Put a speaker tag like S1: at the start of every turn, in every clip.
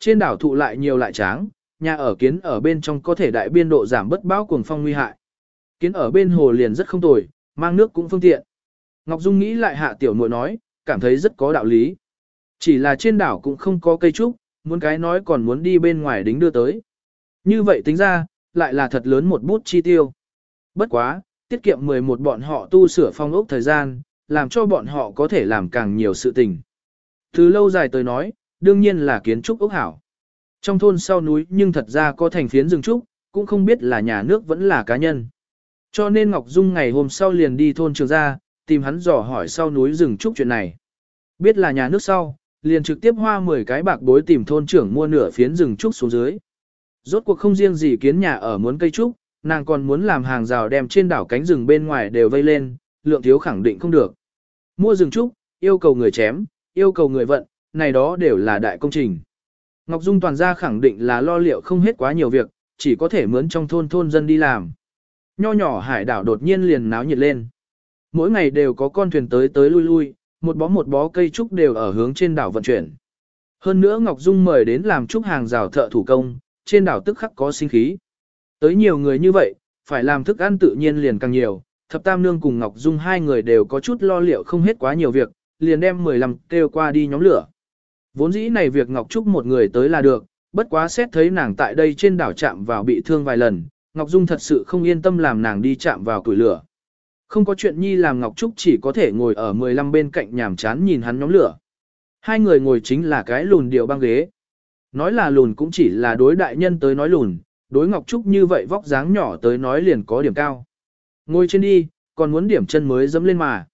S1: Trên đảo thụ lại nhiều lại tráng, nhà ở kiến ở bên trong có thể đại biên độ giảm bất bão cuồng phong nguy hại. Kiến ở bên hồ liền rất không tồi, mang nước cũng phương tiện. Ngọc Dung nghĩ lại hạ tiểu muội nói, cảm thấy rất có đạo lý. Chỉ là trên đảo cũng không có cây trúc, muốn cái nói còn muốn đi bên ngoài đính đưa tới. Như vậy tính ra, lại là thật lớn một bút chi tiêu. Bất quá, tiết kiệm 11 bọn họ tu sửa phong ốc thời gian, làm cho bọn họ có thể làm càng nhiều sự tình. Từ lâu dài tới nói, đương nhiên là kiến trúc ốc hảo. Trong thôn sau núi nhưng thật ra có thành phiến rừng trúc, cũng không biết là nhà nước vẫn là cá nhân. Cho nên Ngọc Dung ngày hôm sau liền đi thôn trường ra, tìm hắn dò hỏi sau núi rừng trúc chuyện này. Biết là nhà nước sau, liền trực tiếp hoa 10 cái bạc bối tìm thôn trưởng mua nửa phiến rừng trúc xuống dưới. Rốt cuộc không riêng gì kiến nhà ở muốn cây trúc, nàng còn muốn làm hàng rào đem trên đảo cánh rừng bên ngoài đều vây lên, lượng thiếu khẳng định không được. Mua rừng trúc, yêu cầu người chém, yêu cầu người vận, này đó đều là đại công trình. Ngọc Dung toàn gia khẳng định là lo liệu không hết quá nhiều việc, chỉ có thể mướn trong thôn thôn dân đi làm. Nho nhỏ hải đảo đột nhiên liền náo nhiệt lên. Mỗi ngày đều có con thuyền tới tới lui lui, một bó một bó cây trúc đều ở hướng trên đảo vận chuyển. Hơn nữa Ngọc Dung mời đến làm trúc hàng rào thợ thủ công, trên đảo tức khắc có sinh khí. Tới nhiều người như vậy, phải làm thức ăn tự nhiên liền càng nhiều, thập tam nương cùng Ngọc Dung hai người đều có chút lo liệu không hết quá nhiều việc, liền đem 15 kêu qua đi nhóm lửa. Vốn dĩ này việc Ngọc Trúc một người tới là được, bất quá xét thấy nàng tại đây trên đảo chạm vào bị thương vài lần, Ngọc Dung thật sự không yên tâm làm nàng đi chạm vào củi lửa. Không có chuyện nhi làm Ngọc Trúc chỉ có thể ngồi ở 15 bên cạnh nhàm chán nhìn hắn nhóm lửa. Hai người ngồi chính là cái lùn điệu băng ghế. Nói là lùn cũng chỉ là đối đại nhân tới nói lùn, đối Ngọc Trúc như vậy vóc dáng nhỏ tới nói liền có điểm cao. Ngồi trên đi, còn muốn điểm chân mới dẫm lên mà.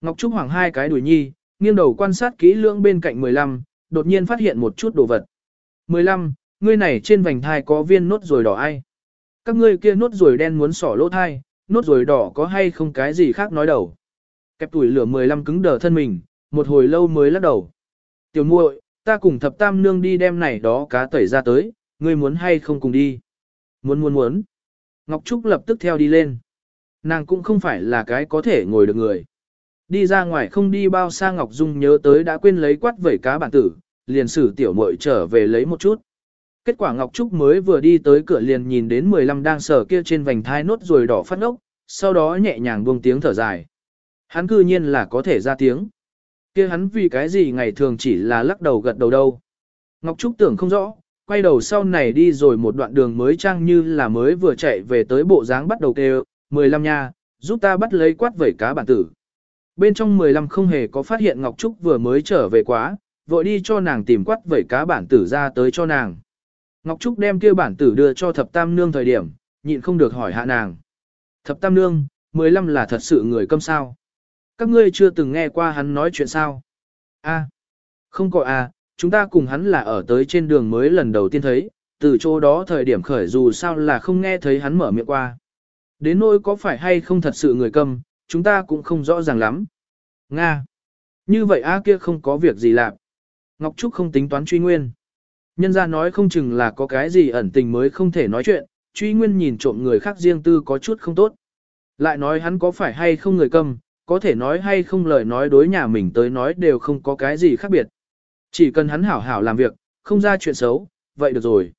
S1: Ngọc Trúc hoảng hai cái đùi nhi, nghiêng đầu quan sát kỹ lưỡng bên cạnh 15, đột nhiên phát hiện một chút đồ vật. 15, ngươi này trên vành thai có viên nốt rồi đỏ ai? Các ngươi kia nốt rồi đen muốn sỏ lỗ thai, nốt rồi đỏ có hay không cái gì khác nói đầu. Kẹp tuổi lửa 15 cứng đờ thân mình, một hồi lâu mới lắc đầu. Tiểu muội, ta cùng thập tam nương đi đem này đó cá tẩy ra tới, ngươi muốn hay không cùng đi? Muốn muốn muốn. Ngọc Trúc lập tức theo đi lên. Nàng cũng không phải là cái có thể ngồi được người. Đi ra ngoài không đi bao xa Ngọc Dung nhớ tới đã quên lấy quát vẩy cá bản tử, liền xử tiểu muội trở về lấy một chút. Kết quả Ngọc Trúc mới vừa đi tới cửa liền nhìn đến 15 đang sờ kia trên vành thai nốt rồi đỏ phát ốc, sau đó nhẹ nhàng buông tiếng thở dài. Hắn cư nhiên là có thể ra tiếng. kia hắn vì cái gì ngày thường chỉ là lắc đầu gật đầu đâu. Ngọc Trúc tưởng không rõ, quay đầu sau này đi rồi một đoạn đường mới trang như là mới vừa chạy về tới bộ dáng bắt đầu kêu, 15 nha, giúp ta bắt lấy quát vẩy cá bản tử. Bên trong 15 không hề có phát hiện Ngọc Trúc vừa mới trở về quá, vội đi cho nàng tìm quát vẩy cá bản tử ra tới cho nàng. Ngọc Trúc đem kia bản tử đưa cho thập tam nương thời điểm, nhịn không được hỏi hạ nàng. Thập tam nương, 15 là thật sự người câm sao? Các ngươi chưa từng nghe qua hắn nói chuyện sao? A, không có à, chúng ta cùng hắn là ở tới trên đường mới lần đầu tiên thấy, từ chỗ đó thời điểm khởi dù sao là không nghe thấy hắn mở miệng qua. Đến nỗi có phải hay không thật sự người câm, chúng ta cũng không rõ ràng lắm. Nga. Như vậy A kia không có việc gì làm. Ngọc Trúc không tính toán truy nguyên. Nhân ra nói không chừng là có cái gì ẩn tình mới không thể nói chuyện, truy nguyên nhìn trộm người khác riêng tư có chút không tốt. Lại nói hắn có phải hay không người câm, có thể nói hay không lời nói đối nhà mình tới nói đều không có cái gì khác biệt. Chỉ cần hắn hảo hảo làm việc, không ra chuyện xấu, vậy được rồi.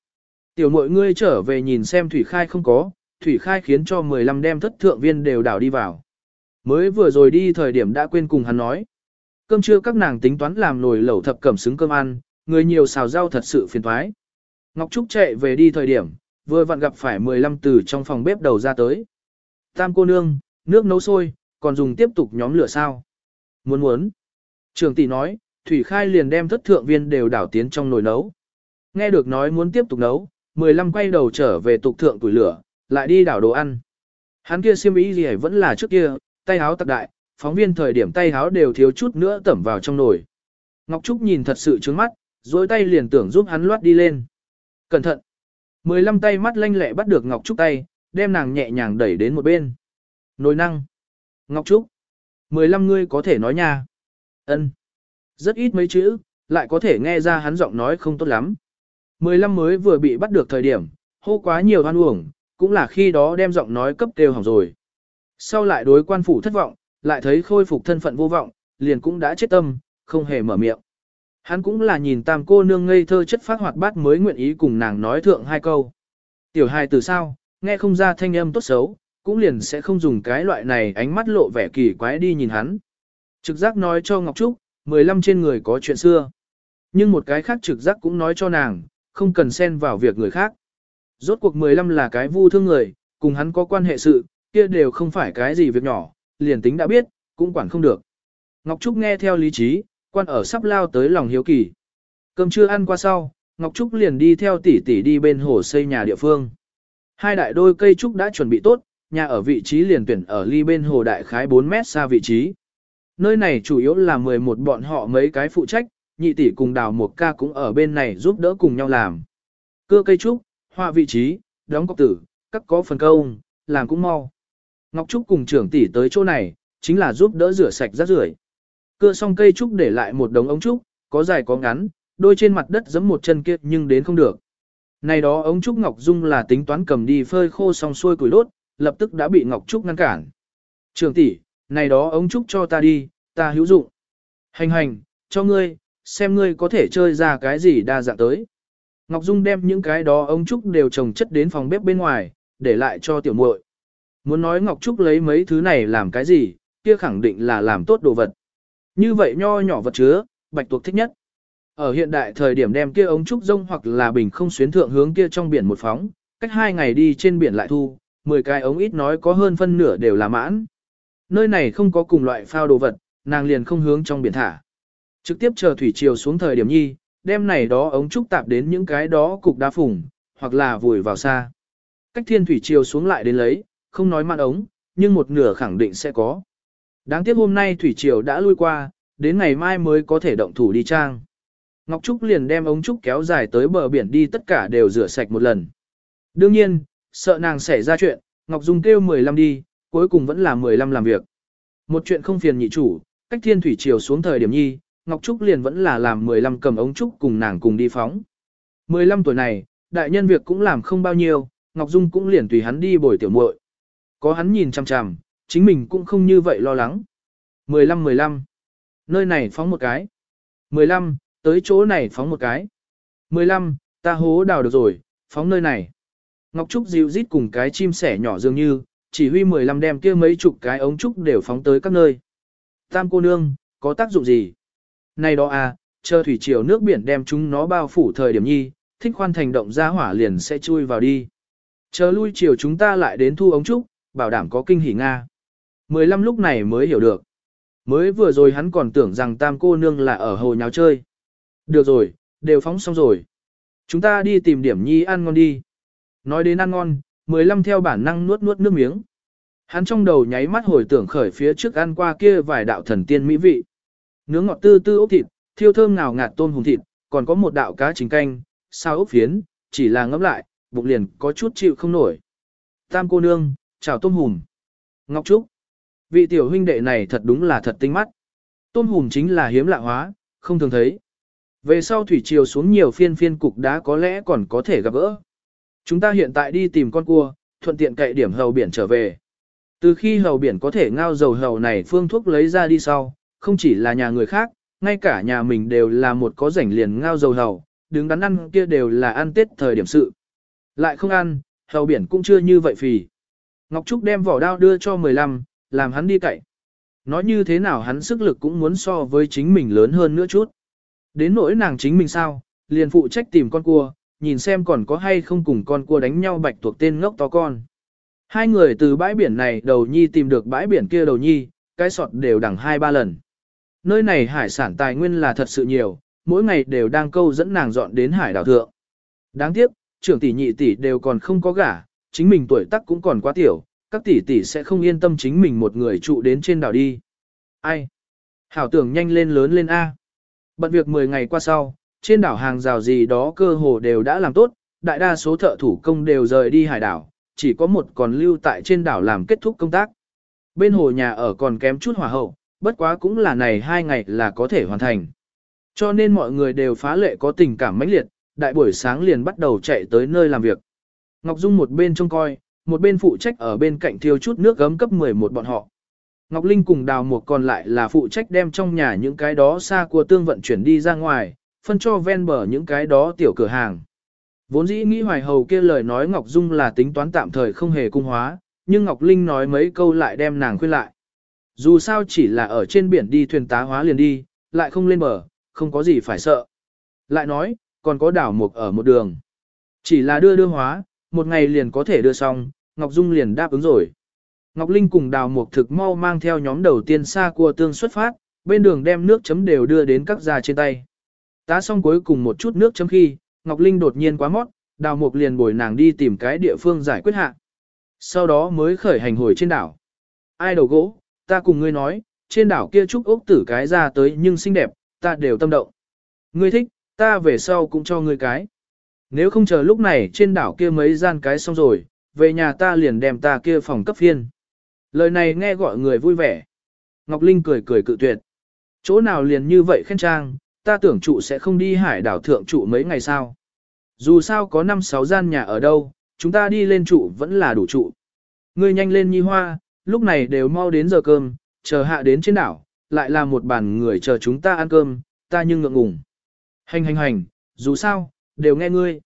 S1: Tiểu mội ngươi trở về nhìn xem Thủy Khai không có, Thủy Khai khiến cho 15 đem thất thượng viên đều đảo đi vào. Mới vừa rồi đi thời điểm đã quên cùng hắn nói. Cơm trưa các nàng tính toán làm nồi lẩu thập cẩm xứng cơm ăn, người nhiều xào rau thật sự phiền thoái. Ngọc Trúc chạy về đi thời điểm, vừa vặn gặp phải 15 từ trong phòng bếp đầu ra tới. Tam cô nương, nước nấu sôi, còn dùng tiếp tục nhóm lửa sao? Muốn muốn. Trường tỷ nói, Thủy Khai liền đem thất thượng viên đều đảo tiến trong nồi nấu. Nghe được nói muốn tiếp tục nấu, 15 quay đầu trở về tục thượng tuổi lửa, lại đi đảo đồ ăn. Hắn kia siêm ý gì vẫn là trước kia, tay háo tặc đại, phóng viên thời điểm tay háo đều thiếu chút nữa tẩm vào trong nồi. Ngọc Trúc nhìn thật sự trướng mắt, dối tay liền tưởng giúp hắn loát đi lên. Cẩn thận! 15 tay mắt lanh lẹ bắt được Ngọc Trúc tay, đem nàng nhẹ nhàng đẩy đến một bên. Nồi năng! Ngọc Trúc! 15 ngươi có thể nói nha. ân Rất ít mấy chữ, lại có thể nghe ra hắn giọng nói không tốt lắm. 15 mới vừa bị bắt được thời điểm, hô quá nhiều hoan uổng, cũng là khi đó đem giọng nói cấp kêu hỏng rồi. Sau lại đối quan phủ thất vọng, lại thấy khôi phục thân phận vô vọng, liền cũng đã chết tâm, không hề mở miệng. Hắn cũng là nhìn tam cô nương ngây thơ chất phát hoạt bát mới nguyện ý cùng nàng nói thượng hai câu. Tiểu hài từ sao, nghe không ra thanh âm tốt xấu, cũng liền sẽ không dùng cái loại này ánh mắt lộ vẻ kỳ quái đi nhìn hắn. Trực giác nói cho Ngọc Trúc, 15 trên người có chuyện xưa. Nhưng một cái khác trực giác cũng nói cho nàng, không cần xen vào việc người khác. Rốt cuộc 15 là cái vu thương người, cùng hắn có quan hệ sự, kia đều không phải cái gì việc nhỏ, liền tính đã biết, cũng quản không được. Ngọc Trúc nghe theo lý trí, quan ở sắp lao tới lòng hiếu kỳ. Cơm chưa ăn qua sau, Ngọc Trúc liền đi theo tỷ tỷ đi bên hồ xây nhà địa phương. Hai đại đôi cây trúc đã chuẩn bị tốt, nhà ở vị trí liền tuyển ở ly bên hồ đại khái 4 mét xa vị trí. Nơi này chủ yếu là 11 bọn họ mấy cái phụ trách, nhị tỷ cùng đào một ca cũng ở bên này giúp đỡ cùng nhau làm. Cưa cây trúc, họa vị trí, đóng cọc tử, cắt có phần công, làm cũng mau. Ngọc Trúc cùng trưởng tỷ tới chỗ này, chính là giúp đỡ rửa sạch rác rưởi. Cưa xong cây trúc để lại một đống ống trúc, có dài có ngắn, đôi trên mặt đất giẫm một chân kia nhưng đến không được. Này đó ống trúc Ngọc Dung là tính toán cầm đi phơi khô xong xuôi củi đốt, lập tức đã bị Ngọc Trúc ngăn cản. Trường tỷ, này đó ống trúc cho ta đi, ta hữu dụng. Hành hành, cho ngươi, xem ngươi có thể chơi ra cái gì đa dạng tới. Ngọc Dung đem những cái đó ống trúc đều trồng chất đến phòng bếp bên ngoài, để lại cho tiểu muội. Muốn nói Ngọc Trúc lấy mấy thứ này làm cái gì, kia khẳng định là làm tốt đồ vật. Như vậy nho nhỏ vật chứa, bạch tuộc thích nhất. Ở hiện đại thời điểm đem kia ống trúc rông hoặc là bình không xuyến thượng hướng kia trong biển một phóng, cách hai ngày đi trên biển lại thu, 10 cái ống ít nói có hơn phân nửa đều là mãn. Nơi này không có cùng loại phao đồ vật, nàng liền không hướng trong biển thả. Trực tiếp chờ thủy triều xuống thời điểm nhi, đem này đó ống trúc tạp đến những cái đó cục đá phủng, hoặc là vùi vào xa. Cách thiên thủy triều xuống lại đến lấy, không nói mạn ống, nhưng một nửa khẳng định sẽ có. Đáng tiếc hôm nay thủy triều đã lui qua, đến ngày mai mới có thể động thủ đi trang. Ngọc Trúc liền đem ống trúc kéo dài tới bờ biển đi tất cả đều rửa sạch một lần. Đương nhiên, sợ nàng xảy ra chuyện, Ngọc Dung kêu 15 đi, cuối cùng vẫn là 15 làm việc. Một chuyện không phiền nhị chủ, cách thiên thủy triều xuống thời điểm nhi, Ngọc Trúc liền vẫn là làm 15 cầm ống trúc cùng nàng cùng đi phóng. 15 tuổi này, đại nhân việc cũng làm không bao nhiêu, Ngọc Dung cũng liền tùy hắn đi bồi tiểu muội. Có hắn nhìn chằm chằm, chính mình cũng không như vậy lo lắng. 15 15. Nơi này phóng một cái. 15, tới chỗ này phóng một cái. 15, ta hố đào được rồi, phóng nơi này. Ngọc Trúc dịu rít cùng cái chim sẻ nhỏ dường như, chỉ huy 15 đem kia mấy chục cái ống trúc đều phóng tới các nơi. Tam cô nương, có tác dụng gì? Này đó à, chờ thủy triều nước biển đem chúng nó bao phủ thời điểm nhi, thích khoan thành động ra hỏa liền sẽ chui vào đi. Chờ lui chiều chúng ta lại đến thu ống trúc, bảo đảm có kinh hỉ Nga. 15 lúc này mới hiểu được. Mới vừa rồi hắn còn tưởng rằng tam cô nương là ở hồ nháo chơi. Được rồi, đều phóng xong rồi. Chúng ta đi tìm điểm nhi ăn ngon đi. Nói đến ăn ngon, 15 theo bản năng nuốt nuốt nước miếng. Hắn trong đầu nháy mắt hồi tưởng khởi phía trước ăn qua kia vài đạo thần tiên mỹ vị. Nướng ngọt tư tư ốc thịt, thiêu thơm ngào ngạt tôm hùm thịt, còn có một đạo cá chính canh, sao ốc phiến, chỉ là ngấm lại, bụng liền có chút chịu không nổi. Tam cô nương, chào tôm hùm. Ngọc Trúc. Vị tiểu huynh đệ này thật đúng là thật tinh mắt. Tôm hùm chính là hiếm lạ hóa, không thường thấy. Về sau thủy triều xuống nhiều phiên phiên cục đá có lẽ còn có thể gặp gỡ. Chúng ta hiện tại đi tìm con cua, thuận tiện cậy điểm hầu biển trở về. Từ khi hầu biển có thể ngao dầu hầu này phương thuốc lấy ra đi sau, không chỉ là nhà người khác, ngay cả nhà mình đều là một có rảnh liền ngao dầu hầu, đứng đắn ăn kia đều là ăn tết thời điểm sự. Lại không ăn, hầu biển cũng chưa như vậy phì. Ngọc Trúc đem vỏ đao đưa cho 15, làm hắn đi cậy. Nói như thế nào hắn sức lực cũng muốn so với chính mình lớn hơn nữa chút. Đến nỗi nàng chính mình sao, liền phụ trách tìm con cua, nhìn xem còn có hay không cùng con cua đánh nhau bạch thuộc tên ngốc to con. Hai người từ bãi biển này đầu nhi tìm được bãi biển kia đầu nhi, cái sọt đều đẳng hai ba lần. Nơi này hải sản tài nguyên là thật sự nhiều, mỗi ngày đều đang câu dẫn nàng dọn đến hải đảo thượng. Đáng tiếc, trưởng tỷ nhị tỷ đều còn không có gả, chính mình tuổi tác cũng còn quá tiểu, các tỷ tỷ sẽ không yên tâm chính mình một người trụ đến trên đảo đi. Ai? Hảo tưởng nhanh lên lớn lên A. Bận việc 10 ngày qua sau, trên đảo hàng rào gì đó cơ hồ đều đã làm tốt, đại đa số thợ thủ công đều rời đi hải đảo, chỉ có một còn lưu tại trên đảo làm kết thúc công tác. Bên hồ nhà ở còn kém chút hỏa hậu, bất quá cũng là này hai ngày là có thể hoàn thành. Cho nên mọi người đều phá lệ có tình cảm mãnh liệt, đại buổi sáng liền bắt đầu chạy tới nơi làm việc. Ngọc Dung một bên trông coi, một bên phụ trách ở bên cạnh thiêu chút nước gấm cấp 11 bọn họ. Ngọc Linh cùng đào một còn lại là phụ trách đem trong nhà những cái đó xa của tương vận chuyển đi ra ngoài, phân cho ven bờ những cái đó tiểu cửa hàng. Vốn dĩ nghĩ hoài hầu kia lời nói Ngọc Dung là tính toán tạm thời không hề cung hóa, nhưng Ngọc Linh nói mấy câu lại đem nàng khuyên lại. Dù sao chỉ là ở trên biển đi thuyền tá hóa liền đi, lại không lên bờ, không có gì phải sợ. Lại nói, còn có đảo mục ở một đường. Chỉ là đưa đưa hóa, một ngày liền có thể đưa xong, Ngọc Dung liền đáp ứng rồi. Ngọc Linh cùng đào mục thực mau mang theo nhóm đầu tiên xa cua tương xuất phát, bên đường đem nước chấm đều đưa đến các gia trên tay. Tá xong cuối cùng một chút nước chấm khi, Ngọc Linh đột nhiên quá mót, đào mục liền bồi nàng đi tìm cái địa phương giải quyết hạ. Sau đó mới khởi hành hồi trên đảo. Ai đầu gỗ, ta cùng ngươi nói, trên đảo kia trúc ốc tử cái ra tới nhưng xinh đẹp, ta đều tâm động. Ngươi thích, ta về sau cũng cho ngươi cái. Nếu không chờ lúc này trên đảo kia mấy gian cái xong rồi, về nhà ta liền đem ta kia phòng cấp phiên. Lời này nghe gọi người vui vẻ. Ngọc Linh cười cười cự tuyệt. Chỗ nào liền như vậy khen trang, ta tưởng trụ sẽ không đi hải đảo thượng trụ mấy ngày sao. Dù sao có 5-6 gian nhà ở đâu, chúng ta đi lên trụ vẫn là đủ trụ. Ngươi nhanh lên nhi hoa, lúc này đều mau đến giờ cơm, chờ hạ đến trên đảo, lại là một bàn người chờ chúng ta ăn cơm, ta nhưng ngượng ngùng. Hành hành hành, dù sao, đều nghe ngươi.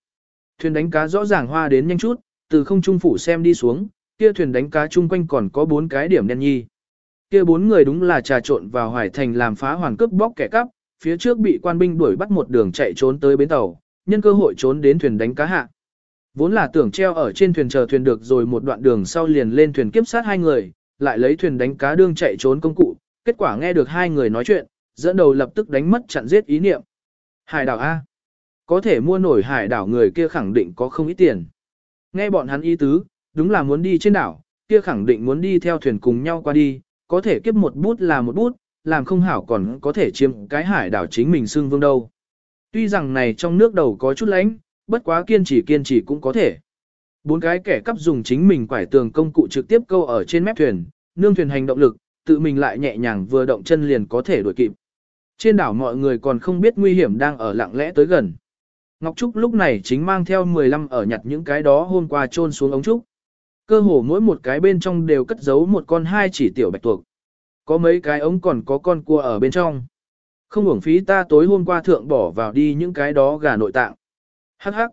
S1: Thuyền đánh cá rõ ràng hoa đến nhanh chút, từ không trung phủ xem đi xuống, kia thuyền đánh cá chung quanh còn có bốn cái điểm đen nhi. Kia bốn người đúng là trà trộn vào hoài thành làm phá hoàn cướp bóc kẻ cắp, phía trước bị quan binh đuổi bắt một đường chạy trốn tới bến tàu, nhân cơ hội trốn đến thuyền đánh cá hạ. Vốn là tưởng treo ở trên thuyền chờ thuyền được rồi một đoạn đường sau liền lên thuyền kiếp sát hai người, lại lấy thuyền đánh cá đương chạy trốn công cụ, kết quả nghe được hai người nói chuyện, dẫn đầu lập tức đánh mất chặn giết ý niệm. Hải đảo A. Có thể mua nổi hải đảo người kia khẳng định có không ít tiền. Nghe bọn hắn ý tứ, đúng là muốn đi trên đảo, kia khẳng định muốn đi theo thuyền cùng nhau qua đi, có thể kiếp một bút là một bút, làm không hảo còn có thể chiếm cái hải đảo chính mình xương vương đâu. Tuy rằng này trong nước đầu có chút lánh, bất quá kiên trì kiên trì cũng có thể. Bốn cái kẻ cắp dùng chính mình quải tường công cụ trực tiếp câu ở trên mép thuyền, nương thuyền hành động lực, tự mình lại nhẹ nhàng vừa động chân liền có thể đuổi kịp. Trên đảo mọi người còn không biết nguy hiểm đang ở lặng lẽ tới gần. Ngọc Trúc lúc này chính mang theo 15 ở nhặt những cái đó hôm qua trôn xuống ống trúc. Cơ hồ mỗi một cái bên trong đều cất giấu một con hai chỉ tiểu bạch tuộc. Có mấy cái ống còn có con cua ở bên trong. Không uổng phí ta tối hôm qua thượng bỏ vào đi những cái đó gà nội tạng. Hắc hắc.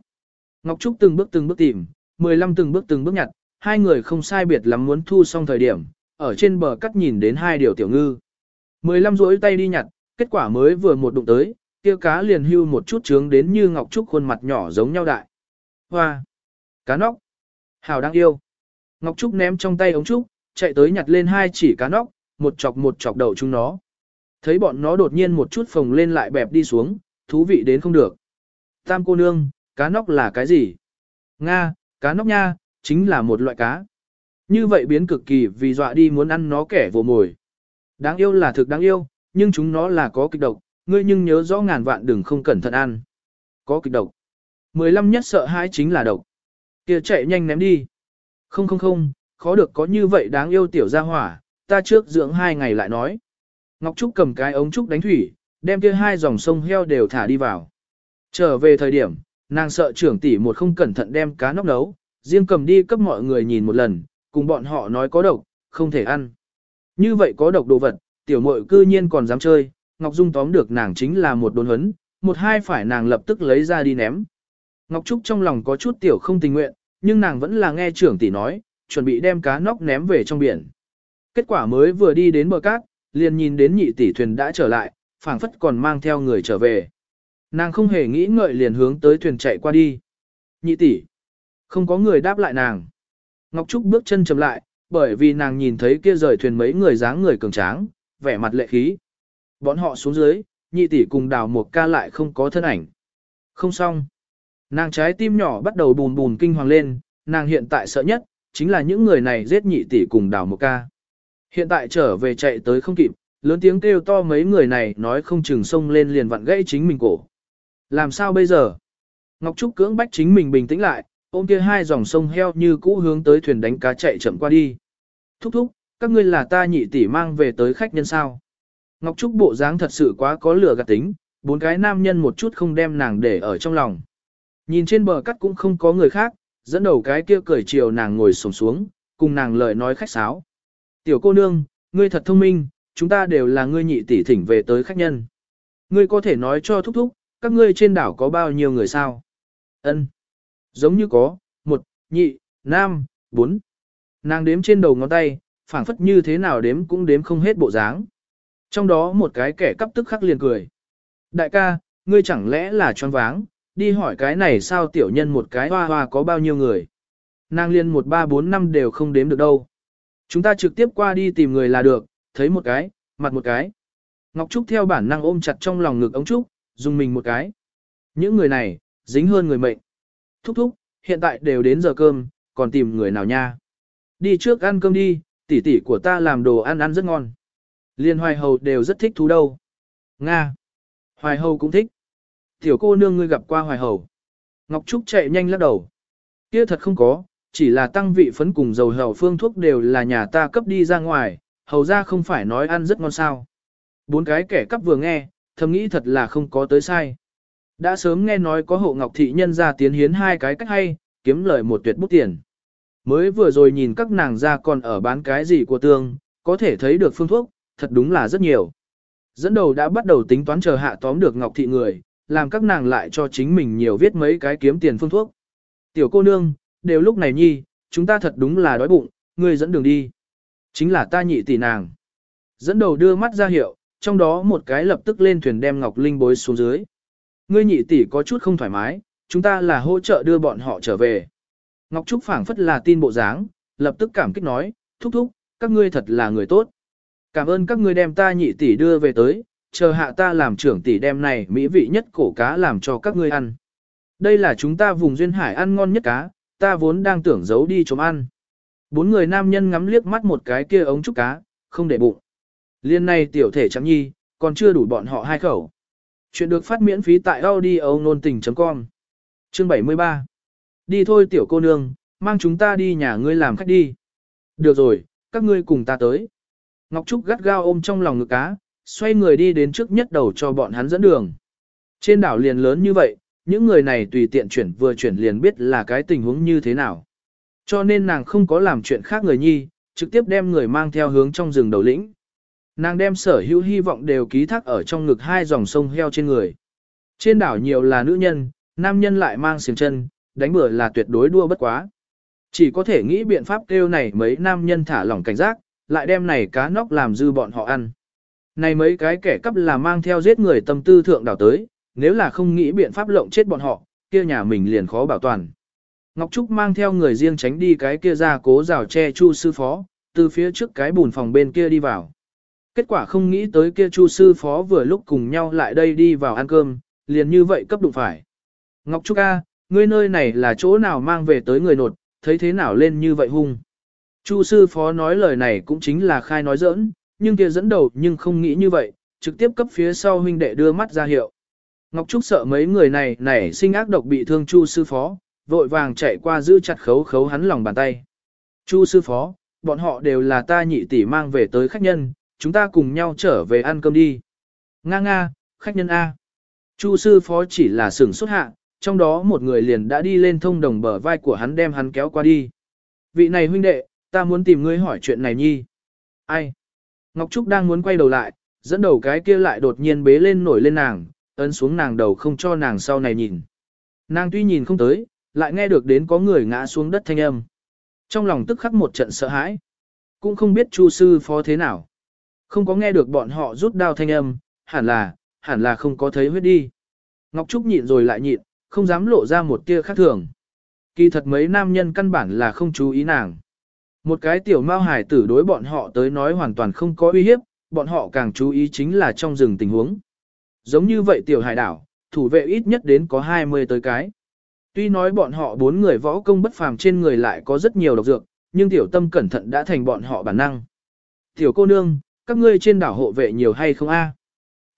S1: Ngọc Trúc từng bước từng bước tìm, 15 từng bước từng bước nhặt, hai người không sai biệt lắm muốn thu xong thời điểm, ở trên bờ cắt nhìn đến hai điều tiểu ngư. 15 rỗi tay đi nhặt, kết quả mới vừa một đụng tới, kia cá liền hưu một chút trướng đến như Ngọc Trúc khuôn mặt nhỏ giống nhau đại. Hoa! Cá nóc! Hào đang yêu! Ngọc Trúc ném trong tay ống trúc, chạy tới nhặt lên hai chỉ cá nóc, một chọc một chọc đầu chúng nó. Thấy bọn nó đột nhiên một chút phồng lên lại bẹp đi xuống, thú vị đến không được. Tam cô nương, cá nóc là cái gì? Nga, cá nóc nha, chính là một loại cá. Như vậy biến cực kỳ vì dọa đi muốn ăn nó kẻ vồ mồi. Đáng yêu là thực đáng yêu, nhưng chúng nó là có kịch độc, ngươi nhưng nhớ rõ ngàn vạn đừng không cẩn thận ăn. Có kịch độc. Mười lăm nhất sợ hãi chính là độc. kia chạy nhanh ném đi. Không không không, khó được có như vậy đáng yêu tiểu gia hỏa, ta trước dưỡng hai ngày lại nói. Ngọc Trúc cầm cái ống trúc đánh thủy, đem kia hai dòng sông heo đều thả đi vào. Trở về thời điểm, nàng sợ trưởng tỷ một không cẩn thận đem cá nóc nấu, riêng cầm đi cấp mọi người nhìn một lần, cùng bọn họ nói có độc, không thể ăn. Như vậy có độc đồ vật, tiểu muội cư nhiên còn dám chơi, Ngọc Dung tóm được nàng chính là một đồn hấn, một hai phải nàng lập tức lấy ra đi ném. Ngọc Trúc trong lòng có chút tiểu không tình nguyện, nhưng nàng vẫn là nghe trưởng tỷ nói, chuẩn bị đem cá nóc ném về trong biển. Kết quả mới vừa đi đến bờ cát, liền nhìn đến nhị tỷ thuyền đã trở lại, phảng phất còn mang theo người trở về. Nàng không hề nghĩ ngợi liền hướng tới thuyền chạy qua đi. Nhị tỷ, không có người đáp lại nàng. Ngọc Trúc bước chân chậm lại, bởi vì nàng nhìn thấy kia rời thuyền mấy người dáng người cường tráng, vẻ mặt lệ khí. Bọn họ xuống dưới, nhị tỷ cùng đào một ca lại không có thân ảnh. Không xong. Nàng trái tim nhỏ bắt đầu bùn bùn kinh hoàng lên, nàng hiện tại sợ nhất, chính là những người này giết nhị tỷ cùng đào một ca. Hiện tại trở về chạy tới không kịp, lớn tiếng kêu to mấy người này nói không chừng sông lên liền vặn gãy chính mình cổ. Làm sao bây giờ? Ngọc Trúc cưỡng bách chính mình bình tĩnh lại, ôm kia hai dòng sông heo như cũ hướng tới thuyền đánh cá chạy chậm qua đi. Thúc thúc, các ngươi là ta nhị tỷ mang về tới khách nhân sao. Ngọc Trúc bộ dáng thật sự quá có lửa gạt tính, bốn cái nam nhân một chút không đem nàng để ở trong lòng. Nhìn trên bờ cắt cũng không có người khác, dẫn đầu cái kia cởi chiều nàng ngồi sổng xuống, cùng nàng lời nói khách sáo. Tiểu cô nương, ngươi thật thông minh, chúng ta đều là ngươi nhị tỷ thỉnh về tới khách nhân. Ngươi có thể nói cho thúc thúc, các ngươi trên đảo có bao nhiêu người sao? Ân, Giống như có, một, nhị, nam, bốn. Nàng đếm trên đầu ngón tay, phảng phất như thế nào đếm cũng đếm không hết bộ dáng. Trong đó một cái kẻ cắp tức khắc liền cười. Đại ca, ngươi chẳng lẽ là choáng váng, đi hỏi cái này sao tiểu nhân một cái hoa hoa có bao nhiêu người. Nàng liên một ba bốn năm đều không đếm được đâu. Chúng ta trực tiếp qua đi tìm người là được, thấy một cái, mặt một cái. Ngọc Trúc theo bản năng ôm chặt trong lòng ngực ống Trúc, dùng mình một cái. Những người này, dính hơn người mệnh. Thúc thúc, hiện tại đều đến giờ cơm, còn tìm người nào nha. Đi trước ăn cơm đi, tỷ tỷ của ta làm đồ ăn ăn rất ngon. Liên hoài hầu đều rất thích thú đâu. Nga. Hoài hầu cũng thích. Tiểu cô nương ngươi gặp qua hoài hầu. Ngọc Trúc chạy nhanh lắc đầu. Kia thật không có, chỉ là tăng vị phấn cùng dầu hầu phương thuốc đều là nhà ta cấp đi ra ngoài, hầu ra không phải nói ăn rất ngon sao. Bốn cái kẻ cắp vừa nghe, thầm nghĩ thật là không có tới sai. Đã sớm nghe nói có hộ ngọc thị nhân ra tiến hiến hai cái cách hay, kiếm lời một tuyệt bút tiền. Mới vừa rồi nhìn các nàng ra còn ở bán cái gì của tương, có thể thấy được phương thuốc, thật đúng là rất nhiều. Dẫn đầu đã bắt đầu tính toán chờ hạ tóm được ngọc thị người, làm các nàng lại cho chính mình nhiều viết mấy cái kiếm tiền phương thuốc. Tiểu cô nương, đều lúc này nhi, chúng ta thật đúng là đói bụng, ngươi dẫn đường đi. Chính là ta nhị tỷ nàng. Dẫn đầu đưa mắt ra hiệu, trong đó một cái lập tức lên thuyền đem Ngọc Linh bối xuống dưới. Ngươi nhị tỷ có chút không thoải mái, chúng ta là hỗ trợ đưa bọn họ trở về. Ngọc Trúc phảng phất là tin bộ dáng, lập tức cảm kích nói, thúc thúc, các ngươi thật là người tốt. Cảm ơn các ngươi đem ta nhị tỷ đưa về tới, chờ hạ ta làm trưởng tỷ đem này mỹ vị nhất cổ cá làm cho các ngươi ăn. Đây là chúng ta vùng duyên hải ăn ngon nhất cá, ta vốn đang tưởng giấu đi chống ăn. Bốn người nam nhân ngắm liếc mắt một cái kia ống trúc cá, không để bụng. Liên này tiểu thể trắng nhi, còn chưa đủ bọn họ hai khẩu. Chuyện được phát miễn phí tại audio nôn tình.com Chương 73 Đi thôi tiểu cô nương, mang chúng ta đi nhà ngươi làm khách đi. Được rồi, các ngươi cùng ta tới. Ngọc Trúc gắt gao ôm trong lòng ngực cá, xoay người đi đến trước nhất đầu cho bọn hắn dẫn đường. Trên đảo liền lớn như vậy, những người này tùy tiện chuyển vừa chuyển liền biết là cái tình huống như thế nào. Cho nên nàng không có làm chuyện khác người nhi, trực tiếp đem người mang theo hướng trong rừng đầu lĩnh. Nàng đem sở hữu hy vọng đều ký thác ở trong ngực hai dòng sông heo trên người. Trên đảo nhiều là nữ nhân, nam nhân lại mang xiềng chân, đánh bừa là tuyệt đối đua bất quá. Chỉ có thể nghĩ biện pháp kêu này mấy nam nhân thả lỏng cảnh giác, lại đem này cá nóc làm dư bọn họ ăn. Này mấy cái kẻ cắp là mang theo giết người tâm tư thượng đảo tới, nếu là không nghĩ biện pháp lộng chết bọn họ, kia nhà mình liền khó bảo toàn. Ngọc Trúc mang theo người riêng tránh đi cái kia ra cố rào che chu sư phó, từ phía trước cái bùn phòng bên kia đi vào. Kết quả không nghĩ tới kia chu sư phó vừa lúc cùng nhau lại đây đi vào ăn cơm, liền như vậy cấp đụng phải. Ngọc Trúc A, ngươi nơi này là chỗ nào mang về tới người nột, thấy thế nào lên như vậy hung. Chu sư phó nói lời này cũng chính là khai nói giỡn, nhưng kia dẫn đầu nhưng không nghĩ như vậy, trực tiếp cấp phía sau huynh đệ đưa mắt ra hiệu. Ngọc Trúc sợ mấy người này nảy sinh ác độc bị thương Chu sư phó, vội vàng chạy qua giữ chặt khấu khấu hắn lòng bàn tay. Chu sư phó, bọn họ đều là ta nhị tỷ mang về tới khách nhân, chúng ta cùng nhau trở về ăn cơm đi. Nga nga, khách nhân A. Chu sư phó chỉ là sửng xuất hạ, trong đó một người liền đã đi lên thông đồng bờ vai của hắn đem hắn kéo qua đi. Vị này huynh đệ, ta muốn tìm ngươi hỏi chuyện này nhi. Ai? Ngọc Trúc đang muốn quay đầu lại, dẫn đầu cái kia lại đột nhiên bế lên nổi lên nàng, ấn xuống nàng đầu không cho nàng sau này nhìn. Nàng tuy nhìn không tới, lại nghe được đến có người ngã xuống đất thanh âm. Trong lòng tức khắc một trận sợ hãi. Cũng không biết chu sư phó thế nào. Không có nghe được bọn họ rút đao thanh âm, hẳn là, hẳn là không có thấy huyết đi. Ngọc Trúc nhịn rồi lại nhịn, không dám lộ ra một tia khác thường. Kỳ thật mấy nam nhân căn bản là không chú ý nàng. Một cái tiểu mao hải tử đối bọn họ tới nói hoàn toàn không có uy hiếp, bọn họ càng chú ý chính là trong rừng tình huống. Giống như vậy tiểu hải đảo, thủ vệ ít nhất đến có 20 tới cái. Tuy nói bọn họ bốn người võ công bất phàm trên người lại có rất nhiều độc dược, nhưng tiểu tâm cẩn thận đã thành bọn họ bản năng. Tiểu cô nương, các ngươi trên đảo hộ vệ nhiều hay không a?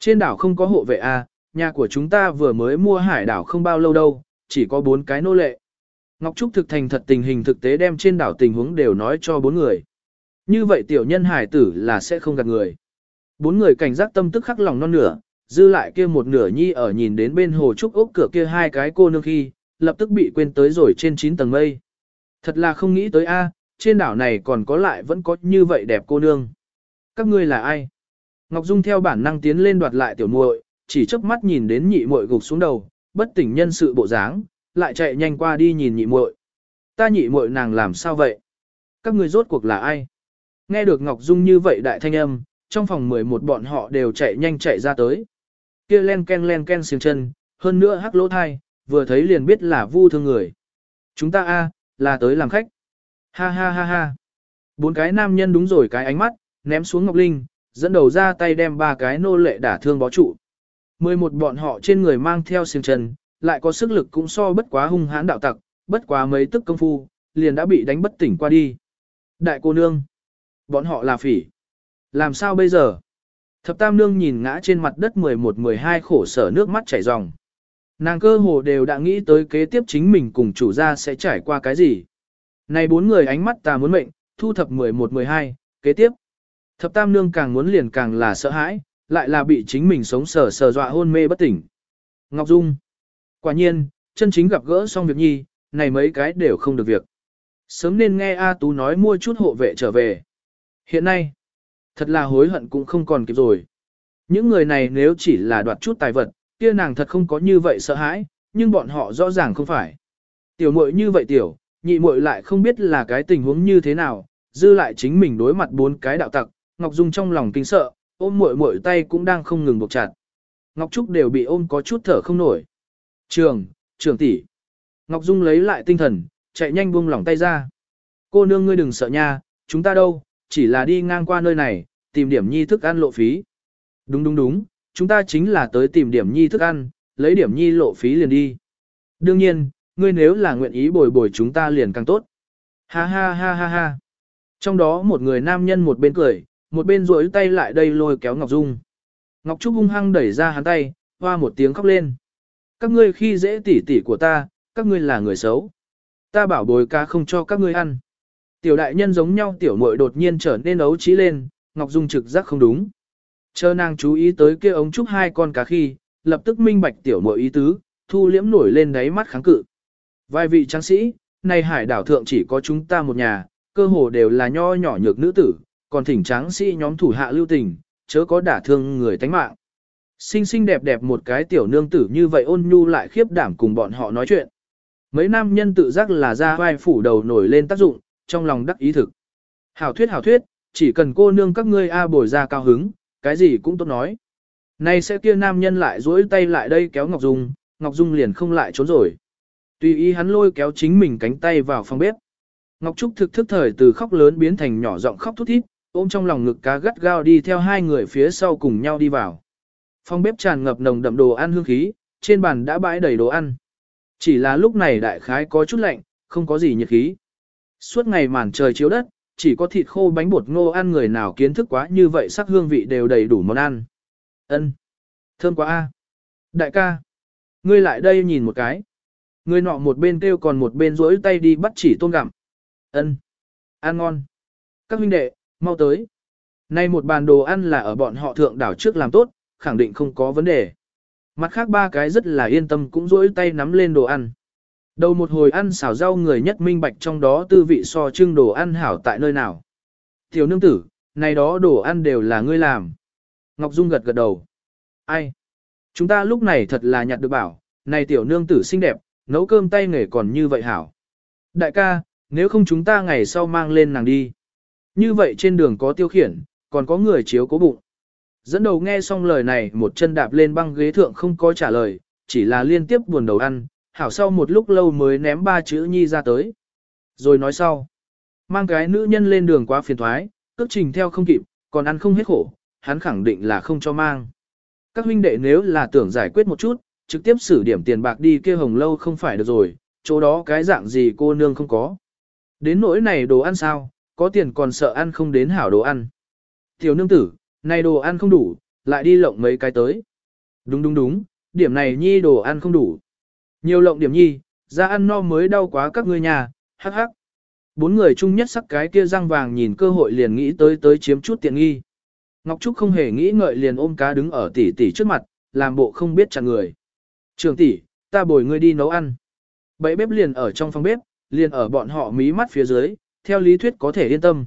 S1: Trên đảo không có hộ vệ a, nhà của chúng ta vừa mới mua hải đảo không bao lâu đâu, chỉ có bốn cái nô lệ. Ngọc Trúc thực thành thật tình hình thực tế đem trên đảo tình huống đều nói cho bốn người. Như vậy tiểu nhân hải tử là sẽ không gạt người. Bốn người cảnh giác tâm tức khắc lòng non nửa, dư lại kia một nửa nhi ở nhìn đến bên hồ trúc ốc cửa kia hai cái cô nương khi, lập tức bị quên tới rồi trên 9 tầng mây. Thật là không nghĩ tới a, trên đảo này còn có lại vẫn có như vậy đẹp cô nương. Các ngươi là ai? Ngọc Dung theo bản năng tiến lên đoạt lại tiểu muội, chỉ chớp mắt nhìn đến nhị muội gục xuống đầu, bất tỉnh nhân sự bộ dáng, lại chạy nhanh qua đi nhìn nhị muội. Ta nhị muội nàng làm sao vậy? Các ngươi rốt cuộc là ai? Nghe được Ngọc Dung như vậy đại thanh âm, trong phòng 11 bọn họ đều chạy nhanh chạy ra tới. Kia len ken len ken xiềng chân, hơn nữa hắc lỗ thai, vừa thấy liền biết là vu thương người. Chúng ta a là tới làm khách. Ha ha ha ha. Bốn cái nam nhân đúng rồi cái ánh mắt, ném xuống Ngọc Linh, dẫn đầu ra tay đem ba cái nô lệ đả thương bó trụ. 11 bọn họ trên người mang theo xiềng chân, lại có sức lực cũng so bất quá hung hãn đạo tặc, bất quá mấy tức công phu, liền đã bị đánh bất tỉnh qua đi. Đại cô nương, bọn họ là phỉ. Làm sao bây giờ? Thập tam nương nhìn ngã trên mặt đất 11-12 khổ sở nước mắt chảy ròng. Nàng cơ hồ đều đã nghĩ tới kế tiếp chính mình cùng chủ gia sẽ trải qua cái gì. Này bốn người ánh mắt ta muốn mệnh, thu thập 11-12, kế tiếp. Thập tam nương càng muốn liền càng là sợ hãi, lại là bị chính mình sống sờ sờ dọa hôn mê bất tỉnh. Ngọc Dung. Quả nhiên, chân chính gặp gỡ xong việc nhi, này mấy cái đều không được việc. Sớm nên nghe A Tú nói mua chút hộ vệ trở về. Hiện nay, thật là hối hận cũng không còn kịp rồi. Những người này nếu chỉ là đoạt chút tài vật, kia nàng thật không có như vậy sợ hãi, nhưng bọn họ rõ ràng không phải. Tiểu muội như vậy tiểu, nhị muội lại không biết là cái tình huống như thế nào, dư lại chính mình đối mặt bốn cái đạo tặc, Ngọc Dung trong lòng kinh sợ, ôm muội muội tay cũng đang không ngừng buộc chặt. Ngọc Trúc đều bị ôm có chút thở không nổi. Trường, trường tỷ. Ngọc Dung lấy lại tinh thần, chạy nhanh buông lỏng tay ra. Cô nương ngươi đừng sợ nha, chúng ta đâu, chỉ là đi ngang qua nơi này, tìm điểm nhi thức ăn lộ phí. Đúng đúng đúng, chúng ta chính là tới tìm điểm nhi thức ăn, lấy điểm nhi lộ phí liền đi. Đương nhiên, ngươi nếu là nguyện ý bồi bồi chúng ta liền càng tốt. Ha ha ha ha ha. Trong đó một người nam nhân một bên cười, một bên duỗi tay lại đây lôi kéo Ngọc Dung. Ngọc Trúc hung hăng đẩy ra hắn tay, hoa một tiếng khóc lên. Các ngươi khi dễ tỉ tỉ của ta, các ngươi là người xấu. Ta bảo bồi ca không cho các ngươi ăn. Tiểu đại nhân giống nhau tiểu muội đột nhiên trở nên ấu trí lên, Ngọc Dung trực giác không đúng. Chờ nàng chú ý tới kia ống trúc hai con cá khi, lập tức minh bạch tiểu muội ý tứ, thu liễm nổi lên đáy mắt kháng cự. Vài vị tráng sĩ, này hải đảo thượng chỉ có chúng ta một nhà, cơ hồ đều là nho nhỏ nhược nữ tử, còn thỉnh tráng sĩ nhóm thủ hạ lưu tình, chớ có đả thương người tánh mạng. Xinh xinh đẹp đẹp một cái tiểu nương tử như vậy ôn nhu lại khiếp đảm cùng bọn họ nói chuyện. Mấy nam nhân tự giác là ra vai phủ đầu nổi lên tác dụng, trong lòng đắc ý thực. Hảo thuyết hảo thuyết, chỉ cần cô nương các ngươi a bồi ra cao hứng, cái gì cũng tốt nói. Nay sẽ kia nam nhân lại duỗi tay lại đây kéo Ngọc Dung, Ngọc Dung liền không lại trốn rồi. Tùy ý hắn lôi kéo chính mình cánh tay vào phòng bếp. Ngọc Trúc thực thức thời từ khóc lớn biến thành nhỏ giọng khóc thút thít, ôm trong lòng ngực cá gắt gao đi theo hai người phía sau cùng nhau đi vào. Phòng bếp tràn ngập nồng đậm đồ ăn hương khí, trên bàn đã bãi đầy đồ ăn. Chỉ là lúc này đại khái có chút lạnh, không có gì nhiệt khí. Suốt ngày màn trời chiếu đất, chỉ có thịt khô bánh bột ngô ăn người nào kiến thức quá như vậy sắc hương vị đều đầy đủ món ăn. Ân, Thơm quá a. Đại ca. Ngươi lại đây nhìn một cái. Ngươi nọ một bên kêu còn một bên rỗi tay đi bắt chỉ tôm gặm. Ân, Ăn ngon. Các huynh đệ, mau tới. Nay một bàn đồ ăn là ở bọn họ thượng đảo trước làm tốt, khẳng định không có vấn đề. Mặt khác ba cái rất là yên tâm cũng rỗi tay nắm lên đồ ăn. Đầu một hồi ăn xào rau người nhất minh bạch trong đó tư vị so trưng đồ ăn hảo tại nơi nào. Tiểu nương tử, này đó đồ ăn đều là ngươi làm. Ngọc Dung gật gật đầu. Ai? Chúng ta lúc này thật là nhặt được bảo, này tiểu nương tử xinh đẹp, nấu cơm tay nghề còn như vậy hảo. Đại ca, nếu không chúng ta ngày sau mang lên nàng đi. Như vậy trên đường có tiêu khiển, còn có người chiếu cố bụng. Dẫn đầu nghe xong lời này một chân đạp lên băng ghế thượng không có trả lời, chỉ là liên tiếp buồn đầu ăn, hảo sau một lúc lâu mới ném ba chữ nhi ra tới. Rồi nói sau, mang cái nữ nhân lên đường quá phiền thoái, cước trình theo không kịp, còn ăn không hết khổ, hắn khẳng định là không cho mang. Các huynh đệ nếu là tưởng giải quyết một chút, trực tiếp xử điểm tiền bạc đi kia hồng lâu không phải được rồi, chỗ đó cái dạng gì cô nương không có. Đến nỗi này đồ ăn sao, có tiền còn sợ ăn không đến hảo đồ ăn. Tiểu nương tử, này đồ ăn không đủ, lại đi lộng mấy cái tới. Đúng đúng đúng, điểm này nhi đồ ăn không đủ. Nhiều lộng điểm nhi, ra ăn no mới đau quá các ngươi nhà, hắc hắc. Bốn người chung nhất sắc cái kia răng vàng nhìn cơ hội liền nghĩ tới tới chiếm chút tiện nghi. Ngọc Trúc không hề nghĩ ngợi liền ôm cá đứng ở tỷ tỷ trước mặt, làm bộ không biết chặn người. Trường tỷ, ta bồi ngươi đi nấu ăn. Bậy bếp liền ở trong phòng bếp, liền ở bọn họ mí mắt phía dưới, theo lý thuyết có thể yên tâm.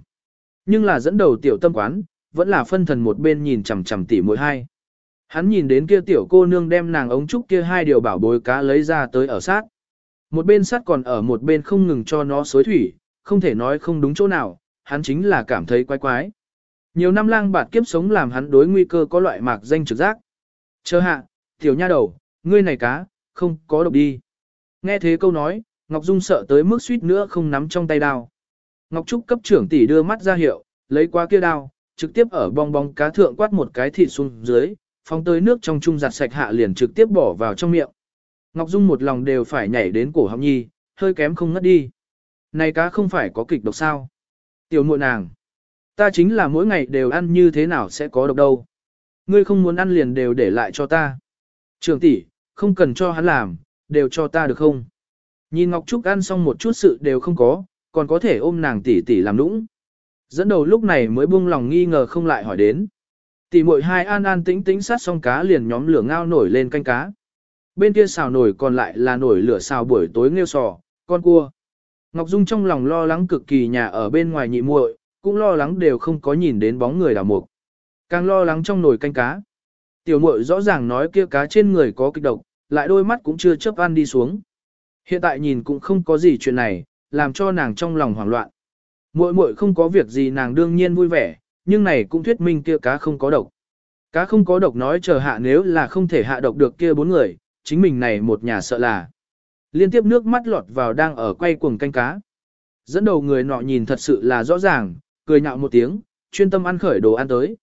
S1: Nhưng là dẫn đầu tiểu tâm quán, vẫn là phân thần một bên nhìn chằm chằm tỉ mỗi hai. Hắn nhìn đến kia tiểu cô nương đem nàng ống trúc kia hai điều bảo bối cá lấy ra tới ở sát. Một bên sát còn ở một bên không ngừng cho nó xối thủy, không thể nói không đúng chỗ nào, hắn chính là cảm thấy quái quái. Nhiều năm lang bạt kiếp sống làm hắn đối nguy cơ có loại mạc danh trực giác. Chờ hạ, tiểu nha đầu, ngươi này cá, không có độc đi. Nghe thế câu nói, Ngọc Dung sợ tới mức suýt nữa không nắm trong tay đao. Ngọc Trúc cấp trưởng tỷ đưa mắt ra hiệu, lấy qua kia đao, trực tiếp ở bong bóng cá thượng quát một cái thịt xuống dưới, phong tới nước trong chung giặt sạch hạ liền trực tiếp bỏ vào trong miệng. Ngọc Dung một lòng đều phải nhảy đến cổ họng nhi, hơi kém không ngất đi. Này cá không phải có kịch độc sao? Tiểu muội nàng. Ta chính là mỗi ngày đều ăn như thế nào sẽ có độc đâu. Ngươi không muốn ăn liền đều để lại cho ta. Trường tỷ, không cần cho hắn làm, đều cho ta được không? Nhìn Ngọc Trúc ăn xong một chút sự đều không có, còn có thể ôm nàng tỷ tỷ làm nũng. Dẫn đầu lúc này mới buông lòng nghi ngờ không lại hỏi đến. Tỷ muội hai an an tĩnh tĩnh sát xong cá liền nhóm lửa ngao nổi lên canh cá. Bên kia xào nổi còn lại là nổi lửa xào buổi tối nghêu sò, con cua. Ngọc Dung trong lòng lo lắng cực kỳ nhà ở bên ngoài nhị muội, cũng lo lắng đều không có nhìn đến bóng người đào mục. Càng lo lắng trong nồi canh cá. Tiểu muội rõ ràng nói kia cá trên người có kịch độc, lại đôi mắt cũng chưa chớp ăn đi xuống. Hiện tại nhìn cũng không có gì chuyện này, làm cho nàng trong lòng hoảng loạn. Muội muội không có việc gì nàng đương nhiên vui vẻ, nhưng này cũng thuyết minh kia cá không có độc. Cá không có độc nói chờ hạ nếu là không thể hạ độc được kia bốn người, chính mình này một nhà sợ là. Liên tiếp nước mắt lọt vào đang ở quay cuồng canh cá. Dẫn đầu người nọ nhìn thật sự là rõ ràng, cười nhạo một tiếng, chuyên tâm ăn khởi đồ ăn tới.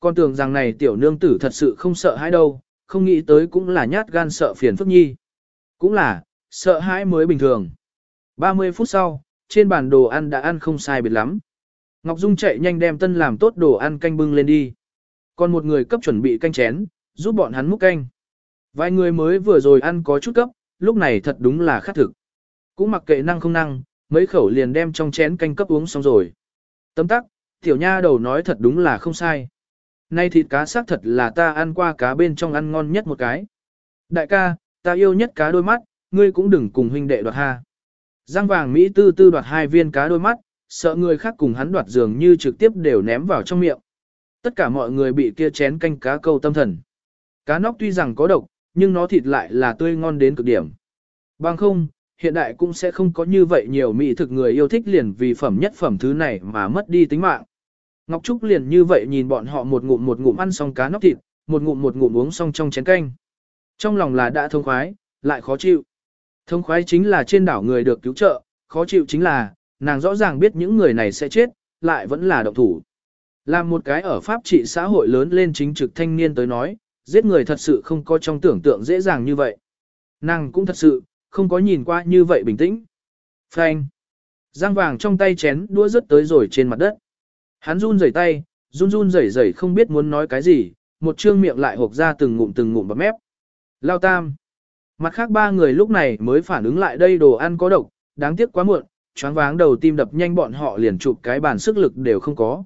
S1: Con tưởng rằng này tiểu nương tử thật sự không sợ hãi đâu, không nghĩ tới cũng là nhát gan sợ phiền phức nhi. Cũng là, sợ hãi mới bình thường. 30 phút sau, trên bàn đồ ăn đã ăn không sai biệt lắm. Ngọc Dung chạy nhanh đem tân làm tốt đồ ăn canh bưng lên đi. Còn một người cấp chuẩn bị canh chén, giúp bọn hắn múc canh. Vài người mới vừa rồi ăn có chút cấp, lúc này thật đúng là khát thực. Cũng mặc kệ năng không năng, mấy khẩu liền đem trong chén canh cấp uống xong rồi. Tấm tắc, tiểu nha đầu nói thật đúng là không sai. Nay thịt cá xác thật là ta ăn qua cá bên trong ăn ngon nhất một cái. Đại ca, ta yêu nhất cá đôi mắt, ngươi cũng đừng cùng huynh đệ đoạt ha. Giang vàng Mỹ tư tư đoạt hai viên cá đôi mắt, sợ người khác cùng hắn đoạt dường như trực tiếp đều ném vào trong miệng. Tất cả mọi người bị kia chén canh cá câu tâm thần. Cá nóc tuy rằng có độc, nhưng nó thịt lại là tươi ngon đến cực điểm. Bằng không, hiện đại cũng sẽ không có như vậy nhiều mỹ thực người yêu thích liền vì phẩm nhất phẩm thứ này mà mất đi tính mạng. Ngọc Trúc liền như vậy nhìn bọn họ một ngụm một ngụm ăn xong cá nóc thịt, một ngụm một ngụm uống xong trong chén canh. Trong lòng là đã thông khoái, lại khó chịu. Thông khoái chính là trên đảo người được cứu trợ, khó chịu chính là, nàng rõ ràng biết những người này sẽ chết, lại vẫn là động thủ. Làm một cái ở Pháp trị xã hội lớn lên chính trực thanh niên tới nói, giết người thật sự không có trong tưởng tượng dễ dàng như vậy. Nàng cũng thật sự, không có nhìn qua như vậy bình tĩnh. Phanh. Giang vàng trong tay chén đũa rớt tới rồi trên mặt đất. Hắn run rẩy tay, run run rẩy rẩy không biết muốn nói cái gì, một trương miệng lại hộp ra từng ngụm từng ngụm bắp mép. Lao tam. Mặt khác ba người lúc này mới phản ứng lại đây đồ ăn có độc, đáng tiếc quá muộn, choáng váng đầu tim đập nhanh bọn họ liền chụp cái bàn sức lực đều không có.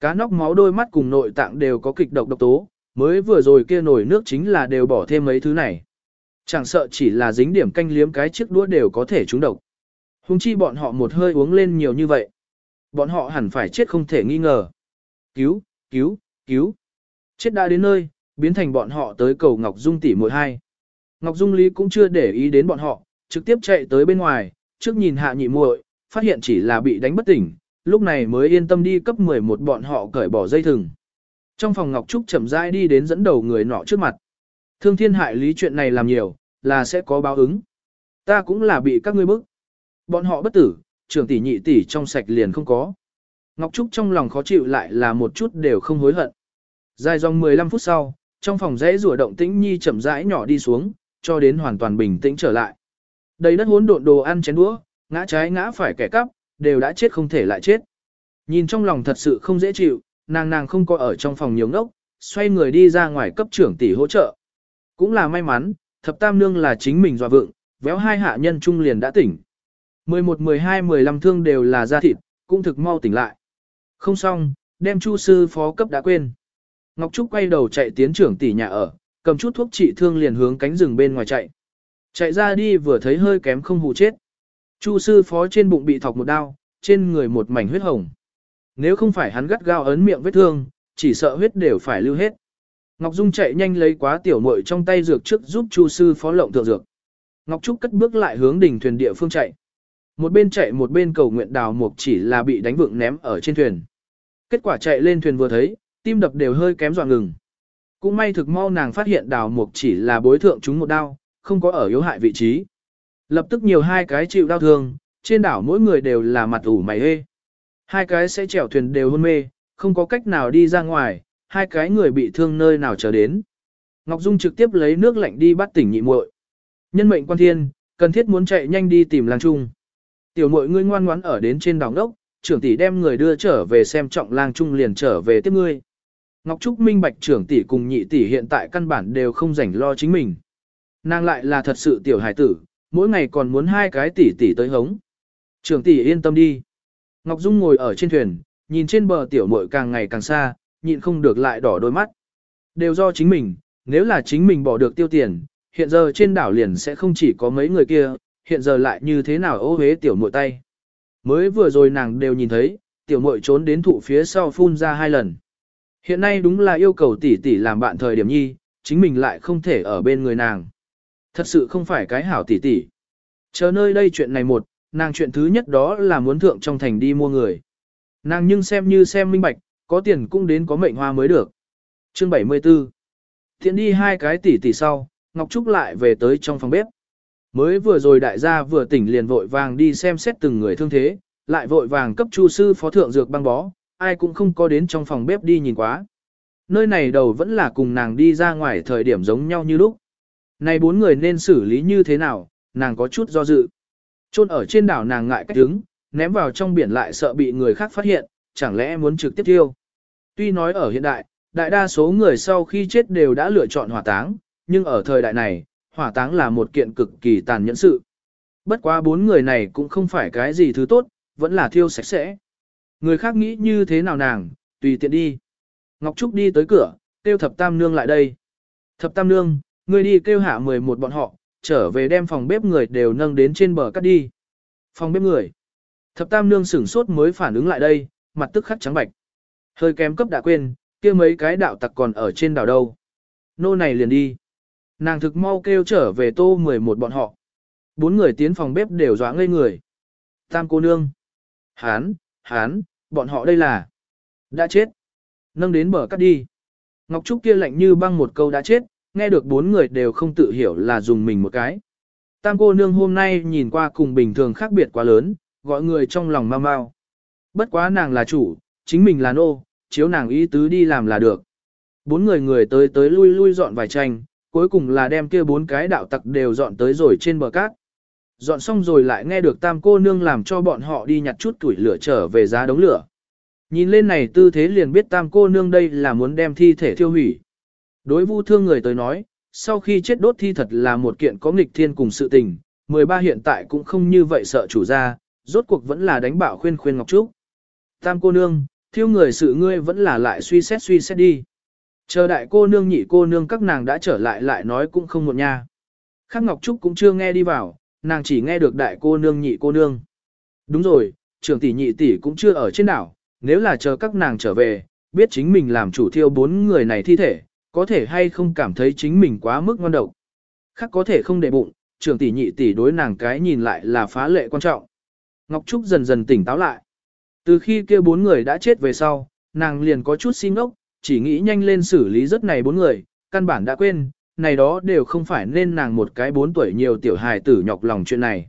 S1: Cá nóc máu đôi mắt cùng nội tạng đều có kịch độc độc tố, mới vừa rồi kia nổi nước chính là đều bỏ thêm mấy thứ này. Chẳng sợ chỉ là dính điểm canh liếm cái chiếc đũa đều có thể trúng độc. Hùng chi bọn họ một hơi uống lên nhiều như vậy. Bọn họ hẳn phải chết không thể nghi ngờ. Cứu, cứu, cứu. Chết đã đến nơi, biến thành bọn họ tới cầu Ngọc Dung tỷ mỗi hai. Ngọc Dung Lý cũng chưa để ý đến bọn họ, trực tiếp chạy tới bên ngoài, trước nhìn hạ nhị muội, phát hiện chỉ là bị đánh bất tỉnh, lúc này mới yên tâm đi cấp 11 bọn họ cởi bỏ dây thừng. Trong phòng Ngọc Trúc chậm rãi đi đến dẫn đầu người nọ trước mặt. Thương thiên hại lý chuyện này làm nhiều, là sẽ có báo ứng. Ta cũng là bị các ngươi bức. Bọn họ bất tử, trưởng tỷ nhị tỷ trong sạch liền không có. Ngọc Trúc trong lòng khó chịu lại là một chút đều không hối hận. Dài dòng 15 phút sau, trong phòng rẽ rùa động tĩnh nhi chậm rãi nhỏ đi xuống, cho đến hoàn toàn bình tĩnh trở lại. Đầy đất hỗn độn đồ ăn chén đũa, ngã trái ngã phải kẻ cắp, đều đã chết không thể lại chết. Nhìn trong lòng thật sự không dễ chịu, nàng nàng không có ở trong phòng nhiều ngốc, xoay người đi ra ngoài cấp trưởng tỷ hỗ trợ. Cũng là may mắn, thập tam nương là chính mình dọa vượng, véo hai hạ nhân trung liền đã tỉnh. 11, 12, 15 thương đều là da thịt, cũng thực mau tỉnh lại. Không xong, đem chu sư phó cấp đã quên. Ngọc Trúc quay đầu chạy tiến trưởng tỷ nhà ở, cầm chút thuốc trị thương liền hướng cánh rừng bên ngoài chạy. Chạy ra đi vừa thấy hơi kém không hù chết. Chu sư phó trên bụng bị thọc một đao, trên người một mảnh huyết hồng. Nếu không phải hắn gắt gao ấn miệng vết thương, chỉ sợ huyết đều phải lưu hết. Ngọc Dung chạy nhanh lấy quá tiểu muội trong tay dược trước giúp Chu sư phó lộng thượng dược. Ngọc Trúc cất bước lại hướng đỉnh thuyền địa phương chạy. Một bên chạy một bên cầu nguyện đào mục chỉ là bị đánh vượng ném ở trên thuyền. Kết quả chạy lên thuyền vừa thấy, tim đập đều hơi kém dọa ngừng. Cũng may thực mau nàng phát hiện đào mục chỉ là bối thượng chúng một đao, không có ở yếu hại vị trí. Lập tức nhiều hai cái chịu đau thương, trên đảo mỗi người đều là mặt ủ mày hê. Hai cái sẽ chèo thuyền đều hôn mê, không có cách nào đi ra ngoài, hai cái người bị thương nơi nào chờ đến. Ngọc Dung trực tiếp lấy nước lạnh đi bắt tỉnh nhị muội. Nhân mệnh quan thiên, cần thiết muốn chạy nhanh đi tìm lang trung. Tiểu muội ngươi ngoan ngoãn ở đến trên đảo đốc, trưởng tỷ đem người đưa trở về xem trọng lang trung liền trở về tiếp ngươi. Ngọc Trúc minh bạch trưởng tỷ cùng nhị tỷ hiện tại căn bản đều không rảnh lo chính mình. Nàng lại là thật sự tiểu hải tử, mỗi ngày còn muốn hai cái tỷ tỷ tới hống. Trưởng tỷ yên tâm đi. Ngọc Dung ngồi ở trên thuyền, nhìn trên bờ tiểu muội càng ngày càng xa, nhịn không được lại đỏ đôi mắt. Đều do chính mình, nếu là chính mình bỏ được tiêu tiền, hiện giờ trên đảo liền sẽ không chỉ có mấy người kia, hiện giờ lại như thế nào ô hế tiểu muội tay. Mới vừa rồi nàng đều nhìn thấy, tiểu muội trốn đến thụ phía sau phun ra hai lần. Hiện nay đúng là yêu cầu tỷ tỷ làm bạn thời điểm nhi, chính mình lại không thể ở bên người nàng. Thật sự không phải cái hảo tỷ tỷ. Chờ nơi đây chuyện này một, nàng chuyện thứ nhất đó là muốn thượng trong thành đi mua người. Nàng nhưng xem như xem minh bạch, có tiền cũng đến có mệnh hoa mới được. Chương 74 Thiện đi hai cái tỷ tỷ sau, Ngọc Trúc lại về tới trong phòng bếp. Mới vừa rồi đại gia vừa tỉnh liền vội vàng đi xem xét từng người thương thế, lại vội vàng cấp chu sư phó thượng dược băng bó, ai cũng không có đến trong phòng bếp đi nhìn quá. Nơi này đầu vẫn là cùng nàng đi ra ngoài thời điểm giống nhau như lúc. Này bốn người nên xử lý như thế nào, nàng có chút do dự. Trôn ở trên đảo nàng ngại cách đứng, ném vào trong biển lại sợ bị người khác phát hiện, chẳng lẽ muốn trực tiếp tiêu. Tuy nói ở hiện đại, đại đa số người sau khi chết đều đã lựa chọn hỏa táng, nhưng ở thời đại này, hỏa táng là một kiện cực kỳ tàn nhẫn sự. Bất quá bốn người này cũng không phải cái gì thứ tốt, vẫn là thiêu sạch sẽ. Người khác nghĩ như thế nào nàng, tùy tiện đi. Ngọc Trúc đi tới cửa, kêu thập tam nương lại đây. Thập tam nương, người đi kêu hạ 11 bọn họ, trở về đem phòng bếp người đều nâng đến trên bờ cắt đi. Phòng bếp người. Thập tam nương sửng sốt mới phản ứng lại đây, mặt tức khắc trắng bạch. Hơi kém cấp đã quên, kia mấy cái đạo tặc còn ở trên đảo đâu. Nô này liền đi. Nàng thực mau kêu trở về tô 11 bọn họ. Bốn người tiến phòng bếp đều dọa ngây người. Tam cô nương. Hán, hán, bọn họ đây là. Đã chết. Nâng đến bờ cắt đi. Ngọc Trúc kia lạnh như băng một câu đã chết, nghe được bốn người đều không tự hiểu là dùng mình một cái. Tam cô nương hôm nay nhìn qua cùng bình thường khác biệt quá lớn, gọi người trong lòng mau mau. Bất quá nàng là chủ, chính mình là nô, chiếu nàng ý tứ đi làm là được. Bốn người người tới tới lui lui dọn vài tranh, cuối cùng là đem kia bốn cái đạo tặc đều dọn tới rồi trên bờ cát. Dọn xong rồi lại nghe được tam cô nương làm cho bọn họ đi nhặt chút tuổi lửa trở về giá đống lửa. Nhìn lên này tư thế liền biết tam cô nương đây là muốn đem thi thể thiêu hủy. Đối vu thương người tới nói, sau khi chết đốt thi thật là một kiện có nghịch thiên cùng sự tình, 13 hiện tại cũng không như vậy sợ chủ gia, rốt cuộc vẫn là đánh bảo khuyên khuyên Ngọc Trúc. Tam cô nương, thiêu người sự ngươi vẫn là lại suy xét suy xét đi. Chờ đại cô nương nhị cô nương các nàng đã trở lại lại nói cũng không một nha. khác Ngọc Trúc cũng chưa nghe đi vào, nàng chỉ nghe được đại cô nương nhị cô nương. Đúng rồi, trưởng tỷ nhị tỷ cũng chưa ở trên đảo, nếu là chờ các nàng trở về, biết chính mình làm chủ thiêu bốn người này thi thể, có thể hay không cảm thấy chính mình quá mức ngon độc. khác có thể không để bụng, trưởng tỷ nhị tỷ đối nàng cái nhìn lại là phá lệ quan trọng. Ngọc Trúc dần dần tỉnh táo lại. Từ khi kia bốn người đã chết về sau, nàng liền có chút xin ốc, chỉ nghĩ nhanh lên xử lý rất này bốn người, căn bản đã quên, này đó đều không phải nên nàng một cái bốn tuổi nhiều tiểu hài tử nhọc lòng chuyện này.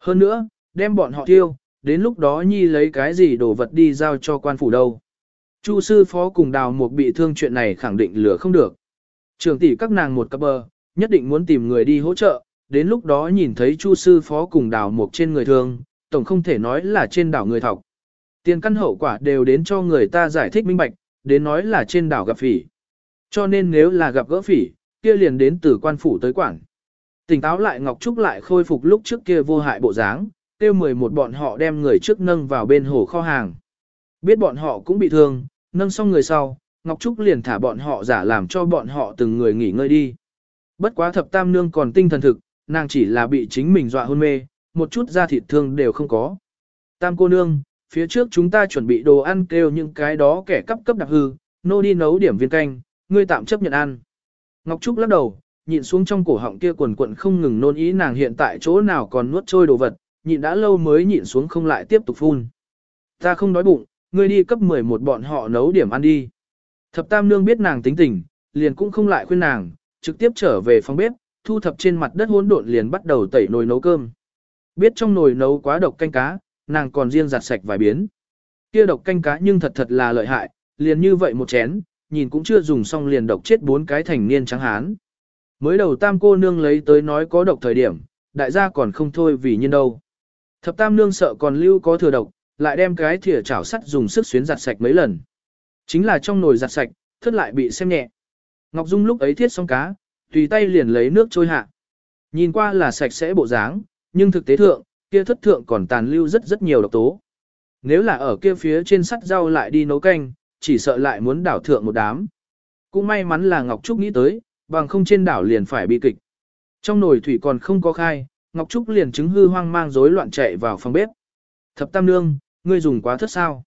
S1: Hơn nữa, đem bọn họ tiêu, đến lúc đó nhi lấy cái gì đồ vật đi giao cho quan phủ đâu. Chu sư phó cùng đào một bị thương chuyện này khẳng định lửa không được. Trường tỷ các nàng một cặp bờ, nhất định muốn tìm người đi hỗ trợ, đến lúc đó nhìn thấy chu sư phó cùng đào một trên người thương, tổng không thể nói là trên đảo người thọc. Tiền căn hậu quả đều đến cho người ta giải thích minh bạch, đến nói là trên đảo gặp phỉ. Cho nên nếu là gặp gỡ phỉ, kia liền đến từ quan phủ tới quản. Tỉnh táo lại Ngọc Trúc lại khôi phục lúc trước kia vô hại bộ dáng, tiêu 11 bọn họ đem người trước nâng vào bên hồ kho hàng. Biết bọn họ cũng bị thương, nâng xong người sau, Ngọc Trúc liền thả bọn họ giả làm cho bọn họ từng người nghỉ ngơi đi. Bất quá thập tam nương còn tinh thần thực, nàng chỉ là bị chính mình dọa hôn mê, một chút da thịt thương đều không có. Tam cô nương, phía trước chúng ta chuẩn bị đồ ăn kêu những cái đó kẻ cấp cấp đặc hư, nô đi nấu điểm viên canh, ngươi tạm chấp nhận ăn. Ngọc Trúc lắc đầu, nhịn xuống trong cổ họng kia quần quận không ngừng nôn ý nàng hiện tại chỗ nào còn nuốt trôi đồ vật, nhịn đã lâu mới nhịn xuống không lại tiếp tục phun. Ta không đói bụng, ngươi đi cấp 11 bọn họ nấu điểm ăn đi. Thập tam nương biết nàng tính tình, liền cũng không lại khuyên nàng, trực tiếp trở về phòng bếp, thu thập trên mặt đất hỗn độn liền bắt đầu tẩy nồi nấu cơm. Biết trong nồi nấu quá độc canh cá, nàng còn riêng giặt sạch vài biến. Kia độc canh cá nhưng thật thật là lợi hại, liền như vậy một chén, nhìn cũng chưa dùng xong liền độc chết bốn cái thành niên trắng hán. Mới đầu tam cô nương lấy tới nói có độc thời điểm, đại gia còn không thôi vì nhân đâu. Thập tam nương sợ còn lưu có thừa độc, lại đem cái thìa chảo sắt dùng sức xuyến giặt sạch mấy lần. Chính là trong nồi giặt sạch, thất lại bị xem nhẹ. Ngọc Dung lúc ấy thiết xong cá, tùy tay liền lấy nước trôi hạ. Nhìn qua là sạch sẽ bộ dáng, nhưng thực tế thượng, kia thất thượng còn tàn lưu rất rất nhiều độc tố. Nếu là ở kia phía trên sắt rau lại đi nấu canh, chỉ sợ lại muốn đảo thượng một đám. Cũng may mắn là Ngọc Trúc nghĩ tới, bằng không trên đảo liền phải bị kịch. Trong nồi thủy còn không có khai, Ngọc Trúc liền chứng hư hoang mang rối loạn chạy vào phòng bếp. Thập Tam Nương, ngươi dùng quá thất sao?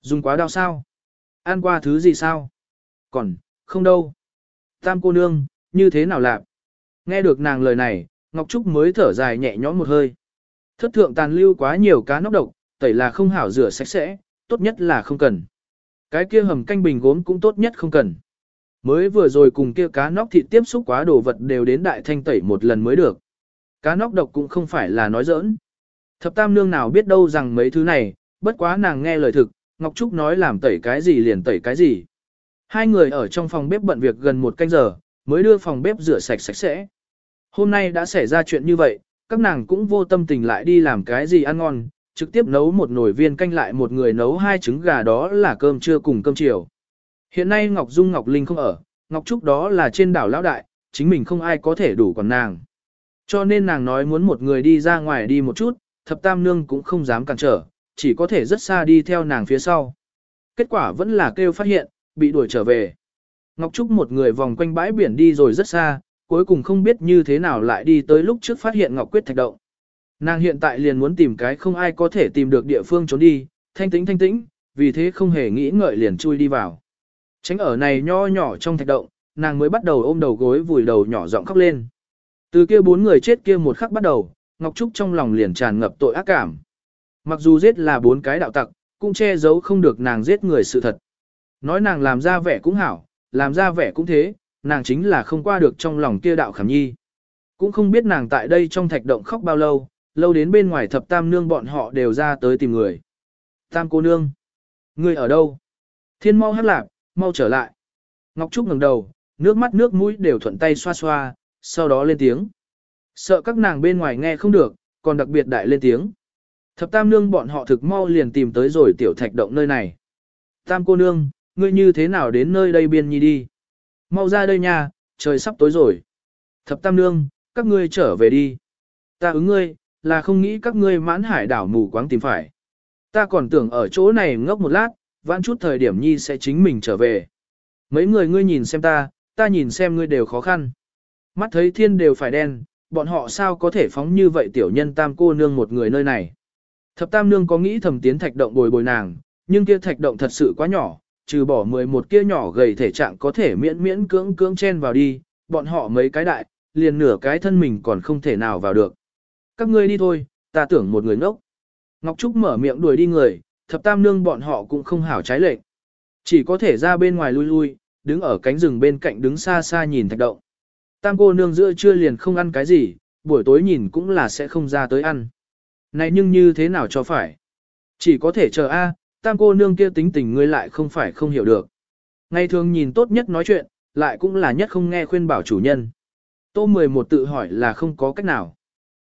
S1: Dùng quá đau sao? Ăn qua thứ gì sao? Còn, không đâu. Tam cô nương, như thế nào lạc? Nghe được nàng lời này, Ngọc Trúc mới thở dài nhẹ nhõm một hơi. Thất thượng tàn lưu quá nhiều cá nóc độc, tẩy là không hảo rửa sạch sẽ, tốt nhất là không cần. Cái kia hầm canh bình gốm cũng tốt nhất không cần. Mới vừa rồi cùng kia cá nóc thịt tiếp xúc quá đồ vật đều đến đại thanh tẩy một lần mới được. Cá nóc độc cũng không phải là nói giỡn. Thập tam nương nào biết đâu rằng mấy thứ này, bất quá nàng nghe lời thực, Ngọc Trúc nói làm tẩy cái gì liền tẩy cái gì. Hai người ở trong phòng bếp bận việc gần một canh giờ, mới đưa phòng bếp rửa sạch sạch sẽ. Hôm nay đã xảy ra chuyện như vậy, các nàng cũng vô tâm tình lại đi làm cái gì ăn ngon, trực tiếp nấu một nồi viên canh lại một người nấu hai trứng gà đó là cơm trưa cùng cơm chiều. Hiện nay Ngọc Dung Ngọc Linh không ở, Ngọc Trúc đó là trên đảo lão đại, chính mình không ai có thể đủ còn nàng. Cho nên nàng nói muốn một người đi ra ngoài đi một chút, thập tam nương cũng không dám cản trở, chỉ có thể rất xa đi theo nàng phía sau. Kết quả vẫn là kêu phát hiện, bị đuổi trở về. Ngọc Trúc một người vòng quanh bãi biển đi rồi rất xa, cuối cùng không biết như thế nào lại đi tới lúc trước phát hiện Ngọc Quyết Thạch Động. Nàng hiện tại liền muốn tìm cái không ai có thể tìm được địa phương trốn đi, thanh tĩnh thanh tĩnh, vì thế không hề nghĩ ngợi liền chui đi vào. Tránh ở này nho nhỏ trong thạch động, nàng mới bắt đầu ôm đầu gối vùi đầu nhỏ giọng khóc lên. Từ kia bốn người chết kia một khắc bắt đầu, Ngọc Trúc trong lòng liền tràn ngập tội ác cảm. Mặc dù giết là bốn cái đạo tặc, cũng che giấu không được nàng giết người sự thật. Nói nàng làm ra vẻ cũng hảo, làm ra vẻ cũng thế, nàng chính là không qua được trong lòng kia đạo khảm nhi. Cũng không biết nàng tại đây trong thạch động khóc bao lâu, lâu đến bên ngoài thập tam nương bọn họ đều ra tới tìm người. Tam cô nương, ngươi ở đâu? Thiên mau hát lạc, mau trở lại. Ngọc Trúc ngẩng đầu, nước mắt nước mũi đều thuận tay xoa xoa, sau đó lên tiếng. Sợ các nàng bên ngoài nghe không được, còn đặc biệt đại lên tiếng. Thập tam nương bọn họ thực mau liền tìm tới rồi tiểu thạch động nơi này. Tam cô nương, ngươi như thế nào đến nơi đây biên nhi đi? Mau ra đây nha, trời sắp tối rồi. Thập tam nương, các ngươi trở về đi. Ta ứng ngươi, là không nghĩ các ngươi mãn hải đảo mù quáng tìm phải. Ta còn tưởng ở chỗ này ngốc một lát, vãn chút thời điểm nhi sẽ chính mình trở về. Mấy người ngươi nhìn xem ta, ta nhìn xem ngươi đều khó khăn. Mắt thấy thiên đều phải đen, bọn họ sao có thể phóng như vậy tiểu nhân tam cô nương một người nơi này. Thập tam nương có nghĩ thầm tiến thạch động bồi bồi nàng, nhưng kia thạch động thật sự quá nhỏ, trừ bỏ 11 kia nhỏ gầy thể trạng có thể miễn miễn cưỡng cưỡng chen vào đi, bọn họ mấy cái đại, liền nửa cái thân mình còn không thể nào vào được. Các ngươi đi thôi, ta tưởng một người ngốc. Ngọc Trúc mở miệng đuổi đi người, thập tam nương bọn họ cũng không hảo trái lệnh. Chỉ có thể ra bên ngoài lui lui, đứng ở cánh rừng bên cạnh đứng xa xa nhìn thạch động. Tam cô nương giữa trưa liền không ăn cái gì, buổi tối nhìn cũng là sẽ không ra tới ăn. Này nhưng như thế nào cho phải? Chỉ có thể chờ a, tam cô nương kia tính tình ngươi lại không phải không hiểu được. Ngày thường nhìn tốt nhất nói chuyện, lại cũng là nhất không nghe khuyên bảo chủ nhân. Tô 11 tự hỏi là không có cách nào.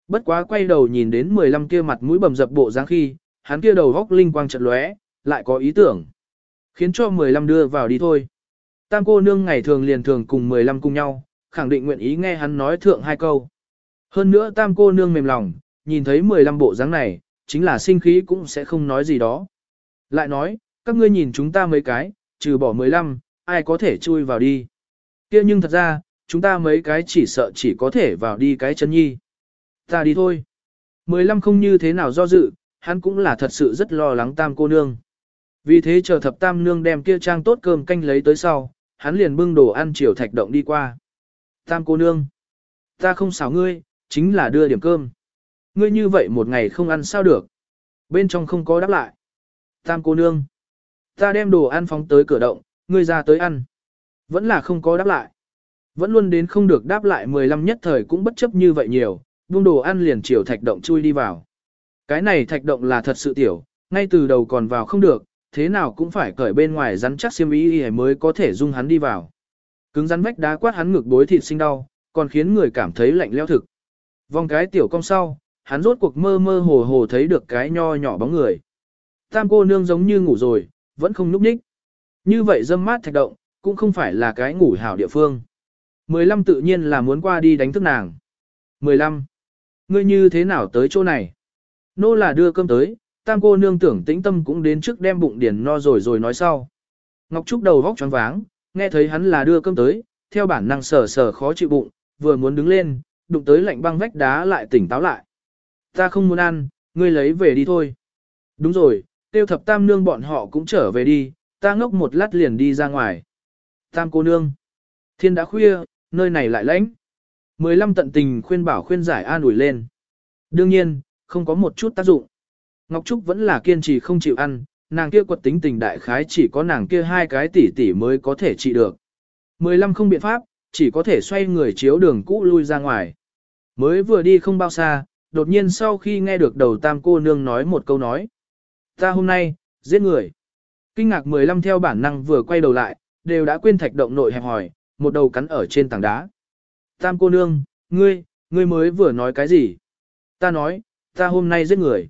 S1: Bất quá quay đầu nhìn đến 15 kia mặt mũi bầm dập bộ dáng khi, hắn kia đầu góc linh quang chợt lóe, lại có ý tưởng. Khiến cho 15 đưa vào đi thôi. Tam cô nương ngày thường liền thường cùng 15 cùng nhau, khẳng định nguyện ý nghe hắn nói thượng hai câu. Hơn nữa tam cô nương mềm lòng, nhìn thấy 15 bộ dáng này, chính là sinh khí cũng sẽ không nói gì đó. Lại nói, các ngươi nhìn chúng ta mấy cái, trừ bỏ 15, ai có thể chui vào đi. kia nhưng thật ra, chúng ta mấy cái chỉ sợ chỉ có thể vào đi cái chân nhi. Ta đi thôi. 15 không như thế nào do dự, hắn cũng là thật sự rất lo lắng tam cô nương. Vì thế chờ thập tam nương đem kia trang tốt cơm canh lấy tới sau, hắn liền bưng đồ ăn chiều thạch động đi qua. Tam cô nương, ta không xảo ngươi, chính là đưa điểm cơm. Ngươi như vậy một ngày không ăn sao được. Bên trong không có đáp lại. Tam cô nương, ta đem đồ ăn phóng tới cửa động, ngươi ra tới ăn. Vẫn là không có đáp lại. Vẫn luôn đến không được đáp lại 15 nhất thời cũng bất chấp như vậy nhiều, buông đồ ăn liền chiều thạch động chui đi vào. Cái này thạch động là thật sự tiểu, ngay từ đầu còn vào không được, thế nào cũng phải cởi bên ngoài rắn chắc xiêm y mới có thể dung hắn đi vào. Cứng rắn vách đá quát hắn ngực bối thịt sinh đau, còn khiến người cảm thấy lạnh leo thực. Vòng cái tiểu cong sau, hắn rốt cuộc mơ mơ hồ hồ thấy được cái nho nhỏ bóng người. Tam cô nương giống như ngủ rồi, vẫn không núp ních. Như vậy dâm mát thạch động, cũng không phải là cái ngủ hảo địa phương. 15 tự nhiên là muốn qua đi đánh thức nàng. 15. Ngươi như thế nào tới chỗ này? Nô là đưa cơm tới, tam cô nương tưởng tĩnh tâm cũng đến trước đem bụng điền no rồi rồi nói sau. Ngọc Trúc đầu vóc choáng váng, nghe thấy hắn là đưa cơm tới, theo bản năng sờ sờ khó chịu bụng, vừa muốn đứng lên, đụng tới lạnh băng vách đá lại tỉnh táo lại. Ta không muốn ăn, ngươi lấy về đi thôi. Đúng rồi, tiêu thập tam nương bọn họ cũng trở về đi, ta ngốc một lát liền đi ra ngoài. Tam cô nương. Thiên đã khuya, nơi này lại lạnh. Mười lăm tận tình khuyên bảo khuyên giải an ủi lên. Đương nhiên, không có một chút tác dụng. Ngọc Trúc vẫn là kiên trì không chịu ăn, nàng kia quật tính tình đại khái chỉ có nàng kia hai cái tỷ tỷ mới có thể trị được. Mười lăm không biện pháp, chỉ có thể xoay người chiếu đường cũ lui ra ngoài. Mới vừa đi không bao xa, đột nhiên sau khi nghe được đầu tam cô nương nói một câu nói. Ta hôm nay, giết người. Kinh ngạc mười lăm theo bản năng vừa quay đầu lại, đều đã quên thạch động nội hẹp hỏi, một đầu cắn ở trên tảng đá. Tam cô nương, ngươi, ngươi mới vừa nói cái gì? Ta nói, ta hôm nay giết người.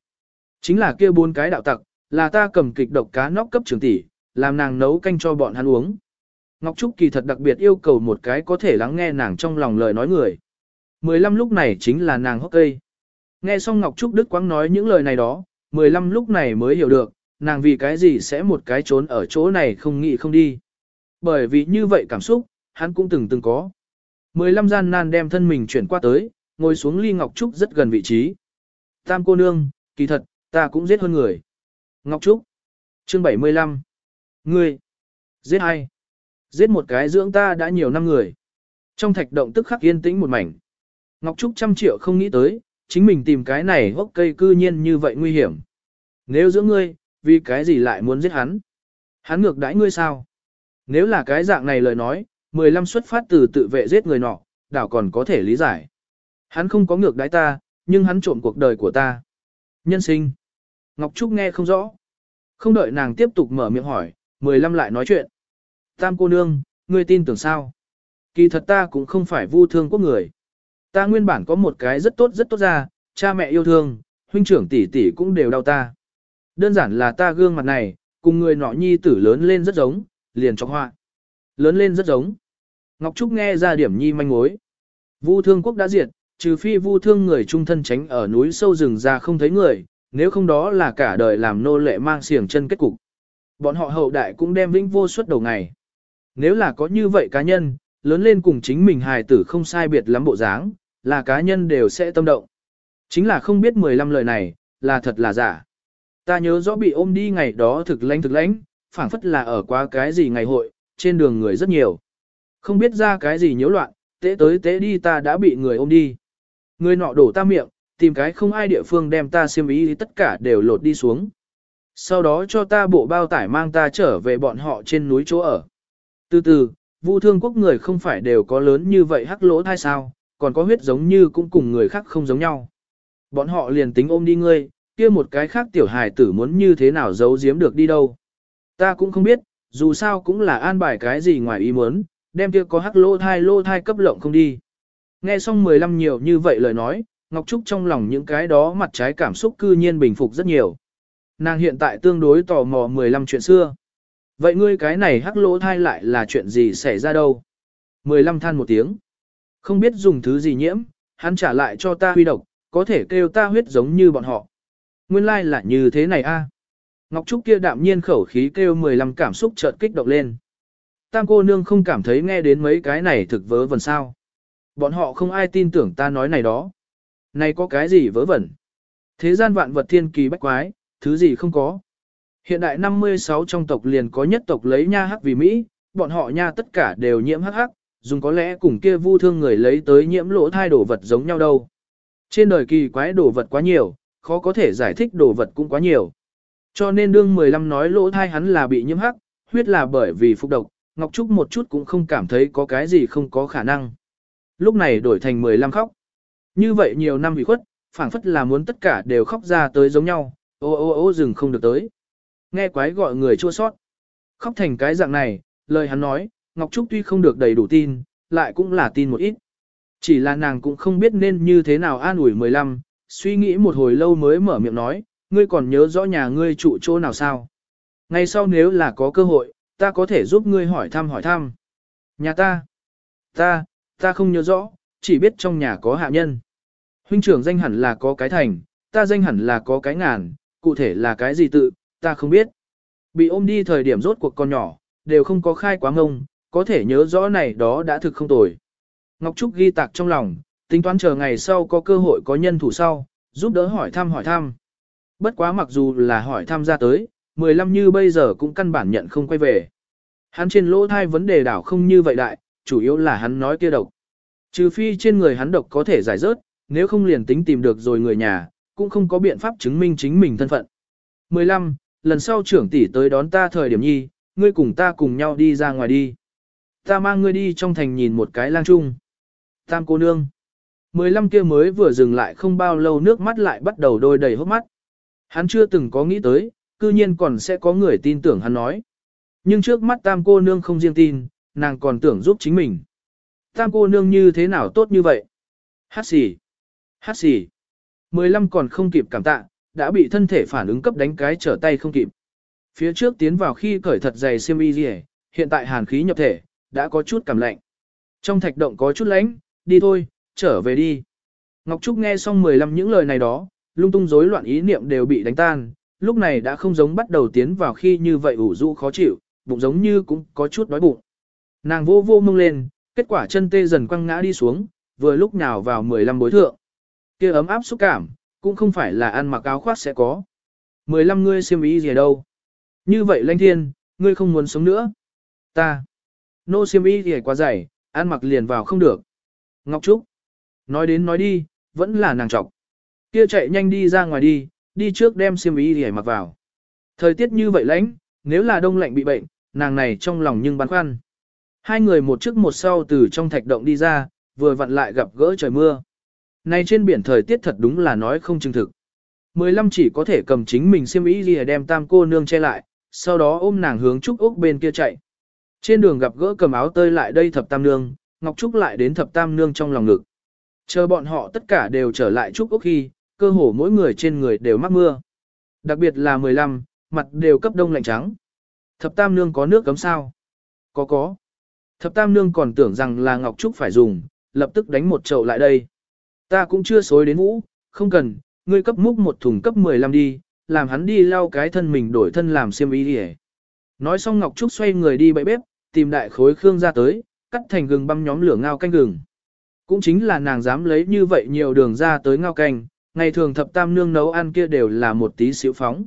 S1: Chính là kia bốn cái đạo tặc, là ta cầm kịch độc cá nóc cấp trưởng tỷ, làm nàng nấu canh cho bọn hắn uống. Ngọc Trúc kỳ thật đặc biệt yêu cầu một cái có thể lắng nghe nàng trong lòng lời nói người. 15 lúc này chính là nàng hốc cây. Nghe xong Ngọc Trúc Đức Quang nói những lời này đó, 15 lúc này mới hiểu được, nàng vì cái gì sẽ một cái trốn ở chỗ này không nghĩ không đi. Bởi vì như vậy cảm xúc, hắn cũng từng từng có. 15 gian nan đem thân mình chuyển qua tới, ngồi xuống ly Ngọc Trúc rất gần vị trí. Tam cô nương, kỳ thật, ta cũng giết hơn người. Ngọc Trúc. Chương 75. Ngươi. Giết ai? Giết một cái dưỡng ta đã nhiều năm người. Trong thạch động tức khắc yên tĩnh một mảnh. Ngọc Trúc trăm triệu không nghĩ tới, chính mình tìm cái này hốc cây cư nhiên như vậy nguy hiểm. Nếu dưỡng ngươi, vì cái gì lại muốn giết hắn? Hắn ngược đãi ngươi sao? Nếu là cái dạng này lời nói, 15 xuất phát từ tự vệ giết người nọ, đảo còn có thể lý giải. Hắn không có ngược đái ta, nhưng hắn trộm cuộc đời của ta. Nhân sinh. Ngọc Trúc nghe không rõ. Không đợi nàng tiếp tục mở miệng hỏi, 15 lại nói chuyện. Tam cô nương, ngươi tin tưởng sao? Kỳ thật ta cũng không phải vu thương quốc người. Ta nguyên bản có một cái rất tốt rất tốt ra, cha mẹ yêu thương, huynh trưởng tỷ tỷ cũng đều đau ta. Đơn giản là ta gương mặt này, cùng người nọ nhi tử lớn lên rất giống, liền cho họa. Lớn lên rất giống. Ngọc Trúc nghe ra điểm nhi manh mối. Vu thương quốc đã diệt, trừ phi vu thương người trung thân tránh ở núi sâu rừng ra không thấy người, nếu không đó là cả đời làm nô lệ mang xiềng chân kết cục. Bọn họ hậu đại cũng đem vĩnh vô suất đầu ngày. Nếu là có như vậy cá nhân, lớn lên cùng chính mình hài tử không sai biệt lắm bộ dáng, là cá nhân đều sẽ tâm động. Chính là không biết 15 lời này, là thật là giả. Ta nhớ rõ bị ôm đi ngày đó thực lãnh thực lãnh, phảng phất là ở quá cái gì ngày hội, trên đường người rất nhiều. Không biết ra cái gì nhiễu loạn, tế tới tế đi ta đã bị người ôm đi. Người nọ đổ ta miệng, tìm cái không ai địa phương đem ta xiêm ý tất cả đều lột đi xuống. Sau đó cho ta bộ bao tải mang ta trở về bọn họ trên núi chỗ ở. Từ từ, vu thương quốc người không phải đều có lớn như vậy hắc lỗ thai sao, còn có huyết giống như cũng cùng người khác không giống nhau. Bọn họ liền tính ôm đi ngươi, kia một cái khác tiểu hài tử muốn như thế nào giấu giếm được đi đâu. Ta cũng không biết, dù sao cũng là an bài cái gì ngoài ý muốn, đem kia có hắc lỗ thai lỗ thai cấp lộng không đi. Nghe xong 15 nhiều như vậy lời nói, Ngọc Trúc trong lòng những cái đó mặt trái cảm xúc cư nhiên bình phục rất nhiều. Nàng hiện tại tương đối tò mò 15 chuyện xưa. Vậy ngươi cái này hắc lỗ thai lại là chuyện gì xảy ra đâu? 15 than một tiếng. Không biết dùng thứ gì nhiễm, hắn trả lại cho ta huy độc, có thể kêu ta huyết giống như bọn họ. Nguyên lai like là như thế này a. Ngọc Trúc kia đạm nhiên khẩu khí kêu 15 cảm xúc chợt kích động lên. Tam cô nương không cảm thấy nghe đến mấy cái này thực vớ vẩn sao. Bọn họ không ai tin tưởng ta nói này đó. Này có cái gì vớ vẩn? Thế gian vạn vật thiên kỳ bách quái, thứ gì không có. Hiện đại 56 trong tộc liền có nhất tộc lấy nha hắc vì Mỹ, bọn họ nha tất cả đều nhiễm hắc hắc, dùng có lẽ cùng kia vu thương người lấy tới nhiễm lỗ thai đồ vật giống nhau đâu. Trên đời kỳ quái đồ vật quá nhiều, khó có thể giải thích đồ vật cũng quá nhiều. Cho nên đương 15 nói lỗ thai hắn là bị nhiễm hắc, huyết là bởi vì phục độc, Ngọc Trúc một chút cũng không cảm thấy có cái gì không có khả năng. Lúc này đổi thành 15 khóc. Như vậy nhiều năm bị khuất, phảng phất là muốn tất cả đều khóc ra tới giống nhau, ô ô ô dừng không được tới. Nghe quái gọi người chua sót. Khóc thành cái dạng này, lời hắn nói, Ngọc Trúc tuy không được đầy đủ tin, lại cũng là tin một ít. Chỉ là nàng cũng không biết nên như thế nào an ủi 15, suy nghĩ một hồi lâu mới mở miệng nói, ngươi còn nhớ rõ nhà ngươi trụ chỗ nào sao? Ngày sau nếu là có cơ hội, ta có thể giúp ngươi hỏi thăm hỏi thăm. Nhà ta, ta, ta không nhớ rõ, chỉ biết trong nhà có hạ nhân. Huynh trưởng danh hẳn là có cái thành, ta danh hẳn là có cái ngàn, cụ thể là cái gì tự, ta không biết. Bị ôm đi thời điểm rốt cuộc con nhỏ, đều không có khai quá ngông, có thể nhớ rõ này đó đã thực không tồi. Ngọc Trúc ghi tạc trong lòng, tính toán chờ ngày sau có cơ hội có nhân thủ sau, giúp đỡ hỏi thăm hỏi thăm. Bất quá mặc dù là hỏi thăm ra tới, 15 như bây giờ cũng căn bản nhận không quay về. Hắn trên lỗ thai vấn đề đảo không như vậy đại, chủ yếu là hắn nói kia độc. Trừ phi trên người hắn độc có thể giải rớt, nếu không liền tính tìm được rồi người nhà, cũng không có biện pháp chứng minh chính mình thân phận. 15. Lần sau trưởng tỷ tới đón ta thời điểm nhi, ngươi cùng ta cùng nhau đi ra ngoài đi. Ta mang ngươi đi trong thành nhìn một cái lang trung. Tam cô nương. 15 kia mới vừa dừng lại không bao lâu nước mắt lại bắt đầu đôi đầy hốc mắt. Hắn chưa từng có nghĩ tới, cư nhiên còn sẽ có người tin tưởng hắn nói. Nhưng trước mắt tam cô nương không riêng tin, nàng còn tưởng giúp chính mình. Tam cô nương như thế nào tốt như vậy? Hát xì. Hát xì. 15 còn không kịp cảm tạ, đã bị thân thể phản ứng cấp đánh cái trở tay không kịp. Phía trước tiến vào khi cởi thật dày xiêm y rìa, hiện tại hàn khí nhập thể, đã có chút cảm lạnh. Trong thạch động có chút lạnh, đi thôi, trở về đi. Ngọc Trúc nghe xong 15 những lời này đó, lung tung rối loạn ý niệm đều bị đánh tan, lúc này đã không giống bắt đầu tiến vào khi như vậy ủ rũ khó chịu, bụng giống như cũng có chút đói bụng. Nàng vô vô mông lên, kết quả chân tê dần quăng ngã đi xuống, vừa lúc nào vào 15 bối thượng. kia ấm áp xúc cảm, cũng không phải là ăn mặc áo khoác sẽ có. 15 ngươi xiêm ý gì đâu. Như vậy lanh thiên, ngươi không muốn sống nữa. Ta. Nô xiêm ý gì quá dày, ăn mặc liền vào không được. Ngọc Trúc. Nói đến nói đi, vẫn là nàng trọc. Kia chạy nhanh đi ra ngoài đi, đi trước đem xiêm y để mặc vào. Thời tiết như vậy lạnh, nếu là đông lạnh bị bệnh, nàng này trong lòng nhưng băn khoăn. Hai người một trước một sau từ trong thạch động đi ra, vừa vặn lại gặp gỡ trời mưa. Này trên biển thời tiết thật đúng là nói không chứng thực. Mười lăm chỉ có thể cầm chính mình xiêm y gì đem tam cô nương che lại, sau đó ôm nàng hướng Trúc Úc bên kia chạy. Trên đường gặp gỡ cầm áo tơi lại đây thập tam nương, Ngọc Trúc lại đến thập tam nương trong lòng ngực. Chờ bọn họ tất cả đều trở lại Trúc Úc khi, cơ hồ mỗi người trên người đều mắc mưa. Đặc biệt là 15, mặt đều cấp đông lạnh trắng. Thập tam nương có nước cấm sao? Có có. Thập tam nương còn tưởng rằng là Ngọc Trúc phải dùng, lập tức đánh một chậu lại đây. Ta cũng chưa xối đến vũ, không cần, ngươi cấp múc một thùng cấp 15 đi, làm hắn đi lau cái thân mình đổi thân làm xiêm y đi Nói xong Ngọc Trúc xoay người đi bậy bếp, tìm đại khối khương ra tới, cắt thành gừng băm nhóm lửa ngao canh gừng. Cũng chính là nàng dám lấy như vậy nhiều đường ra tới ngao canh, ngày thường thập tam nương nấu ăn kia đều là một tí xíu phóng.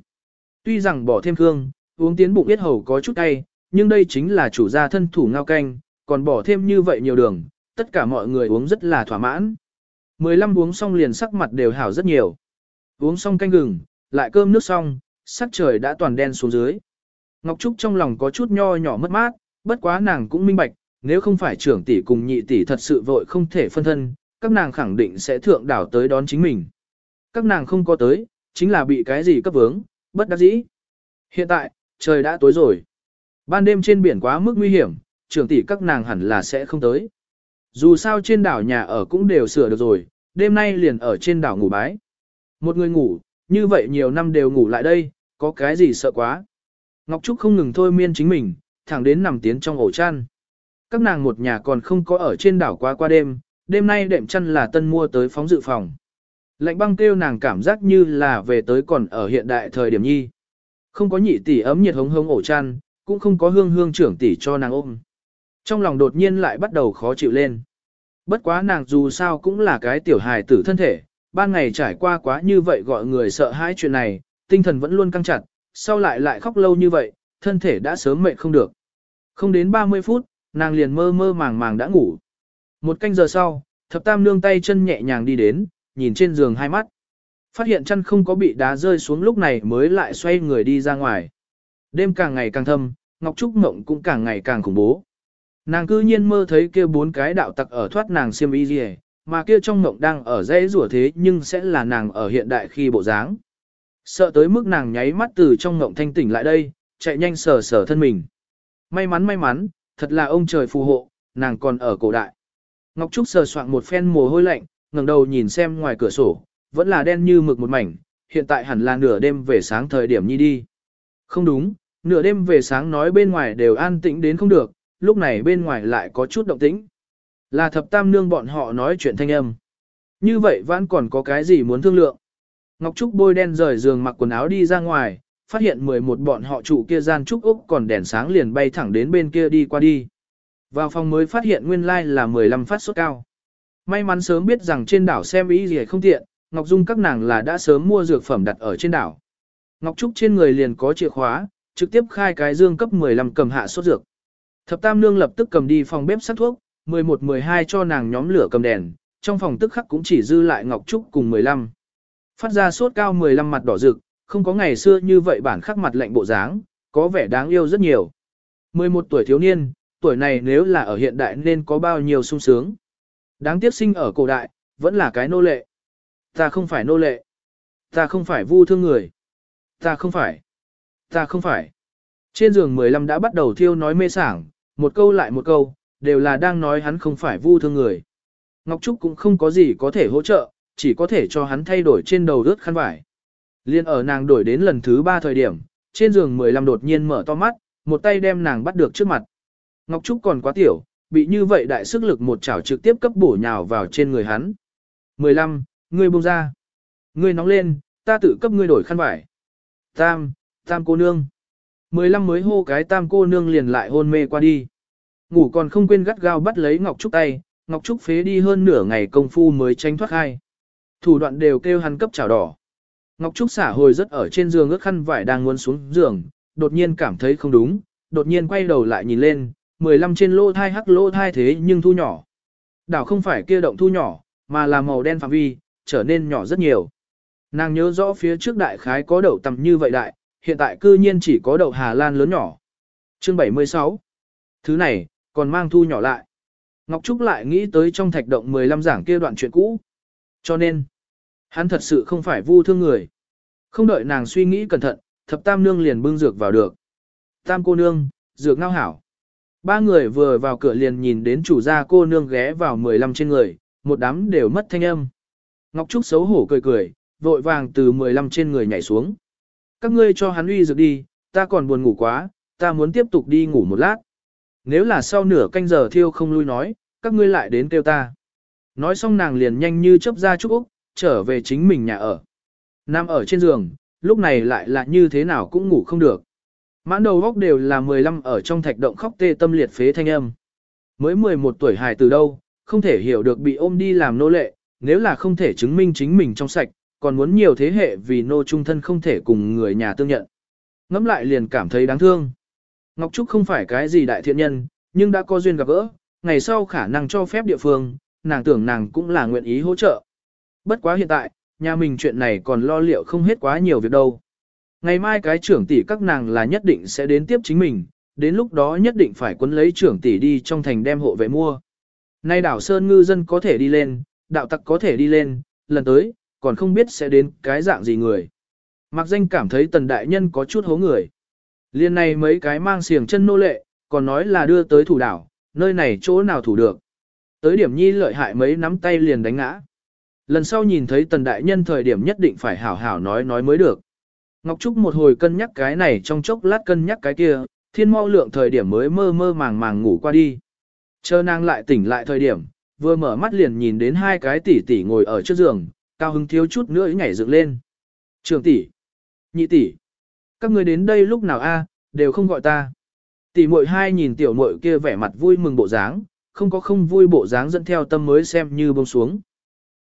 S1: Tuy rằng bỏ thêm hương, uống tiến bụng biết hầu có chút cay, nhưng đây chính là chủ gia thân thủ ngao canh, còn bỏ thêm như vậy nhiều đường, tất cả mọi người uống rất là thỏa mãn. 15 uống xong liền sắc mặt đều hảo rất nhiều. Uống xong canh gừng, lại cơm nước xong, sắc trời đã toàn đen xuống dưới. Ngọc Trúc trong lòng có chút nho nhỏ mất mát, bất quá nàng cũng minh bạch, nếu không phải trưởng tỷ cùng nhị tỷ thật sự vội không thể phân thân, các nàng khẳng định sẽ thượng đảo tới đón chính mình. Các nàng không có tới, chính là bị cái gì cấp vướng, bất đắc dĩ. Hiện tại, trời đã tối rồi. Ban đêm trên biển quá mức nguy hiểm, trưởng tỷ các nàng hẳn là sẽ không tới. Dù sao trên đảo nhà ở cũng đều sửa được rồi, đêm nay liền ở trên đảo ngủ bái. Một người ngủ, như vậy nhiều năm đều ngủ lại đây, có cái gì sợ quá. Ngọc Trúc không ngừng thôi miên chính mình, thẳng đến nằm tiến trong ổ chăn. Các nàng một nhà còn không có ở trên đảo qua qua đêm, đêm nay đệm chăn là tân mua tới phóng dự phòng. Lạnh băng kêu nàng cảm giác như là về tới còn ở hiện đại thời điểm nhi. Không có nhị tỷ ấm nhiệt hống hống ổ chăn, cũng không có hương hương trưởng tỷ cho nàng ôm. Trong lòng đột nhiên lại bắt đầu khó chịu lên. Bất quá nàng dù sao cũng là cái tiểu hài tử thân thể, ban ngày trải qua quá như vậy gọi người sợ hãi chuyện này, tinh thần vẫn luôn căng chặt, sau lại lại khóc lâu như vậy, thân thể đã sớm mệt không được. Không đến 30 phút, nàng liền mơ mơ màng màng đã ngủ. Một canh giờ sau, thập tam nương tay chân nhẹ nhàng đi đến, nhìn trên giường hai mắt. Phát hiện chân không có bị đá rơi xuống lúc này mới lại xoay người đi ra ngoài. Đêm càng ngày càng thâm, Ngọc Trúc mộng cũng càng ngày càng khủng bố. Nàng cư nhiên mơ thấy kia bốn cái đạo tặc ở thoát nàng xiêm y rìa, mà kia trong mộng đang ở dãy rủa thế nhưng sẽ là nàng ở hiện đại khi bộ dáng. Sợ tới mức nàng nháy mắt từ trong mộng thanh tỉnh lại đây, chạy nhanh sờ sờ thân mình. May mắn may mắn, thật là ông trời phù hộ, nàng còn ở cổ đại. Ngọc Trúc sờ soạn một phen mồ hôi lạnh, ngẩng đầu nhìn xem ngoài cửa sổ, vẫn là đen như mực một mảnh, hiện tại hẳn là nửa đêm về sáng thời điểm nhi đi. Không đúng, nửa đêm về sáng nói bên ngoài đều an tĩnh đến không được, lúc này bên ngoài lại có chút động tĩnh. Là thập tam nương bọn họ nói chuyện thanh âm. Như vậy vẫn còn có cái gì muốn thương lượng. Ngọc Trúc bôi đen rời giường mặc quần áo đi ra ngoài, phát hiện 11 bọn họ trụ kia gian Trúc Úc còn đèn sáng liền bay thẳng đến bên kia đi qua đi. Vào phòng mới phát hiện nguyên lai like là 15 phát sốt cao. May mắn sớm biết rằng trên đảo xem ý gì không tiện, Ngọc Dung các nàng là đã sớm mua dược phẩm đặt ở trên đảo. Ngọc Trúc trên người liền có chìa khóa, trực tiếp khai cái dương cấp 15 cầm hạ sốt dược. Thập Tam Nương lập tức cầm đi phòng bếp sắc thuốc, 11-12 cho nàng nhóm lửa cầm đèn, trong phòng tức khắc cũng chỉ dư lại Ngọc Trúc cùng 15. Phát ra sốt cao 15 mặt đỏ rực, không có ngày xưa như vậy bản khắc mặt lạnh bộ dáng, có vẻ đáng yêu rất nhiều. 11 tuổi thiếu niên, tuổi này nếu là ở hiện đại nên có bao nhiêu sung sướng. Đáng tiếc sinh ở cổ đại, vẫn là cái nô lệ. Ta không phải nô lệ. Ta không phải vu thương người. Ta không phải. Ta không phải. Trên giường 15 đã bắt đầu thiêu nói mê sảng, một câu lại một câu, đều là đang nói hắn không phải vu thương người. Ngọc Trúc cũng không có gì có thể hỗ trợ, chỉ có thể cho hắn thay đổi trên đầu rớt khăn vải. Liên ở nàng đổi đến lần thứ ba thời điểm, trên giường 15 đột nhiên mở to mắt, một tay đem nàng bắt được trước mặt. Ngọc Trúc còn quá tiểu, bị như vậy đại sức lực một chảo trực tiếp cấp bổ nhào vào trên người hắn. 15. Ngươi buông ra. Ngươi nóng lên, ta tự cấp ngươi đổi khăn vải. Tam, tam cô nương. 15 mới hô cái tam cô nương liền lại hôn mê qua đi. Ngủ còn không quên gắt gao bắt lấy Ngọc Trúc tay, Ngọc Trúc phế đi hơn nửa ngày công phu mới tránh thoát hai. Thủ đoạn đều kêu hắn cấp chảo đỏ. Ngọc Trúc xả hồi rất ở trên giường ước khăn vải đang muốn xuống giường, đột nhiên cảm thấy không đúng, đột nhiên quay đầu lại nhìn lên, 15 trên lô thai hắc lô thai thế nhưng thu nhỏ. Đảo không phải kia động thu nhỏ, mà là màu đen phạm vi, trở nên nhỏ rất nhiều. Nàng nhớ rõ phía trước đại khái có đậu tầm như vậy đại, hiện tại cư nhiên chỉ có đậu Hà Lan lớn nhỏ. Chương 76 Thứ này, còn mang thu nhỏ lại. Ngọc Trúc lại nghĩ tới trong thạch động 15 giảng kia đoạn chuyện cũ. Cho nên, hắn thật sự không phải vu thương người. Không đợi nàng suy nghĩ cẩn thận, thập tam nương liền bưng dược vào được. Tam cô nương, dược ngao hảo. Ba người vừa vào cửa liền nhìn đến chủ gia cô nương ghé vào 15 trên người, một đám đều mất thanh âm. Ngọc Trúc xấu hổ cười cười, vội vàng từ 15 trên người nhảy xuống. Các ngươi cho hắn uy dược đi, ta còn buồn ngủ quá, ta muốn tiếp tục đi ngủ một lát. Nếu là sau nửa canh giờ thiêu không lui nói, các ngươi lại đến kêu ta. Nói xong nàng liền nhanh như chớp ra Trúc Úc, trở về chính mình nhà ở. Nam ở trên giường, lúc này lại là như thế nào cũng ngủ không được. Mãn đầu góc đều là 15 ở trong thạch động khóc tê tâm liệt phế thanh âm. Mới 11 tuổi hài từ đâu, không thể hiểu được bị ôm đi làm nô lệ, nếu là không thể chứng minh chính mình trong sạch, còn muốn nhiều thế hệ vì nô trung thân không thể cùng người nhà tương nhận. Ngắm lại liền cảm thấy đáng thương. Ngọc Trúc không phải cái gì đại thiện nhân, nhưng đã có duyên gặp gỡ, ngày sau khả năng cho phép địa phương, nàng tưởng nàng cũng là nguyện ý hỗ trợ. Bất quá hiện tại, nhà mình chuyện này còn lo liệu không hết quá nhiều việc đâu. Ngày mai cái trưởng tỷ các nàng là nhất định sẽ đến tiếp chính mình, đến lúc đó nhất định phải quấn lấy trưởng tỷ đi trong thành đem hộ vệ mua. Nay đảo Sơn ngư dân có thể đi lên, đạo tặc có thể đi lên, lần tới, còn không biết sẽ đến cái dạng gì người. Mạc danh cảm thấy tần đại nhân có chút hố người. Liên này mấy cái mang xiềng chân nô lệ, còn nói là đưa tới thủ đảo, nơi này chỗ nào thủ được. Tới điểm nhi lợi hại mấy nắm tay liền đánh ngã. Lần sau nhìn thấy tần đại nhân thời điểm nhất định phải hảo hảo nói nói mới được. Ngọc Trúc một hồi cân nhắc cái này trong chốc lát cân nhắc cái kia, thiên mau lượng thời điểm mới mơ mơ màng màng ngủ qua đi. Chờ nàng lại tỉnh lại thời điểm, vừa mở mắt liền nhìn đến hai cái tỷ tỷ ngồi ở trước giường, cao hứng thiếu chút nữa nhảy dựng lên. Trường tỷ, nhị tỷ, các người đến đây lúc nào a, đều không gọi ta. Tỷ muội hai nhìn tiểu muội kia vẻ mặt vui mừng bộ dáng, không có không vui bộ dáng dẫn theo tâm mới xem như bông xuống.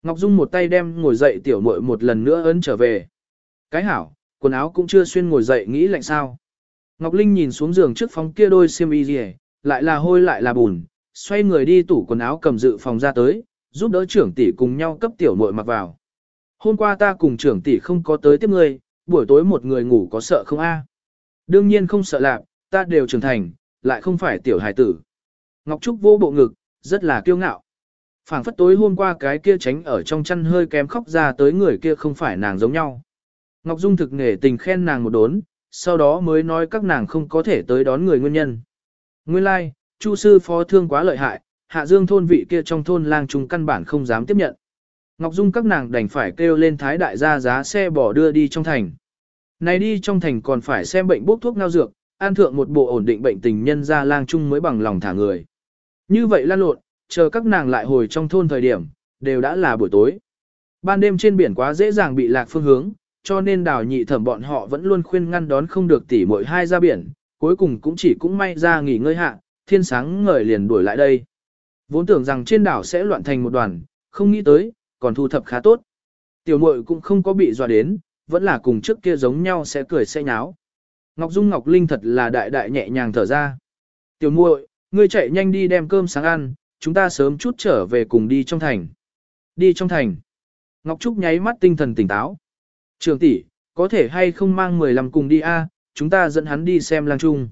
S1: Ngọc Dung một tay đem ngồi dậy tiểu muội một lần nữa ấn trở về. Cái hảo, quần áo cũng chưa xuyên ngồi dậy nghĩ lạnh sao. Ngọc Linh nhìn xuống giường trước phòng kia đôi xiêm y rìa, lại là hôi lại là bùn, xoay người đi tủ quần áo cầm dự phòng ra tới, giúp đỡ trưởng tỷ cùng nhau cấp tiểu muội mặc vào. Hôm qua ta cùng trưởng tỷ không có tới tiếp ngươi, buổi tối một người ngủ có sợ không a? Đương nhiên không sợ lạc, ta đều trưởng thành, lại không phải tiểu hài tử. Ngọc Trúc vô bộ ngực, rất là kiêu ngạo. phảng phất tối hôm qua cái kia tránh ở trong chăn hơi kém khóc ra tới người kia không phải nàng giống nhau. Ngọc Dung thực nghề tình khen nàng một đốn, sau đó mới nói các nàng không có thể tới đón người nguyên nhân. Nguyên lai, like, Chu sư phó thương quá lợi hại, hạ dương thôn vị kia trong thôn lang trung căn bản không dám tiếp nhận. Ngọc Dung các nàng đành phải kêu lên thái đại gia giá xe bỏ đưa đi trong thành. Này đi trong thành còn phải xem bệnh bốc thuốc ngao dược, an thượng một bộ ổn định bệnh tình nhân ra lang trung mới bằng lòng thả người. Như vậy lan lộn, chờ các nàng lại hồi trong thôn thời điểm, đều đã là buổi tối. Ban đêm trên biển quá dễ dàng bị lạc phương hướng, cho nên đào nhị thẩm bọn họ vẫn luôn khuyên ngăn đón không được tỉ mỗi hai ra biển, cuối cùng cũng chỉ cũng may ra nghỉ ngơi hạ, thiên sáng ngời liền đuổi lại đây. Vốn tưởng rằng trên đảo sẽ loạn thành một đoàn, không nghĩ tới, còn thu thập khá tốt. Tiểu muội cũng không có bị dọa đến, vẫn là cùng trước kia giống nhau sẽ cười sẽ nháo. Ngọc Dung Ngọc Linh thật là đại đại nhẹ nhàng thở ra. Tiểu muội, ngươi chạy nhanh đi đem cơm sáng ăn, chúng ta sớm chút trở về cùng đi trong thành. Đi trong thành. Ngọc Trúc nháy mắt tinh thần tỉnh táo. Trường tỷ, có thể hay không mang 15 cùng đi a, chúng ta dẫn hắn đi xem lang trung.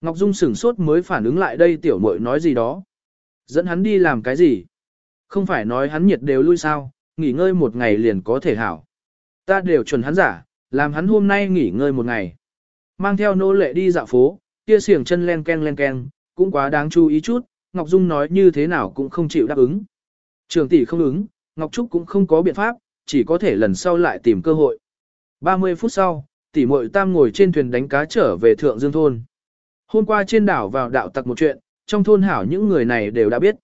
S1: Ngọc Dung sửng sốt mới phản ứng lại đây tiểu muội nói gì đó. Dẫn hắn đi làm cái gì? Không phải nói hắn nhiệt đều lui sao, nghỉ ngơi một ngày liền có thể hảo. Ta đều chuẩn hắn giả, làm hắn hôm nay nghỉ ngơi một ngày. Mang theo nô lệ đi dạo phố, kia xiềng chân len ken len ken, cũng quá đáng chú ý chút, Ngọc Dung nói như thế nào cũng không chịu đáp ứng. Trường tỷ không ứng, Ngọc Trúc cũng không có biện pháp, chỉ có thể lần sau lại tìm cơ hội. 30 phút sau, tỷ muội tam ngồi trên thuyền đánh cá trở về Thượng Dương Thôn. Hôm qua trên đảo vào đạo tặc một chuyện, trong thôn hảo những người này đều đã biết.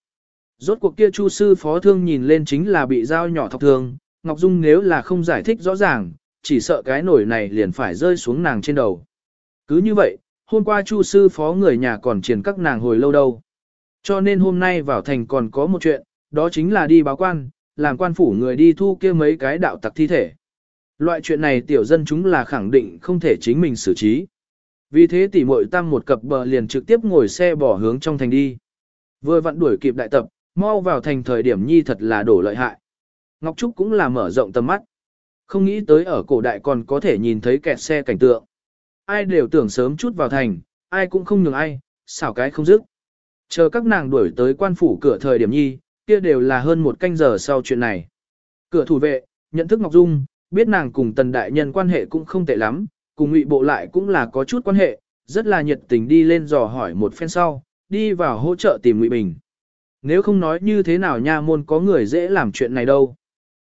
S1: Rốt cuộc kia chu sư phó thương nhìn lên chính là bị dao nhỏ thọc thương, Ngọc Dung nếu là không giải thích rõ ràng, chỉ sợ cái nổi này liền phải rơi xuống nàng trên đầu. Cứ như vậy, hôm qua chu sư phó người nhà còn truyền các nàng hồi lâu đâu. Cho nên hôm nay vào thành còn có một chuyện, đó chính là đi báo quan, làm quan phủ người đi thu kia mấy cái đạo tặc thi thể. Loại chuyện này tiểu dân chúng là khẳng định không thể chính mình xử trí. Vì thế tỷ muội tăng một cặp bờ liền trực tiếp ngồi xe bỏ hướng trong thành đi. Vừa vặn đuổi kịp đại tập, mau vào thành thời điểm nhi thật là đổ lợi hại. Ngọc Trúc cũng là mở rộng tầm mắt. Không nghĩ tới ở cổ đại còn có thể nhìn thấy kẹt xe cảnh tượng. Ai đều tưởng sớm chút vào thành, ai cũng không nhường ai, xảo cái không dứt. Chờ các nàng đuổi tới quan phủ cửa thời điểm nhi, kia đều là hơn một canh giờ sau chuyện này. Cửa thủ vệ, nhận thức Ngọc Dung, biết nàng cùng tần đại nhân quan hệ cũng không tệ lắm, cùng ngụy bộ lại cũng là có chút quan hệ, rất là nhiệt tình đi lên dò hỏi một phen sau, đi vào hỗ trợ tìm ngụy bình. Nếu không nói như thế nào nha môn có người dễ làm chuyện này đâu.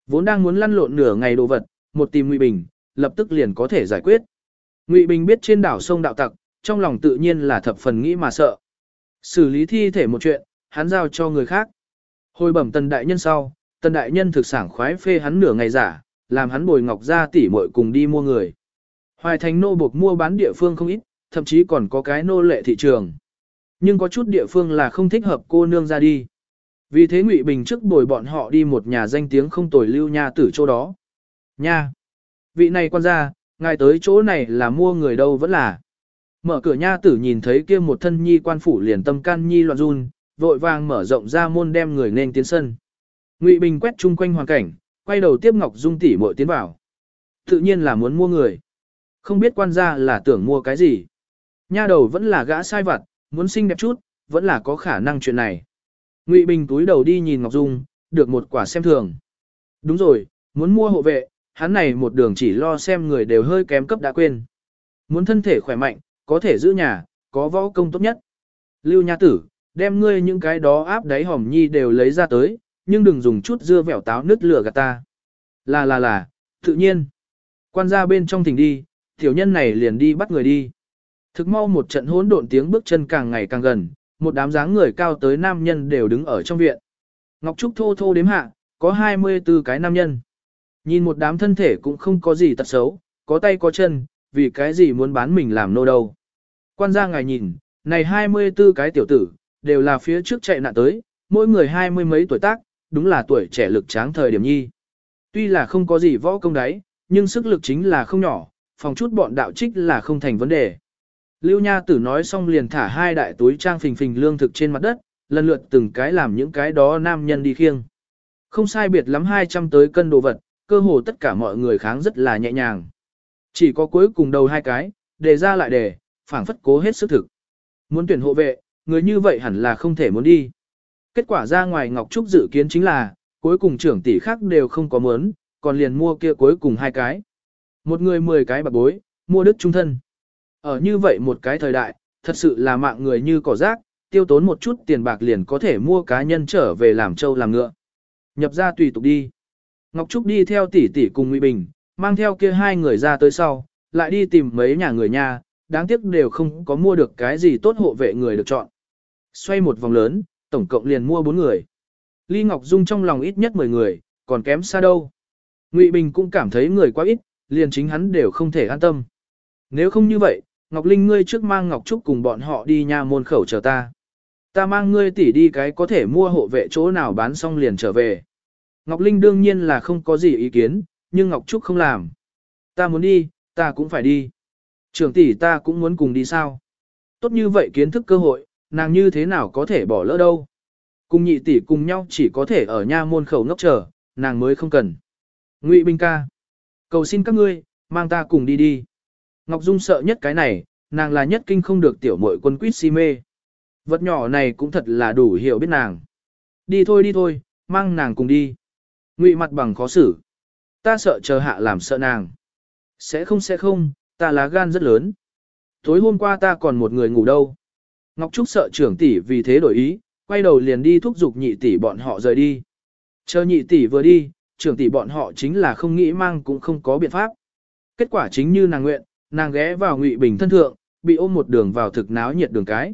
S1: Vốn đang muốn lăn lộn nửa ngày đồ vật, một tìm ngụy bình, lập tức liền có thể giải quyết. Ngụy bình biết trên đảo sông đạo tặc, trong lòng tự nhiên là thập phần nghĩ mà sợ. Xử lý thi thể một chuyện, hắn giao cho người khác. Hồi bẩm tần đại nhân sau, tần đại nhân thực sản khoái phê hắn nửa ngày giả, làm hắn bồi ngọc ra tỉ muội cùng đi mua người. Hoài thành nô buộc mua bán địa phương không ít, thậm chí còn có cái nô lệ thị trường. Nhưng có chút địa phương là không thích hợp cô nương ra đi. Vì thế Ngụy Bình trước bồi bọn họ đi một nhà danh tiếng không tồi lưu nha tử chỗ đó. Nha! Vị này quan gia, ngài tới chỗ này là mua người đâu vẫn là. Mở cửa nha tử nhìn thấy kia một thân nhi quan phủ liền tâm can nhi loạn run, vội vàng mở rộng ra môn đem người nên tiến sân. Ngụy Bình quét chung quanh hoàn cảnh, quay đầu tiếp Ngọc Dung tỷ muội tiến vào. Tự nhiên là muốn mua người. Không biết quan gia là tưởng mua cái gì. Nha đầu vẫn là gã sai vặt, muốn xinh đẹp chút, vẫn là có khả năng chuyện này. Ngụy Bình túi đầu đi nhìn Ngọc Dung, được một quả xem thường. Đúng rồi, muốn mua hộ vệ, hắn này một đường chỉ lo xem người đều hơi kém cấp đã quên. Muốn thân thể khỏe mạnh, có thể giữ nhà, có võ công tốt nhất. Lưu Nha Tử, đem ngươi những cái đó áp đáy hòm nhi đều lấy ra tới, nhưng đừng dùng chút dưa vẻo táo nứt lửa gạt ta. Là là là, tự nhiên. Quan gia bên trong thỉnh đi, tiểu nhân này liền đi bắt người đi. Thực mau một trận hỗn độn tiếng bước chân càng ngày càng gần, một đám dáng người cao tới nam nhân đều đứng ở trong viện. Ngọc Trúc thô thô đếm hạ, có 24 cái nam nhân. Nhìn một đám thân thể cũng không có gì tật xấu, có tay có chân, vì cái gì muốn bán mình làm nô đâu. Quan gia ngài nhìn, này 24 cái tiểu tử, đều là phía trước chạy nạn tới, mỗi người hai mươi mấy tuổi tác, đúng là tuổi trẻ lực tráng thời điểm nhi. Tuy là không có gì võ công đấy, nhưng sức lực chính là không nhỏ, phòng chút bọn đạo trích là không thành vấn đề. Lưu Nha Tử nói xong liền thả hai đại túi trang phình phình lương thực trên mặt đất, lần lượt từng cái làm những cái đó nam nhân đi khiêng. Không sai biệt lắm 200 tới cân đồ vật, cơ hồ tất cả mọi người kháng rất là nhẹ nhàng. Chỉ có cuối cùng đầu hai cái, đề ra lại đề, phảng phất cố hết sức thực. Muốn tuyển hộ vệ, người như vậy hẳn là không thể muốn đi. Kết quả ra ngoài Ngọc Trúc dự kiến chính là, cuối cùng trưởng tỷ khác đều không có muốn, còn liền mua kia cuối cùng hai cái. Một người 10 cái bạc bối, mua đức trung thân. Ở như vậy một cái thời đại, thật sự là mạng người như cỏ rác, tiêu tốn một chút tiền bạc liền có thể mua cá nhân trở về làm trâu làm ngựa. Nhập ra tùy tục đi. Ngọc Trúc đi theo tỷ tỷ cùng Ngụy Bình, mang theo kia hai người ra tới sau, lại đi tìm mấy nhà người nhà, đáng tiếc đều không có mua được cái gì tốt hộ vệ người được chọn. Xoay một vòng lớn, tổng cộng liền mua bốn người. Ly Ngọc Dung trong lòng ít nhất 10 người, còn kém xa đâu. Ngụy Bình cũng cảm thấy người quá ít, liền chính hắn đều không thể an tâm. Nếu không như vậy, Ngọc Linh ngươi trước mang Ngọc Trúc cùng bọn họ đi nhà môn khẩu chờ ta. Ta mang ngươi tỉ đi cái có thể mua hộ vệ chỗ nào bán xong liền trở về. Ngọc Linh đương nhiên là không có gì ý kiến, nhưng Ngọc Trúc không làm. Ta muốn đi, ta cũng phải đi. Trưởng tỷ ta cũng muốn cùng đi sao. Tốt như vậy kiến thức cơ hội, nàng như thế nào có thể bỏ lỡ đâu. Cùng nhị tỷ cùng nhau chỉ có thể ở nha môn khẩu ngốc chờ, nàng mới không cần. Ngụy Bình ca. Cầu xin các ngươi, mang ta cùng đi đi. Ngọc Dung sợ nhất cái này, nàng là nhất kinh không được tiểu muội quân quýt si mê. Vật nhỏ này cũng thật là đủ hiểu biết nàng. Đi thôi đi thôi, mang nàng cùng đi. Ngụy mặt bằng khó xử. Ta sợ chờ hạ làm sợ nàng. Sẽ không sẽ không, ta lá gan rất lớn. Tối hôm qua ta còn một người ngủ đâu. Ngọc Trúc sợ trưởng tỷ vì thế đổi ý, quay đầu liền đi thúc giục nhị tỷ bọn họ rời đi. Chờ nhị tỷ vừa đi, trưởng tỷ bọn họ chính là không nghĩ mang cũng không có biện pháp. Kết quả chính như nàng nguyện, nàng ghé vào ngụy bình thân thượng, bị ôm một đường vào thực náo nhiệt đường cái.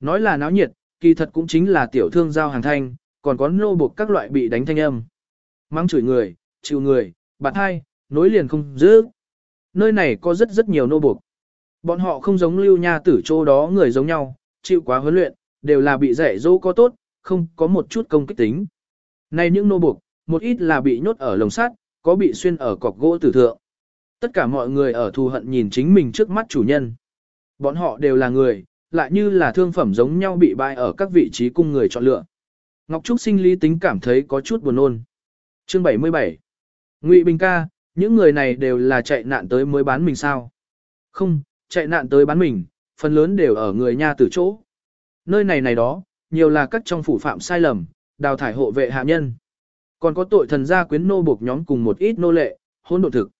S1: Nói là náo nhiệt, kỳ thật cũng chính là tiểu thương giao hàng thanh, còn có nô buộc các loại bị đánh thanh âm. Mang chửi người, chịu người, bạn hai, nối liền không giữ. Nơi này có rất rất nhiều nô buộc. Bọn họ không giống lưu nha tử chỗ đó người giống nhau, chịu quá huấn luyện, đều là bị dạy dỗ có tốt, không có một chút công kích tính. nay những nô buộc, một ít là bị nhốt ở lồng sắt, có bị xuyên ở cọc gỗ tử thượng. Tất cả mọi người ở thù hận nhìn chính mình trước mắt chủ nhân. Bọn họ đều là người, lại như là thương phẩm giống nhau bị bại ở các vị trí cung người chọn lựa. Ngọc Trúc sinh lý tính cảm thấy có chút buồn nôn. Chương 77 Ngụy Bình ca, những người này đều là chạy nạn tới mới bán mình sao? Không, chạy nạn tới bán mình, phần lớn đều ở người nha tử chỗ. Nơi này này đó, nhiều là các trong phủ phạm sai lầm, đào thải hộ vệ hạ nhân. Còn có tội thần gia quyến nô buộc nhóm cùng một ít nô lệ, hôn độn thực.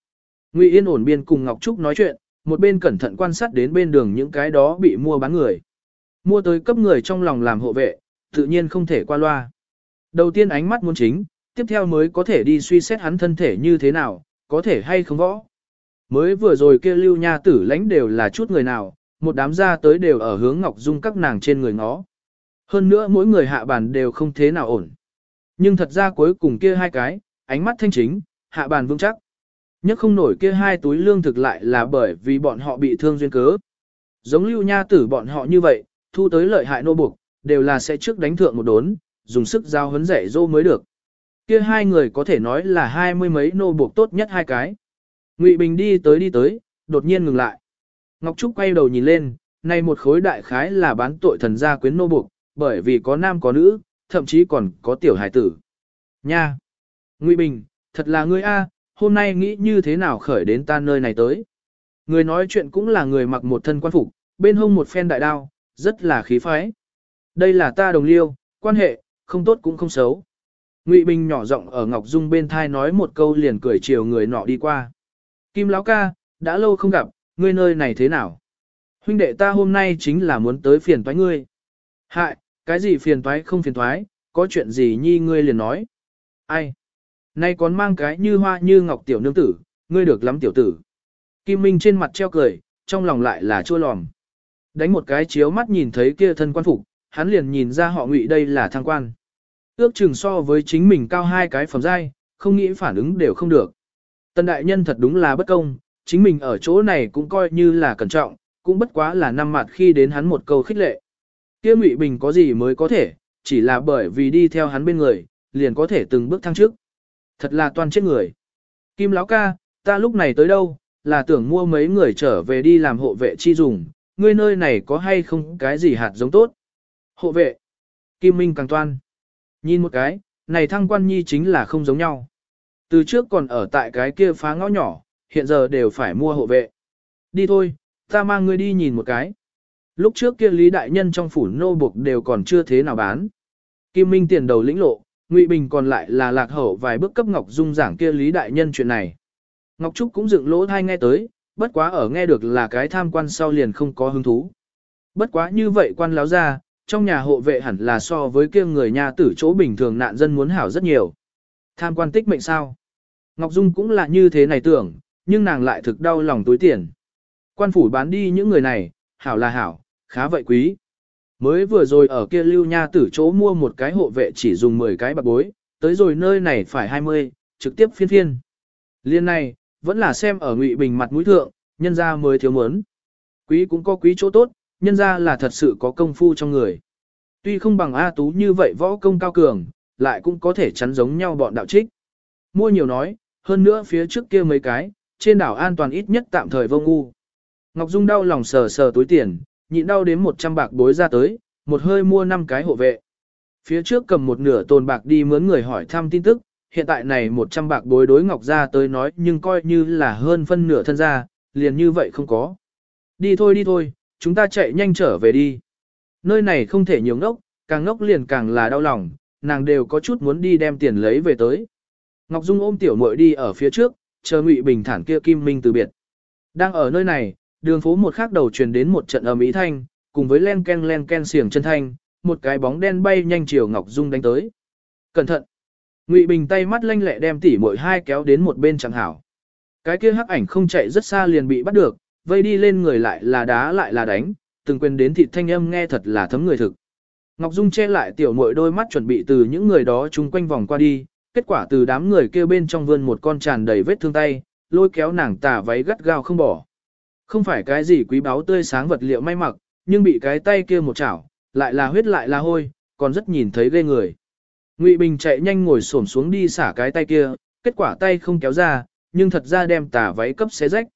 S1: Ngụy Yên ổn biên cùng Ngọc Trúc nói chuyện, một bên cẩn thận quan sát đến bên đường những cái đó bị mua bán người. Mua tới cấp người trong lòng làm hộ vệ, tự nhiên không thể qua loa. Đầu tiên ánh mắt muốn chính, tiếp theo mới có thể đi suy xét hắn thân thể như thế nào, có thể hay không võ. Mới vừa rồi kia lưu nha tử lãnh đều là chút người nào, một đám ra tới đều ở hướng Ngọc Dung các nàng trên người ngó. Hơn nữa mỗi người hạ bàn đều không thế nào ổn. Nhưng thật ra cuối cùng kia hai cái, ánh mắt thanh chính, hạ bàn vững chắc. Nhất không nổi kia hai túi lương thực lại là bởi vì bọn họ bị thương duyên cớ. Giống lưu nha tử bọn họ như vậy, thu tới lợi hại nô buộc, đều là sẽ trước đánh thượng một đốn, dùng sức giao hấn dạy dô mới được. Kia hai người có thể nói là hai mươi mấy nô buộc tốt nhất hai cái. Ngụy Bình đi tới đi tới, đột nhiên ngừng lại. Ngọc Trúc quay đầu nhìn lên, này một khối đại khái là bán tội thần gia quyến nô buộc, bởi vì có nam có nữ, thậm chí còn có tiểu hải tử. Nha! Ngụy Bình, thật là ngươi A, hôm nay nghĩ như thế nào khởi đến ta nơi này tới. Người nói chuyện cũng là người mặc một thân quan phục, bên hông một phen đại đao, rất là khí phái. Đây là ta đồng liêu, quan hệ, không tốt cũng không xấu. Ngụy Bình nhỏ giọng ở Ngọc Dung bên thai nói một câu liền cười chiều người nọ đi qua. Kim Lão ca, đã lâu không gặp, ngươi nơi này thế nào? Huynh đệ ta hôm nay chính là muốn tới phiền toái ngươi. Hại, cái gì phiền toái không phiền toái, có chuyện gì nhi ngươi liền nói. Ai? Nay còn mang cái như hoa như ngọc tiểu nương tử, ngươi được lắm tiểu tử. Kim Minh trên mặt treo cười, trong lòng lại là chua lòm. Đánh một cái chiếu mắt nhìn thấy kia thân quan phục, hắn liền nhìn ra họ ngụy đây là thăng quan. Ước chừng so với chính mình cao hai cái phẩm giai, không nghĩ phản ứng đều không được. Tân đại nhân thật đúng là bất công, chính mình ở chỗ này cũng coi như là cẩn trọng, cũng bất quá là năm mặt khi đến hắn một câu khích lệ. Kia Ngụy Bình có gì mới có thể, chỉ là bởi vì đi theo hắn bên người, liền có thể từng bước thăng trước. Thật là toàn chết người. Kim lão ca, ta lúc này tới đâu, là tưởng mua mấy người trở về đi làm hộ vệ chi dùng, ngươi nơi này có hay không cái gì hạt giống tốt. Hộ vệ. Kim Minh càng toan. Nhìn một cái, này thăng quan nhi chính là không giống nhau. Từ trước còn ở tại cái kia phá ngõ nhỏ, hiện giờ đều phải mua hộ vệ. Đi thôi, ta mang ngươi đi nhìn một cái. Lúc trước kia Lý Đại Nhân trong phủ nô buộc đều còn chưa thế nào bán. Kim Minh tiền đầu lĩnh lộ, Ngụy Bình còn lại là lạc hậu vài bước cấp Ngọc Dung giảng kia Lý Đại Nhân chuyện này. Ngọc Trúc cũng dựng lỗ thai nghe tới, bất quá ở nghe được là cái tham quan sau liền không có hứng thú. Bất quá như vậy quan láo ra, trong nhà hộ vệ hẳn là so với kia người nhà tử chỗ bình thường nạn dân muốn hảo rất nhiều. Tham quan tích mệnh sao? Ngọc Dung cũng là như thế này tưởng, nhưng nàng lại thực đau lòng túi tiền. Quan phủ bán đi những người này, hảo là hảo, khá vậy quý. Mới vừa rồi ở kia lưu nha tử chỗ mua một cái hộ vệ chỉ dùng 10 cái bạc bối, tới rồi nơi này phải 20, trực tiếp phiên phiên. Liên này, vẫn là xem ở ngụy bình mặt mũi thượng, nhân ra mới thiếu muốn. Quý cũng có quý chỗ tốt, nhân ra là thật sự có công phu trong người. Tuy không bằng A Tú như vậy võ công cao cường, lại cũng có thể chắn giống nhau bọn đạo trích. Mua nhiều nói, hơn nữa phía trước kia mấy cái, trên đảo an toàn ít nhất tạm thời vô ngu. Ngọc Dung đau lòng sờ sờ túi tiền, nhịn đau đến 100 bạc bối ra tới, một hơi mua 5 cái hộ vệ. Phía trước cầm một nửa tồn bạc đi mướn người hỏi thăm tin tức, hiện tại này 100 bạc bối đối Ngọc ra tới nói nhưng coi như là hơn phân nửa thân ra, liền như vậy không có. Đi thôi đi thôi, chúng ta chạy nhanh trở về đi. Nơi này không thể nhiều ngốc, càng ngốc liền càng là đau lòng, nàng đều có chút muốn đi đem tiền lấy về tới. Ngọc Dung ôm tiểu muội đi ở phía trước, chờ Ngụy Bình thản kia Kim Minh từ biệt. Đang ở nơi này, đường phố một khác đầu truyền đến một trận ầm ĩ thanh, cùng với len ken len ken xiềng chân thanh, một cái bóng đen bay nhanh chiều Ngọc Dung đánh tới. Cẩn thận! Ngụy Bình tay mắt lanh lẹ đem tỉ muội hai kéo đến một bên chẳng hảo. Cái kia hắc ảnh không chạy rất xa liền bị bắt được, vây đi lên người lại là đá lại là đánh, từng quên đến thịt thanh âm nghe thật là thấm người thực. Ngọc Dung che lại tiểu muội đôi mắt chuẩn bị từ những người đó chung quanh vòng qua đi, kết quả từ đám người kêu bên trong vươn một con tràn đầy vết thương tay, lôi kéo nàng tà váy gắt gao không bỏ. Không phải cái gì quý báu tươi sáng vật liệu may mặc, nhưng bị cái tay kia một chảo, lại là huyết lại là hôi, còn rất nhìn thấy ghê người. Ngụy Bình chạy nhanh ngồi xổm xuống đi xả cái tay kia, kết quả tay không kéo ra, nhưng thật ra đem tà váy cấp xé rách.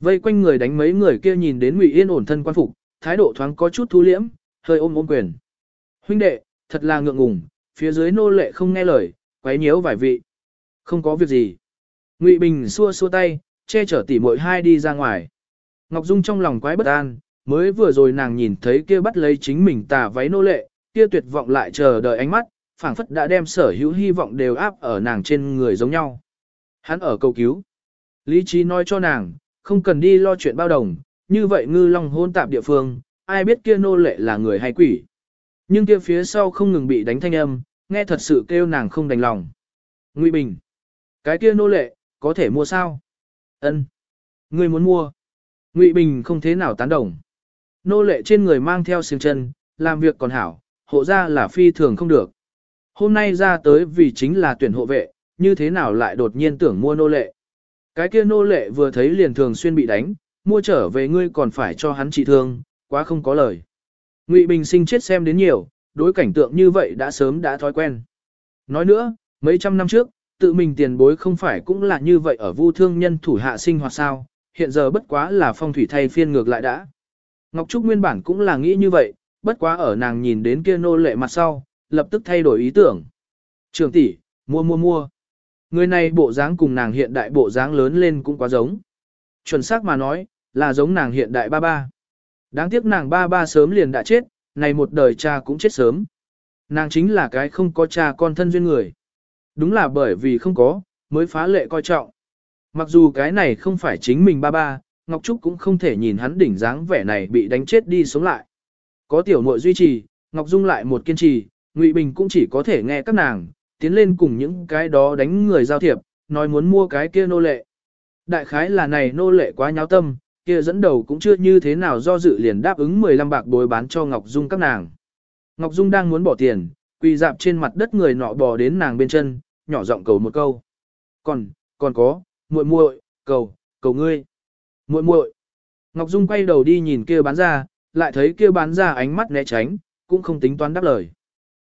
S1: Vây quanh người đánh mấy người kia nhìn đến Ngụy Yên ổn thân quan phục, thái độ thoáng có chút thu liễm, hơi ôm ôm quyền. Huynh đệ, thật là ngượng ngùng, phía dưới nô lệ không nghe lời, quấy nhiễu vài vị. Không có việc gì. Ngụy Bình xua xua tay, che chở tỉ muội hai đi ra ngoài. Ngọc Dung trong lòng quái bất an, mới vừa rồi nàng nhìn thấy kia bắt lấy chính mình tà váy nô lệ, kia tuyệt vọng lại chờ đợi ánh mắt, phảng phất đã đem sở hữu hy vọng đều áp ở nàng trên người giống nhau. Hắn ở cầu cứu. Lý trí nói cho nàng, không cần đi lo chuyện bao đồng, như vậy ngư long hôn tạp địa phương, ai biết kia nô lệ là người hay quỷ. Nhưng kia phía sau không ngừng bị đánh thanh âm, nghe thật sự kêu nàng không đành lòng. Ngụy Bình. Cái kia nô lệ, có thể mua sao? Ân. ngươi muốn mua. Ngụy Bình không thế nào tán đồng. Nô lệ trên người mang theo xiềng chân, làm việc còn hảo, hộ ra là phi thường không được. Hôm nay ra tới vì chính là tuyển hộ vệ, như thế nào lại đột nhiên tưởng mua nô lệ. Cái kia nô lệ vừa thấy liền thường xuyên bị đánh, mua trở về ngươi còn phải cho hắn trị thương, quá không có lời. Ngụy Bình sinh chết xem đến nhiều, đối cảnh tượng như vậy đã sớm đã thói quen. Nói nữa, mấy trăm năm trước, tự mình tiền bối không phải cũng là như vậy ở vu thương nhân thủ hạ sinh hoạt sao, hiện giờ bất quá là phong thủy thay phiên ngược lại đã. Ngọc Trúc nguyên bản cũng là nghĩ như vậy, bất quá ở nàng nhìn đến kia nô lệ mặt sau, lập tức thay đổi ý tưởng. Trường tỷ, mua mua mua. Người này bộ dáng cùng nàng hiện đại bộ dáng lớn lên cũng quá giống. Chuẩn xác mà nói, là giống nàng hiện đại ba ba. Đáng tiếc nàng ba ba sớm liền đã chết, này một đời cha cũng chết sớm. Nàng chính là cái không có cha con thân duyên người. Đúng là bởi vì không có, mới phá lệ coi trọng. Mặc dù cái này không phải chính mình ba ba, Ngọc Trúc cũng không thể nhìn hắn đỉnh dáng vẻ này bị đánh chết đi sống lại. Có tiểu muội duy trì, Ngọc Dung lại một kiên trì, Ngụy Bình cũng chỉ có thể nghe các nàng, tiến lên cùng những cái đó đánh người giao thiệp, nói muốn mua cái kia nô lệ. Đại khái là này nô lệ quá nháo tâm, kia dẫn đầu cũng chưa như thế nào do dự liền đáp ứng 15 bạc bồi bán cho Ngọc Dung các nàng. Ngọc Dung đang muốn bỏ tiền, quỳ dạp trên mặt đất người nọ bò đến nàng bên chân, nhỏ giọng cầu một câu. Còn, còn có, muội muội, cầu, cầu ngươi. Muội muội. Ngọc Dung quay đầu đi nhìn kia bán ra, lại thấy kia bán ra ánh mắt né tránh, cũng không tính toán đáp lời.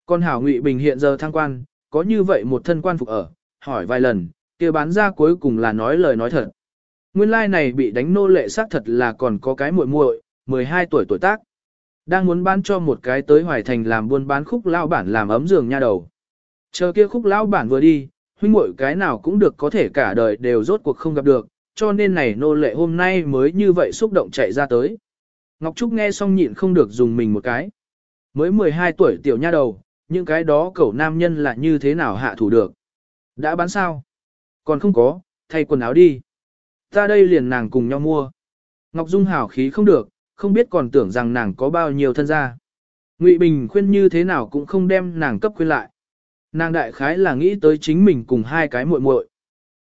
S1: Con hảo Ngụy Bình hiện giờ thăng quan, có như vậy một thân quan phục ở, hỏi vài lần, kia bán ra cuối cùng là nói lời nói thật. Nguyên lai like này bị đánh nô lệ xác thật là còn có cái muội muội, 12 tuổi tuổi tác. Đang muốn bán cho một cái tới Hoài Thành làm buôn bán khúc lao bản làm ấm giường nha đầu. Chờ kia khúc lao bản vừa đi, huynh muội cái nào cũng được có thể cả đời đều rốt cuộc không gặp được, cho nên này nô lệ hôm nay mới như vậy xúc động chạy ra tới. Ngọc Trúc nghe xong nhịn không được dùng mình một cái. Mới 12 tuổi tiểu nha đầu, những cái đó cậu nam nhân là như thế nào hạ thủ được. Đã bán sao? Còn không có, thay quần áo đi. Ta đây liền nàng cùng nhau mua. Ngọc Dung hảo khí không được, không biết còn tưởng rằng nàng có bao nhiêu thân gia. Ngụy Bình khuyên như thế nào cũng không đem nàng cấp khuyên lại. Nàng đại khái là nghĩ tới chính mình cùng hai cái muội muội.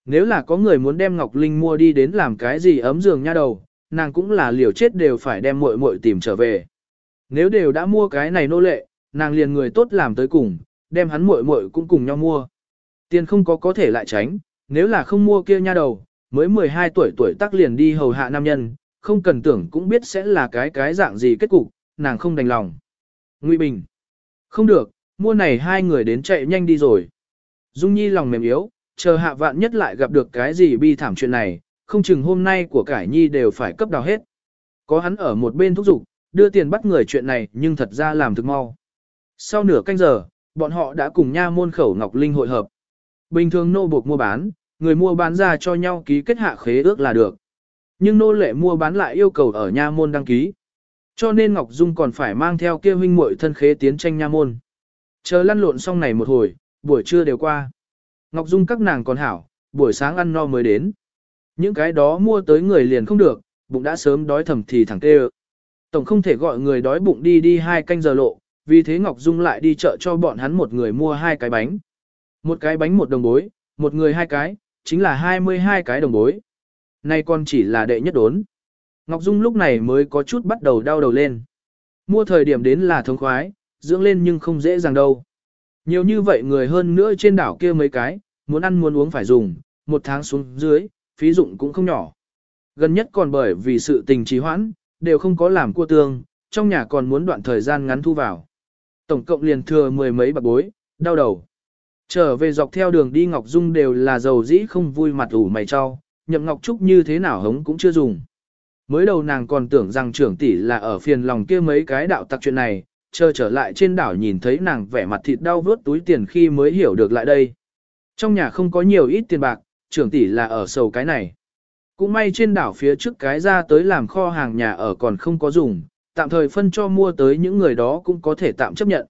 S1: Nếu là có người muốn đem Ngọc Linh mua đi đến làm cái gì ấm giường nha đầu, nàng cũng là liều chết đều phải đem muội muội tìm trở về. Nếu đều đã mua cái này nô lệ, nàng liền người tốt làm tới cùng, đem hắn muội muội cũng cùng nhau mua. Tiền không có có thể lại tránh, nếu là không mua kia nha đầu, mới 12 tuổi tuổi tác liền đi hầu hạ nam nhân, không cần tưởng cũng biết sẽ là cái cái dạng gì kết cục, nàng không đành lòng. Ngụy Bình. Không được, mua này hai người đến chạy nhanh đi rồi. Dung Nhi lòng mềm yếu, chờ hạ vạn nhất lại gặp được cái gì bi thảm chuyện này, không chừng hôm nay của cải Nhi đều phải cấp đào hết. Có hắn ở một bên thúc giục, đưa tiền bắt người chuyện này nhưng thật ra làm thực mau. Sau nửa canh giờ, bọn họ đã cùng nha môn khẩu Ngọc Linh hội hợp. Bình thường nô buộc mua bán, người mua bán ra cho nhau ký kết hạ khế ước là được. Nhưng nô lệ mua bán lại yêu cầu ở nha môn đăng ký. Cho nên Ngọc Dung còn phải mang theo kia huynh muội thân khế tiến tranh nha môn. Chờ lăn lộn xong này một hồi, buổi trưa đều qua. Ngọc Dung các nàng còn hảo, buổi sáng ăn no mới đến. Những cái đó mua tới người liền không được, bụng đã sớm đói thầm thì thẳng tê Tổng không thể gọi người đói bụng đi đi hai canh giờ lộ, vì thế Ngọc Dung lại đi chợ cho bọn hắn một người mua hai cái bánh. Một cái bánh một đồng bối, một người hai cái, chính là 22 cái đồng bối. Nay còn chỉ là đệ nhất đốn. Ngọc Dung lúc này mới có chút bắt đầu đau đầu lên. Mua thời điểm đến là thống khoái, dưỡng lên nhưng không dễ dàng đâu. Nhiều như vậy người hơn nữa trên đảo kia mấy cái, muốn ăn muốn uống phải dùng, một tháng xuống dưới, phí dụng cũng không nhỏ. Gần nhất còn bởi vì sự tình trì hoãn, đều không có làm cua tương, trong nhà còn muốn đoạn thời gian ngắn thu vào. Tổng cộng liền thừa mười mấy bạc bối, đau đầu. Trở về dọc theo đường đi Ngọc Dung đều là dầu dĩ không vui mặt ủ mày cho, nhậm Ngọc Trúc như thế nào hống cũng chưa dùng. Mới đầu nàng còn tưởng rằng trưởng tỷ là ở phiền lòng kia mấy cái đạo tặc chuyện này, chờ trở lại trên đảo nhìn thấy nàng vẻ mặt thịt đau vớt túi tiền khi mới hiểu được lại đây. Trong nhà không có nhiều ít tiền bạc, trưởng tỷ là ở sầu cái này. Cũng may trên đảo phía trước cái ra tới làm kho hàng nhà ở còn không có dùng, tạm thời phân cho mua tới những người đó cũng có thể tạm chấp nhận.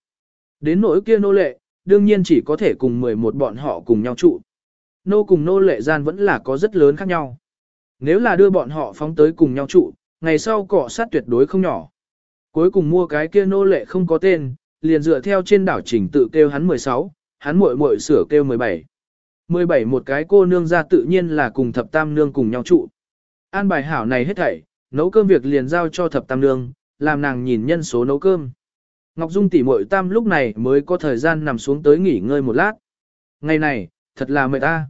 S1: Đến nỗi kia nô lệ, đương nhiên chỉ có thể cùng 11 bọn họ cùng nhau trụ. Nô cùng nô lệ gian vẫn là có rất lớn khác nhau. Nếu là đưa bọn họ phóng tới cùng nhau trụ, ngày sau cọ sát tuyệt đối không nhỏ. Cuối cùng mua cái kia nô lệ không có tên, liền dựa theo trên đảo trình tự kêu hắn 16, hắn muội muội sửa kêu 17. 17 một cái cô nương ra tự nhiên là cùng thập tam nương cùng nhau trụ. An bài hảo này hết thảy, nấu cơm việc liền giao cho thập tam nương, làm nàng nhìn nhân số nấu cơm. Ngọc Dung tỷ muội tam lúc này mới có thời gian nằm xuống tới nghỉ ngơi một lát. Ngày này, thật là mệt ta.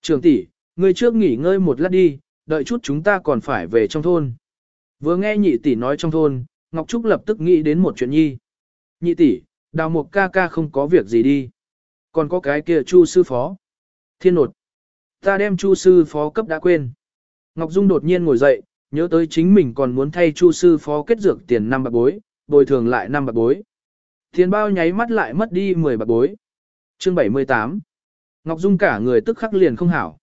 S1: Trường tỷ, ngươi trước nghỉ ngơi một lát đi, đợi chút chúng ta còn phải về trong thôn. Vừa nghe nhị tỷ nói trong thôn, Ngọc Trúc lập tức nghĩ đến một chuyện nhi. Nhị tỷ, đào mục ca ca không có việc gì đi. Còn có cái kia chu sư phó. Thiên nột. Ta đem chu sư phó cấp đã quên. Ngọc Dung đột nhiên ngồi dậy, nhớ tới chính mình còn muốn thay chu sư phó kết dược tiền năm bạc bối, bồi thường lại năm bạc bối. Tiền bao nháy mắt lại mất đi 10 bạc bối. Chương 78 Ngọc Dung cả người tức khắc liền không hảo.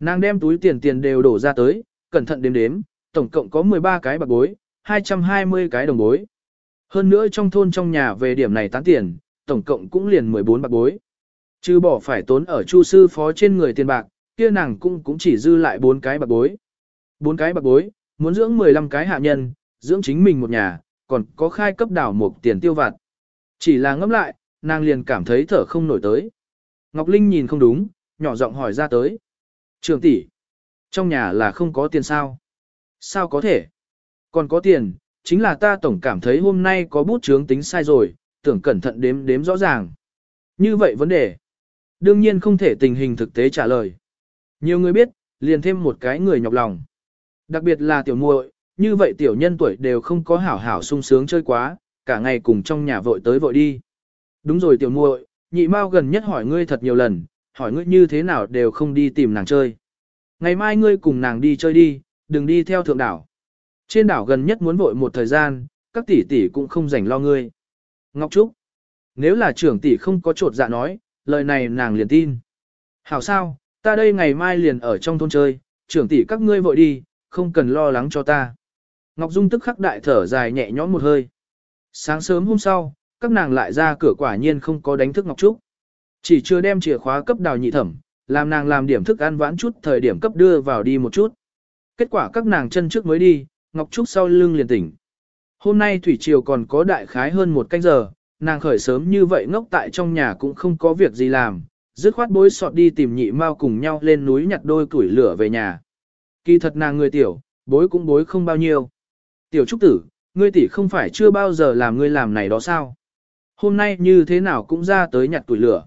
S1: Nàng đem túi tiền tiền đều đổ ra tới, cẩn thận đếm đếm, tổng cộng có 13 cái bạc bối, 220 cái đồng bối. Hơn nữa trong thôn trong nhà về điểm này tán tiền, tổng cộng cũng liền 14 bạc bối. Chứ bỏ phải tốn ở chu sư phó trên người tiền bạc, kia nàng cũng cũng chỉ dư lại 4 cái bạc bối. 4 cái bạc bối, muốn dưỡng 15 cái hạ nhân, dưỡng chính mình một nhà, còn có khai cấp đảo một tiền tiêu vặt. Chỉ là ngẫm lại, nàng liền cảm thấy thở không nổi tới. Ngọc Linh nhìn không đúng, nhỏ giọng hỏi ra tới. Trường tỷ, trong nhà là không có tiền sao? Sao có thể? Còn có tiền, chính là ta tổng cảm thấy hôm nay có bút chướng tính sai rồi, tưởng cẩn thận đếm đếm rõ ràng. Như vậy vấn đề, đương nhiên không thể tình hình thực tế trả lời. Nhiều người biết, liền thêm một cái người nhọc lòng. Đặc biệt là tiểu muội, như vậy tiểu nhân tuổi đều không có hảo hảo sung sướng chơi quá, cả ngày cùng trong nhà vội tới vội đi. Đúng rồi tiểu muội, nhị mao gần nhất hỏi ngươi thật nhiều lần, hỏi ngươi như thế nào đều không đi tìm nàng chơi. Ngày mai ngươi cùng nàng đi chơi đi, đừng đi theo thượng đảo. Trên đảo gần nhất muốn vội một thời gian, các tỷ tỷ cũng không rảnh lo ngươi. Ngọc Trúc, nếu là trưởng tỷ không có trột dạ nói, lời này nàng liền tin. Hảo sao, ta đây ngày mai liền ở trong thôn chơi, trưởng tỷ các ngươi vội đi, không cần lo lắng cho ta. Ngọc Dung tức khắc đại thở dài nhẹ nhõm một hơi. Sáng sớm hôm sau, các nàng lại ra cửa quả nhiên không có đánh thức Ngọc Trúc. Chỉ chưa đem chìa khóa cấp đào nhị thẩm, làm nàng làm điểm thức ăn vãn chút thời điểm cấp đưa vào đi một chút. Kết quả các nàng chân trước mới đi, Ngọc Trúc sau lưng liền tỉnh. Hôm nay Thủy Triều còn có đại khái hơn một canh giờ, nàng khởi sớm như vậy ngốc tại trong nhà cũng không có việc gì làm, dứt khoát bối sọt đi tìm nhị mau cùng nhau lên núi nhặt đôi củi lửa về nhà. Kỳ thật nàng người tiểu, bối cũng bối không bao nhiêu. Tiểu Trúc tử, ngươi tỷ không phải chưa bao giờ làm ngươi làm này đó sao? Hôm nay như thế nào cũng ra tới nhặt tuổi lửa.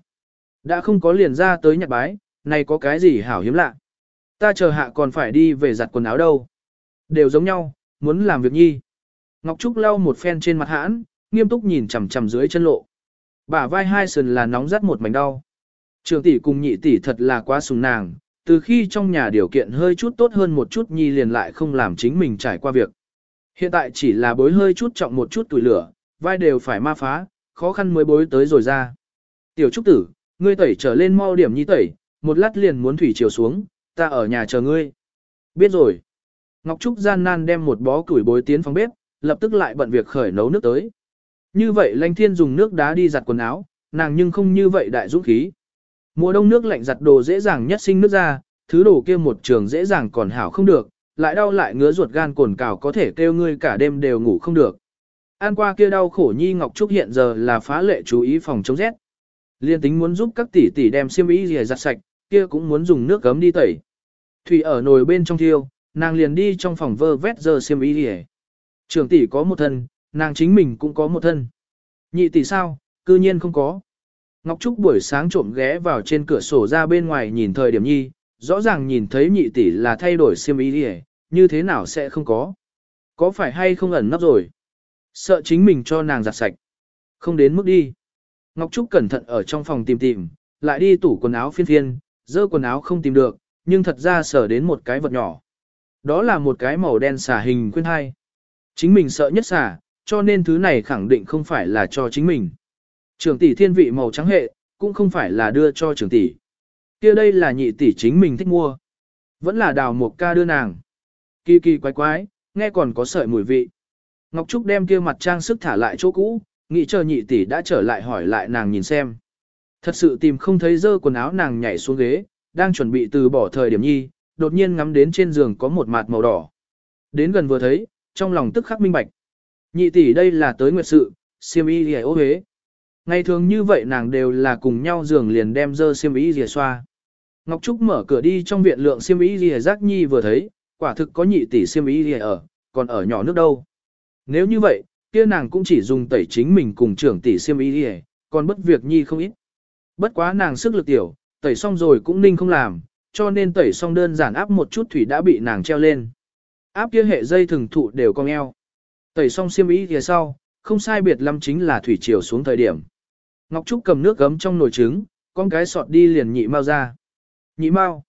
S1: Đã không có liền ra tới nhặt bái, này có cái gì hảo hiếm lạ. Ta chờ hạ còn phải đi về giặt quần áo đâu. Đều giống nhau, muốn làm việc nhi. Ngọc Trúc lau một phen trên mặt hãn, nghiêm túc nhìn chằm chằm dưới chân lộ. Bả vai hai sườn là nóng rát một mảnh đau. Trường tỷ cùng nhị tỷ thật là quá sùng nàng, từ khi trong nhà điều kiện hơi chút tốt hơn một chút nhi liền lại không làm chính mình trải qua việc. Hiện tại chỉ là bối hơi chút trọng một chút tuổi lửa, vai đều phải ma phá, khó khăn mới bối tới rồi ra. Tiểu Trúc tử, ngươi tẩy trở lên mau điểm nhi tẩy, một lát liền muốn thủy chiều xuống, ta ở nhà chờ ngươi. Biết rồi. Ngọc Trúc gian nan đem một bó củi bối tiến phòng bếp, lập tức lại bận việc khởi nấu nước tới. Như vậy Lanh Thiên dùng nước đá đi giặt quần áo, nàng nhưng không như vậy đại dũng khí. Mùa đông nước lạnh giặt đồ dễ dàng nhất sinh nước ra, thứ đồ kia một trường dễ dàng còn hảo không được, lại đau lại ngứa ruột gan cồn cào có thể kêu ngươi cả đêm đều ngủ không được. An qua kia đau khổ nhi Ngọc Trúc hiện giờ là phá lệ chú ý phòng chống rét. Liên tính muốn giúp các tỷ tỷ đem xiêm y rìa giặt sạch, kia cũng muốn dùng nước gấm đi tẩy. Thủy ở nồi bên trong thiêu, nàng liền đi trong phòng vơ vét giờ xiêm y rìa. Trưởng tỷ có một thân, nàng chính mình cũng có một thân. Nhị tỷ sao, cư nhiên không có. Ngọc Trúc buổi sáng trộm ghé vào trên cửa sổ ra bên ngoài nhìn thời điểm nhi, rõ ràng nhìn thấy nhị tỷ là thay đổi xiêm y đi như thế nào sẽ không có. Có phải hay không ẩn nấp rồi? Sợ chính mình cho nàng giặt sạch. Không đến mức đi. Ngọc Trúc cẩn thận ở trong phòng tìm tìm, lại đi tủ quần áo phiên phiên, dơ quần áo không tìm được, nhưng thật ra sở đến một cái vật nhỏ. Đó là một cái màu đen xả hình khuyên hai. Chính mình sợ nhất xả, cho nên thứ này khẳng định không phải là cho chính mình. Trường tỷ thiên vị màu trắng hệ, cũng không phải là đưa cho trường tỷ kia đây là nhị tỷ chính mình thích mua. Vẫn là đào một ca đưa nàng. Kỳ kỳ quái quái, nghe còn có sợi mùi vị. Ngọc Trúc đem kia mặt trang sức thả lại chỗ cũ, nghĩ chờ nhị tỷ đã trở lại hỏi lại nàng nhìn xem. Thật sự tìm không thấy dơ quần áo nàng nhảy xuống ghế, đang chuẩn bị từ bỏ thời điểm nhi, đột nhiên ngắm đến trên giường có một mặt màu đỏ. Đến gần vừa thấy, trong lòng tức khắc minh bạch. Nhị tỷ đây là tới nguyệt sự, siêm y hề ô huế. Ngày thường như vậy nàng đều là cùng nhau giường liền đem dơ siêm y hề xoa. Ngọc Trúc mở cửa đi trong viện lượng xiêm y lìa giác nhi vừa thấy, quả thực có nhị tỷ xiêm y lìa ở, còn ở nhỏ nước đâu. Nếu như vậy, kia nàng cũng chỉ dùng tẩy chính mình cùng trưởng tỷ xiêm y lìa, còn bất việc nhi không ít. Bất quá nàng sức lực tiểu, tẩy xong rồi cũng ninh không làm, cho nên tẩy xong đơn giản áp một chút thủy đã bị nàng treo lên. Áp kia hệ dây thừng thụ đều cong eo. Tẩy xong xiêm y lìa sau, không sai biệt lắm chính là thủy chiều xuống thời điểm. Ngọc Trúc cầm nước gấm trong nồi trứng, con cái sọt đi liền nhị mau ra. Nhị mau,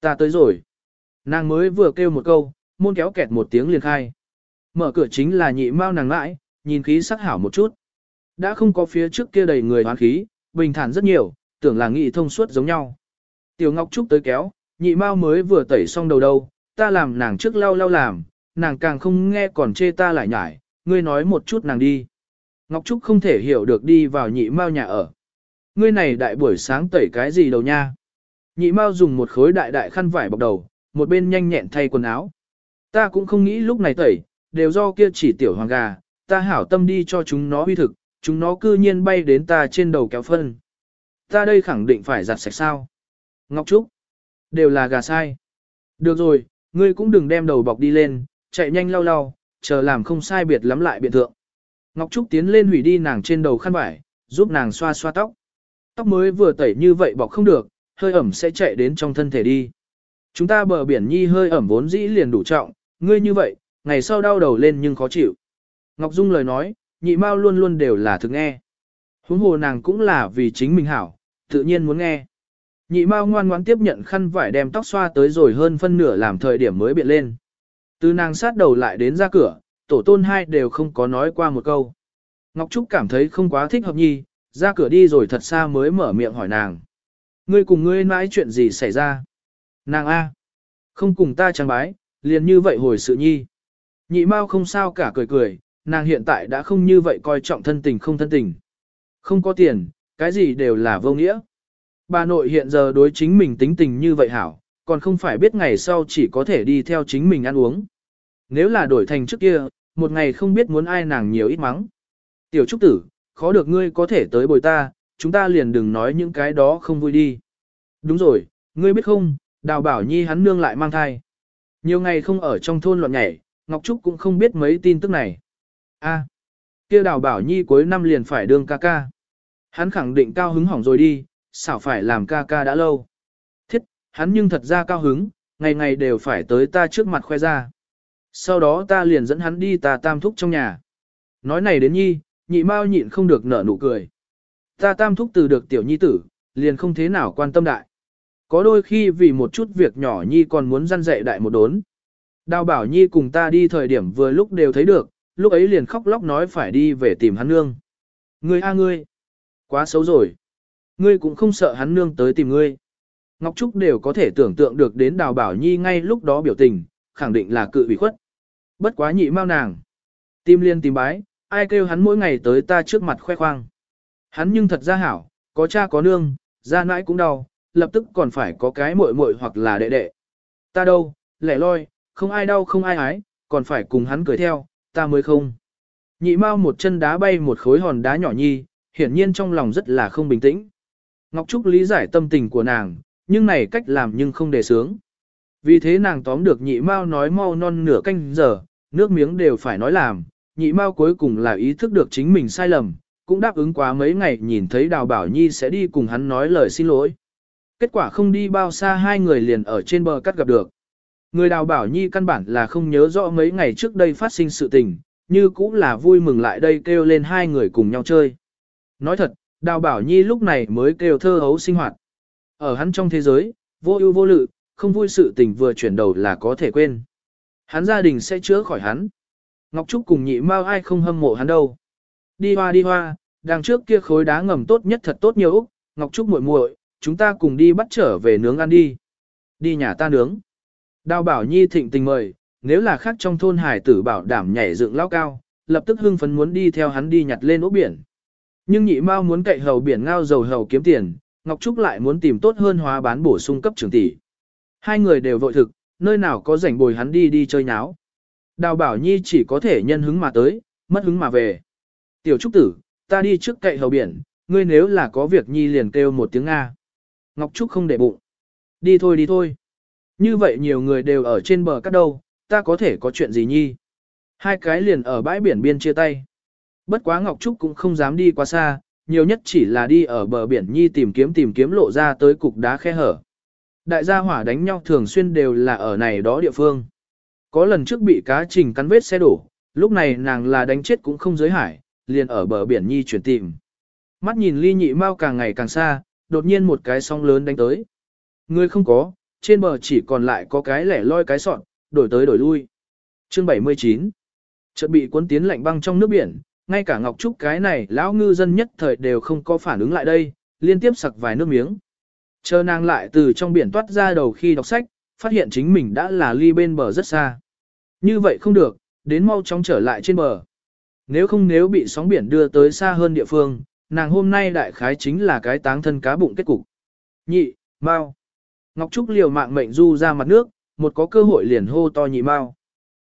S1: ta tới rồi. Nàng mới vừa kêu một câu, môn kéo kẹt một tiếng liền khai. Mở cửa chính là nhị mau nàng ngãi, nhìn khí sắc hảo một chút. Đã không có phía trước kia đầy người hoán khí, bình thản rất nhiều, tưởng là nghị thông suốt giống nhau. Tiểu Ngọc Trúc tới kéo, nhị mau mới vừa tẩy xong đầu đâu, ta làm nàng trước lau lau làm, nàng càng không nghe còn chê ta lại nhải, ngươi nói một chút nàng đi. Ngọc Trúc không thể hiểu được đi vào nhị mau nhà ở. Ngươi này đại buổi sáng tẩy cái gì đầu nha? Nhị Mao dùng một khối đại đại khăn vải bọc đầu, một bên nhanh nhẹn thay quần áo. Ta cũng không nghĩ lúc này tẩy, đều do kia chỉ tiểu hoàng gà, ta hảo tâm đi cho chúng nó huy thực, chúng nó cư nhiên bay đến ta trên đầu kéo phân. Ta đây khẳng định phải giặt sạch sao. Ngọc Trúc, đều là gà sai. Được rồi, ngươi cũng đừng đem đầu bọc đi lên, chạy nhanh lau lau, chờ làm không sai biệt lắm lại biện thượng. Ngọc Trúc tiến lên hủy đi nàng trên đầu khăn vải, giúp nàng xoa xoa tóc. Tóc mới vừa tẩy như vậy bọc không được, hơi ẩm sẽ chạy đến trong thân thể đi. Chúng ta bờ biển nhi hơi ẩm vốn dĩ liền đủ trọng, ngươi như vậy, ngày sau đau đầu lên nhưng khó chịu. Ngọc Dung lời nói, nhị mao luôn luôn đều là thực nghe. Huống hồ nàng cũng là vì chính mình hảo, tự nhiên muốn nghe. Nhị Mao ngoan ngoãn tiếp nhận khăn vải đem tóc xoa tới rồi hơn phân nửa làm thời điểm mới biện lên. Từ nàng sát đầu lại đến ra cửa, tổ tôn hai đều không có nói qua một câu. Ngọc Trúc cảm thấy không quá thích hợp nhi, ra cửa đi rồi thật xa mới mở miệng hỏi nàng. Ngươi cùng ngươi nói chuyện gì xảy ra? Nàng A. Không cùng ta chẳng bái, liền như vậy hồi sự nhi. Nhị Mao không sao cả cười cười, nàng hiện tại đã không như vậy coi trọng thân tình không thân tình. Không có tiền, cái gì đều là vô nghĩa. Bà nội hiện giờ đối chính mình tính tình như vậy hảo, còn không phải biết ngày sau chỉ có thể đi theo chính mình ăn uống. Nếu là đổi thành trước kia, một ngày không biết muốn ai nàng nhiều ít mắng. Tiểu Trúc Tử, khó được ngươi có thể tới bồi ta, chúng ta liền đừng nói những cái đó không vui đi. Đúng rồi, ngươi biết không, đào bảo nhi hắn nương lại mang thai. Nhiều ngày không ở trong thôn loạn nhảy, Ngọc Trúc cũng không biết mấy tin tức này. a kia đào bảo nhi cuối năm liền phải đương ca ca. Hắn khẳng định cao hứng hỏng rồi đi, xảo phải làm ca ca đã lâu. Thiết, hắn nhưng thật ra cao hứng, ngày ngày đều phải tới ta trước mặt khoe ra. Sau đó ta liền dẫn hắn đi ta tam thúc trong nhà. Nói này đến nhi, nhị mau nhịn không được nở nụ cười. Ta tam thúc từ được tiểu nhi tử, liền không thế nào quan tâm đại. Có đôi khi vì một chút việc nhỏ nhi còn muốn răn dạy đại một đốn. Đào bảo nhi cùng ta đi thời điểm vừa lúc đều thấy được, lúc ấy liền khóc lóc nói phải đi về tìm hắn nương. Ngươi a ngươi, quá xấu rồi. Ngươi cũng không sợ hắn nương tới tìm ngươi. Ngọc Trúc đều có thể tưởng tượng được đến đào bảo nhi ngay lúc đó biểu tình, khẳng định là cự bị khuất. Bất quá nhị mau nàng. Tim liên tìm bái, ai kêu hắn mỗi ngày tới ta trước mặt khoe khoang. Hắn nhưng thật ra hảo, có cha có nương, ra nãi cũng đau, lập tức còn phải có cái muội muội hoặc là đệ đệ. Ta đâu, lẻ loi, không ai đau không ai ái, còn phải cùng hắn cười theo, ta mới không. Nhị mau một chân đá bay một khối hòn đá nhỏ nhi, hiển nhiên trong lòng rất là không bình tĩnh. Ngọc Trúc lý giải tâm tình của nàng, nhưng này cách làm nhưng không đề sướng. Vì thế nàng tóm được nhị mau nói mau non nửa canh giờ, nước miếng đều phải nói làm, nhị mau cuối cùng là ý thức được chính mình sai lầm, cũng đáp ứng quá mấy ngày nhìn thấy đào bảo nhi sẽ đi cùng hắn nói lời xin lỗi. Kết quả không đi bao xa hai người liền ở trên bờ cắt gặp được. Người đào bảo nhi căn bản là không nhớ rõ mấy ngày trước đây phát sinh sự tình, như cũng là vui mừng lại đây kêu lên hai người cùng nhau chơi. Nói thật, đào bảo nhi lúc này mới kêu thơ hấu sinh hoạt. Ở hắn trong thế giới, vô ưu vô lự, không vui sự tình vừa chuyển đầu là có thể quên. Hắn gia đình sẽ chữa khỏi hắn. Ngọc Trúc cùng nhị mau ai không hâm mộ hắn đâu. Đi hoa đi hoa, đằng trước kia khối đá ngầm tốt nhất thật tốt nhiều Úc, Ngọc Trúc muội muội, chúng ta cùng đi bắt trở về nướng ăn đi. Đi nhà ta nướng. Đào bảo nhi thịnh tình mời, nếu là khác trong thôn hải tử bảo đảm nhảy dựng lao cao, lập tức hưng phấn muốn đi theo hắn đi nhặt lên ốc biển. Nhưng nhị mao muốn cậy hầu biển ngao dầu hầu kiếm tiền, Ngọc Trúc lại muốn tìm tốt hơn hóa bán bổ sung cấp trưởng tỷ. Hai người đều vội thực, nơi nào có rảnh bồi hắn đi đi chơi nháo. Đào bảo nhi chỉ có thể nhân hứng mà tới, mất hứng mà về. Tiểu Trúc tử, ta đi trước cậy hầu biển, ngươi nếu là có việc nhi liền kêu một tiếng Nga. Ngọc Trúc không để bụng. Đi thôi đi thôi. Như vậy nhiều người đều ở trên bờ cắt đâu, ta có thể có chuyện gì nhi. Hai cái liền ở bãi biển biên chia tay. Bất quá Ngọc Trúc cũng không dám đi quá xa, nhiều nhất chỉ là đi ở bờ biển nhi tìm kiếm tìm kiếm lộ ra tới cục đá khe hở. Đại gia hỏa đánh nhau thường xuyên đều là ở này đó địa phương. Có lần trước bị cá trình cắn vết xe đổ, lúc này nàng là đánh chết cũng không giới hải, liền ở bờ biển nhi chuyển tìm. Mắt nhìn ly nhị mau càng ngày càng xa, đột nhiên một cái sóng lớn đánh tới. Người không có, trên bờ chỉ còn lại có cái lẻ loi cái sọn, đổi tới đổi lui. Chương 79 Chợt bị cuốn tiến lạnh băng trong nước biển, ngay cả Ngọc Trúc cái này lão ngư dân nhất thời đều không có phản ứng lại đây, liên tiếp sặc vài nước miếng. Chờ nàng lại từ trong biển toát ra đầu khi đọc sách, phát hiện chính mình đã là ly bên bờ rất xa. Như vậy không được, đến mau chóng trở lại trên bờ. Nếu không nếu bị sóng biển đưa tới xa hơn địa phương, nàng hôm nay đại khái chính là cái táng thân cá bụng kết cục. Nhị, mau. Ngọc Trúc liều mạng mệnh du ra mặt nước, một có cơ hội liền hô to nhị mau.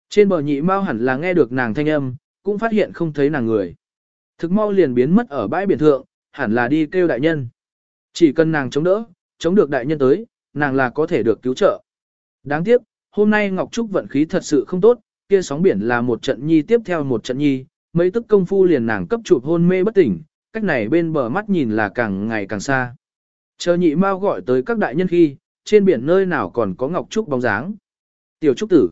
S1: Trên bờ nhị mau hẳn là nghe được nàng thanh âm, cũng phát hiện không thấy nàng người. Thực mau liền biến mất ở bãi biển thượng, hẳn là đi kêu đại nhân. Chỉ cần nàng chống đỡ, chống được đại nhân tới, nàng là có thể được cứu trợ. Đáng tiếc, hôm nay Ngọc Trúc vận khí thật sự không tốt, kia sóng biển là một trận nhi tiếp theo một trận nhi, mấy tức công phu liền nàng cấp chụp hôn mê bất tỉnh, cách này bên bờ mắt nhìn là càng ngày càng xa. Chờ nhị mau gọi tới các đại nhân khi, trên biển nơi nào còn có Ngọc Trúc bóng dáng. Tiểu Trúc tử.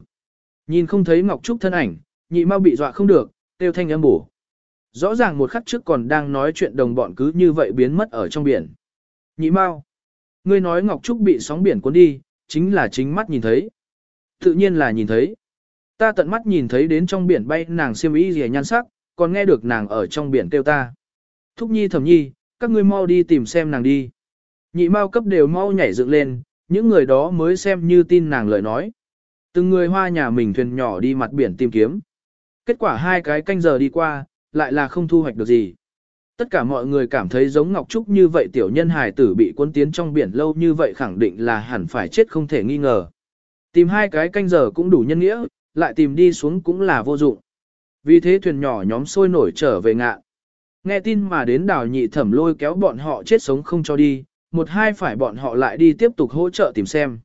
S1: Nhìn không thấy Ngọc Trúc thân ảnh, nhị mau bị dọa không được, tiêu thanh âm bổ. Rõ ràng một khắc trước còn đang nói chuyện đồng bọn cứ như vậy biến mất ở trong biển. Nhị Mao, ngươi nói Ngọc Trúc bị sóng biển cuốn đi, chính là chính mắt nhìn thấy. Tự nhiên là nhìn thấy. Ta tận mắt nhìn thấy đến trong biển bay nàng xiêm y rìa nhan sắc, còn nghe được nàng ở trong biển kêu ta. Thúc nhi thẩm nhi, các ngươi mau đi tìm xem nàng đi. Nhị Mao cấp đều mau nhảy dựng lên, những người đó mới xem như tin nàng lời nói. Từng người hoa nhà mình thuyền nhỏ đi mặt biển tìm kiếm. Kết quả hai cái canh giờ đi qua, lại là không thu hoạch được gì. Tất cả mọi người cảm thấy giống Ngọc Trúc như vậy tiểu nhân hài tử bị cuốn tiến trong biển lâu như vậy khẳng định là hẳn phải chết không thể nghi ngờ. Tìm hai cái canh giờ cũng đủ nhân nghĩa, lại tìm đi xuống cũng là vô dụng. Vì thế thuyền nhỏ nhóm sôi nổi trở về ngạ. Nghe tin mà đến đảo nhị thẩm lôi kéo bọn họ chết sống không cho đi, một hai phải bọn họ lại đi tiếp tục hỗ trợ tìm xem.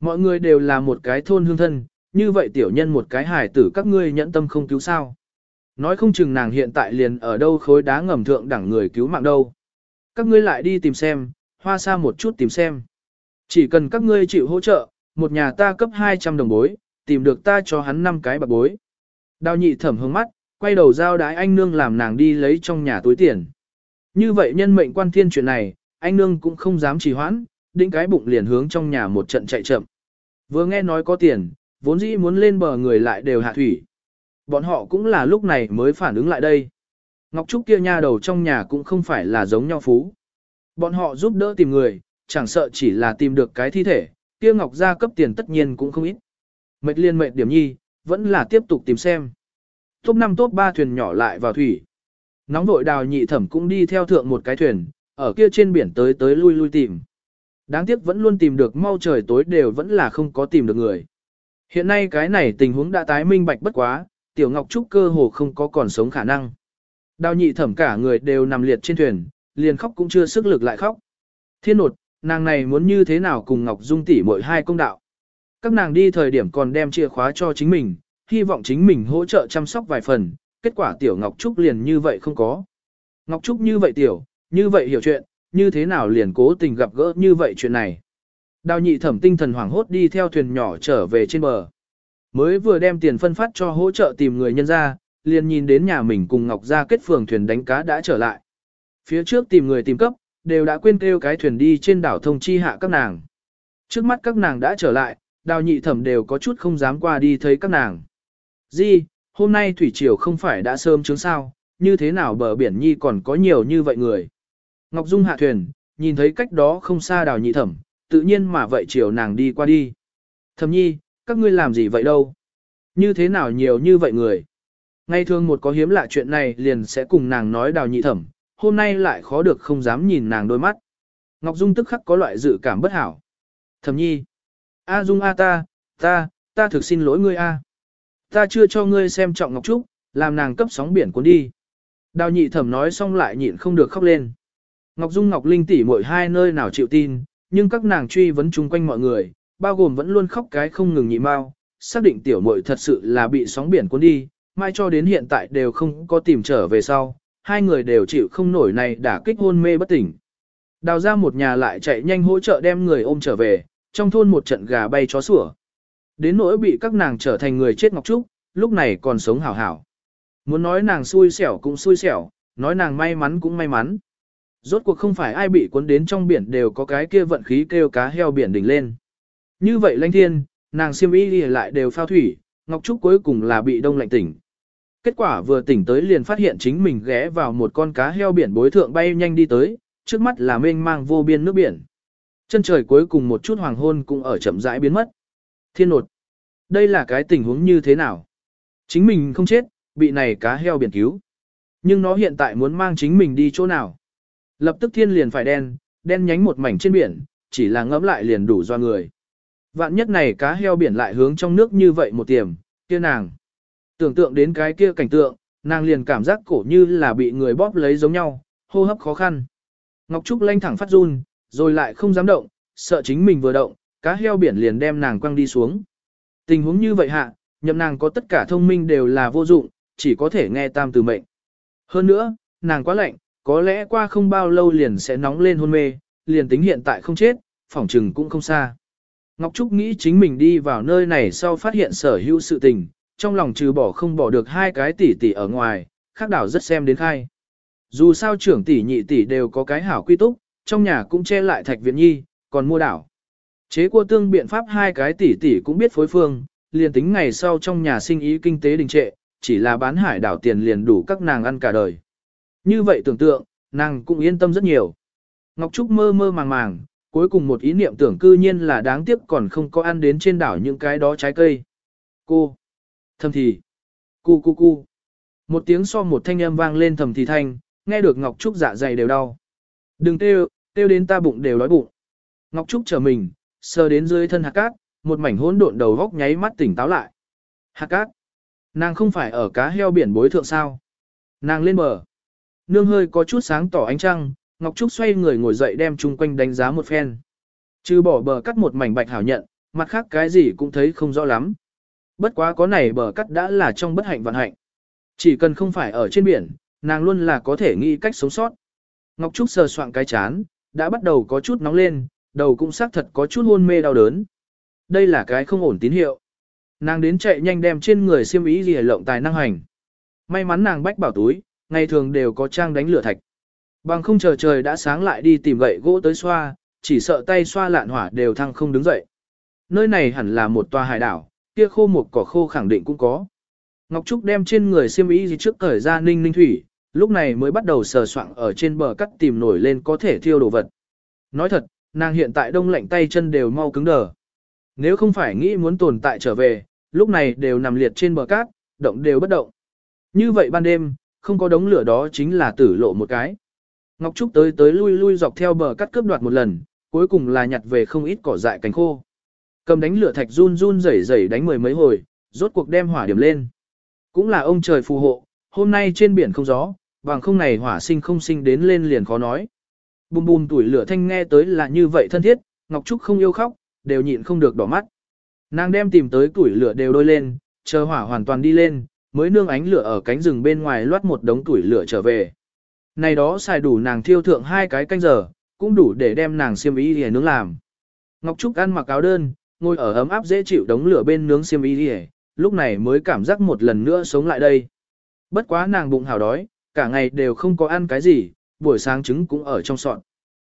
S1: Mọi người đều là một cái thôn hương thân, như vậy tiểu nhân một cái hài tử các ngươi nhẫn tâm không cứu sao. Nói không chừng nàng hiện tại liền ở đâu khối đá ngầm thượng đẳng người cứu mạng đâu. Các ngươi lại đi tìm xem, hoa xa một chút tìm xem. Chỉ cần các ngươi chịu hỗ trợ, một nhà ta cấp 200 đồng bối, tìm được ta cho hắn năm cái bạc bối. Đào nhị thẩm hướng mắt, quay đầu giao đái anh nương làm nàng đi lấy trong nhà túi tiền. Như vậy nhân mệnh quan thiên chuyện này, anh nương cũng không dám trì hoãn, đĩnh cái bụng liền hướng trong nhà một trận chạy chậm. Vừa nghe nói có tiền, vốn dĩ muốn lên bờ người lại đều hạ thủy. Bọn họ cũng là lúc này mới phản ứng lại đây. Ngọc Trúc kia nha đầu trong nhà cũng không phải là giống nhau phú. Bọn họ giúp đỡ tìm người, chẳng sợ chỉ là tìm được cái thi thể, kia Ngọc gia cấp tiền tất nhiên cũng không ít. Mệt liên mệt điểm nhi, vẫn là tiếp tục tìm xem. Top 5 top 3 thuyền nhỏ lại vào thủy. Nóng vội đào nhị thẩm cũng đi theo thượng một cái thuyền, ở kia trên biển tới tới lui lui tìm. Đáng tiếc vẫn luôn tìm được mau trời tối đều vẫn là không có tìm được người. Hiện nay cái này tình huống đã tái minh bạch bất quá, tiểu ngọc trúc cơ hồ không có còn sống khả năng. Đào nhị thẩm cả người đều nằm liệt trên thuyền, liền khóc cũng chưa sức lực lại khóc. Thiên nột, nàng này muốn như thế nào cùng Ngọc Dung tỷ mỗi hai công đạo. Các nàng đi thời điểm còn đem chìa khóa cho chính mình, hy vọng chính mình hỗ trợ chăm sóc vài phần, kết quả tiểu Ngọc Trúc liền như vậy không có. Ngọc Trúc như vậy tiểu, như vậy hiểu chuyện, như thế nào liền cố tình gặp gỡ như vậy chuyện này. Đào nhị thẩm tinh thần hoảng hốt đi theo thuyền nhỏ trở về trên bờ. Mới vừa đem tiền phân phát cho hỗ trợ tìm người nhân ra, liền nhìn đến nhà mình cùng Ngọc Gia kết phường thuyền đánh cá đã trở lại. Phía trước tìm người tìm cấp, đều đã quên kêu cái thuyền đi trên đảo thông chi hạ các nàng. Trước mắt các nàng đã trở lại, đào nhị thẩm đều có chút không dám qua đi thấy các nàng. Di, hôm nay thủy triều không phải đã sớm chứng sao, như thế nào bờ biển nhi còn có nhiều như vậy người. Ngọc Dung hạ thuyền, nhìn thấy cách đó không xa đào nhị thẩm, tự nhiên mà vậy chiều nàng đi qua đi. Thẩm nhi, các ngươi làm gì vậy đâu? Như thế nào nhiều như vậy người? Ngay thường một có hiếm lạ chuyện này liền sẽ cùng nàng nói đào nhị thẩm, hôm nay lại khó được không dám nhìn nàng đôi mắt. Ngọc Dung tức khắc có loại dự cảm bất hảo. Thẩm nhi. A Dung A ta, ta, ta thực xin lỗi ngươi A. Ta chưa cho ngươi xem trọng Ngọc Trúc, làm nàng cấp sóng biển cuốn đi. Đào nhị thẩm nói xong lại nhịn không được khóc lên. Ngọc Dung Ngọc Linh tỷ mỗi hai nơi nào chịu tin, nhưng các nàng truy vấn chung quanh mọi người, bao gồm vẫn luôn khóc cái không ngừng nhị mau, xác định tiểu muội thật sự là bị sóng biển cuốn đi, mai cho đến hiện tại đều không có tìm trở về sau, hai người đều chịu không nổi này đã kích hôn mê bất tỉnh. Đào ra một nhà lại chạy nhanh hỗ trợ đem người ôm trở về, trong thôn một trận gà bay chó sủa. Đến nỗi bị các nàng trở thành người chết ngọc trúc, lúc này còn sống hảo hảo. Muốn nói nàng xui xẻo cũng xui xẻo, nói nàng may mắn cũng may mắn. Rốt cuộc không phải ai bị cuốn đến trong biển đều có cái kia vận khí kêu cá heo biển đỉnh lên. Như vậy lãnh thiên, nàng siêm y lại đều phao thủy, Ngọc Trúc cuối cùng là bị đông lạnh tỉnh. Kết quả vừa tỉnh tới liền phát hiện chính mình ghé vào một con cá heo biển bối thượng bay nhanh đi tới, trước mắt là mênh mang vô biên nước biển. Chân trời cuối cùng một chút hoàng hôn cũng ở chậm rãi biến mất. Thiên nột. Đây là cái tình huống như thế nào? Chính mình không chết, bị này cá heo biển cứu. Nhưng nó hiện tại muốn mang chính mình đi chỗ nào? Lập tức thiên liền phải đen, đen nhánh một mảnh trên biển, chỉ là ngẫm lại liền đủ do người. Vạn nhất này cá heo biển lại hướng trong nước như vậy một tiềm, kia nàng. Tưởng tượng đến cái kia cảnh tượng, nàng liền cảm giác cổ như là bị người bóp lấy giống nhau, hô hấp khó khăn. Ngọc Trúc lanh thẳng phát run, rồi lại không dám động, sợ chính mình vừa động, cá heo biển liền đem nàng quăng đi xuống. Tình huống như vậy hạ, nhậm nàng có tất cả thông minh đều là vô dụng, chỉ có thể nghe tam từ mệnh. Hơn nữa, nàng quá lạnh, có lẽ qua không bao lâu liền sẽ nóng lên hôn mê, liền tính hiện tại không chết, phỏng trừng cũng không xa. Ngọc Trúc nghĩ chính mình đi vào nơi này sau phát hiện sở hữu sự tình, trong lòng trừ bỏ không bỏ được hai cái tỷ tỷ ở ngoài, khác đảo rất xem đến khai. Dù sao trưởng tỷ nhị tỷ đều có cái hảo quy túc, trong nhà cũng che lại thạch viện nhi, còn mua đảo. Chế cua tương biện pháp hai cái tỷ tỷ cũng biết phối phương, liền tính ngày sau trong nhà sinh ý kinh tế đình trệ, chỉ là bán hải đảo tiền liền đủ các nàng ăn cả đời. Như vậy tưởng tượng, nàng cũng yên tâm rất nhiều. Ngọc Trúc mơ mơ màng màng, cuối cùng một ý niệm tưởng cư nhiên là đáng tiếc còn không có ăn đến trên đảo những cái đó trái cây. Cô! Thầm thì! Cu cu cu! Một tiếng so một thanh âm vang lên thầm thì thanh, nghe được Ngọc Trúc dạ dày đều đau. Đừng tê kêu đến ta bụng đều đói bụng. Ngọc Trúc chờ mình, sờ đến dưới thân hạt cát, một mảnh hỗn độn đầu góc nháy mắt tỉnh táo lại. Hạt cát! Nàng không phải ở cá heo biển bối thượng sao? Nàng lên bờ. Nương hơi có chút sáng tỏ ánh trăng, Ngọc Trúc xoay người ngồi dậy đem chung quanh đánh giá một phen. Trừ bỏ bờ cắt một mảnh bạch hảo nhận, mặt khác cái gì cũng thấy không rõ lắm. Bất quá có này bờ cắt đã là trong bất hạnh vận hạnh. Chỉ cần không phải ở trên biển, nàng luôn là có thể nghĩ cách sống sót. Ngọc Trúc sờ soạn cái chán, đã bắt đầu có chút nóng lên, đầu cũng xác thật có chút hôn mê đau đớn. Đây là cái không ổn tín hiệu. Nàng đến chạy nhanh đem trên người xiêm ý gì lộng tài năng hành. May mắn nàng bách bảo túi, ngày thường đều có trang đánh lửa thạch. Bằng không chờ trời đã sáng lại đi tìm gậy gỗ tới xoa, chỉ sợ tay xoa lạn hỏa đều thăng không đứng dậy. Nơi này hẳn là một tòa hải đảo, kia khô một cỏ khô khẳng định cũng có. Ngọc Trúc đem trên người xiêm ý gì trước thời ra ninh ninh thủy, lúc này mới bắt đầu sờ soạng ở trên bờ cắt tìm nổi lên có thể thiêu đồ vật. Nói thật, nàng hiện tại đông lạnh tay chân đều mau cứng đờ. Nếu không phải nghĩ muốn tồn tại trở về, lúc này đều nằm liệt trên bờ cát, động đều bất động. Như vậy ban đêm, không có đống lửa đó chính là tử lộ một cái. Ngọc Trúc tới tới lui lui dọc theo bờ cắt cướp đoạt một lần, cuối cùng là nhặt về không ít cỏ dại cánh khô. Cầm đánh lửa thạch run run rẩy rẩy đánh mười mấy hồi, rốt cuộc đem hỏa điểm lên. Cũng là ông trời phù hộ, hôm nay trên biển không gió, bằng không này hỏa sinh không sinh đến lên liền khó nói. Bùm bùm tuổi lửa thanh nghe tới là như vậy thân thiết, Ngọc Trúc không yêu khóc, đều nhịn không được đỏ mắt. Nàng đem tìm tới tuổi lửa đều đôi lên, chờ hỏa hoàn toàn đi lên, mới nương ánh lửa ở cánh rừng bên ngoài loát một đống tuổi lửa trở về. Này đó xài đủ nàng thiêu thượng hai cái canh giờ, cũng đủ để đem nàng xiêm y để nướng làm. Ngọc Trúc ăn mặc áo đơn, ngồi ở ấm áp dễ chịu đống lửa bên nướng xiêm y để, lúc này mới cảm giác một lần nữa sống lại đây. Bất quá nàng bụng hào đói, cả ngày đều không có ăn cái gì, buổi sáng trứng cũng ở trong sọn.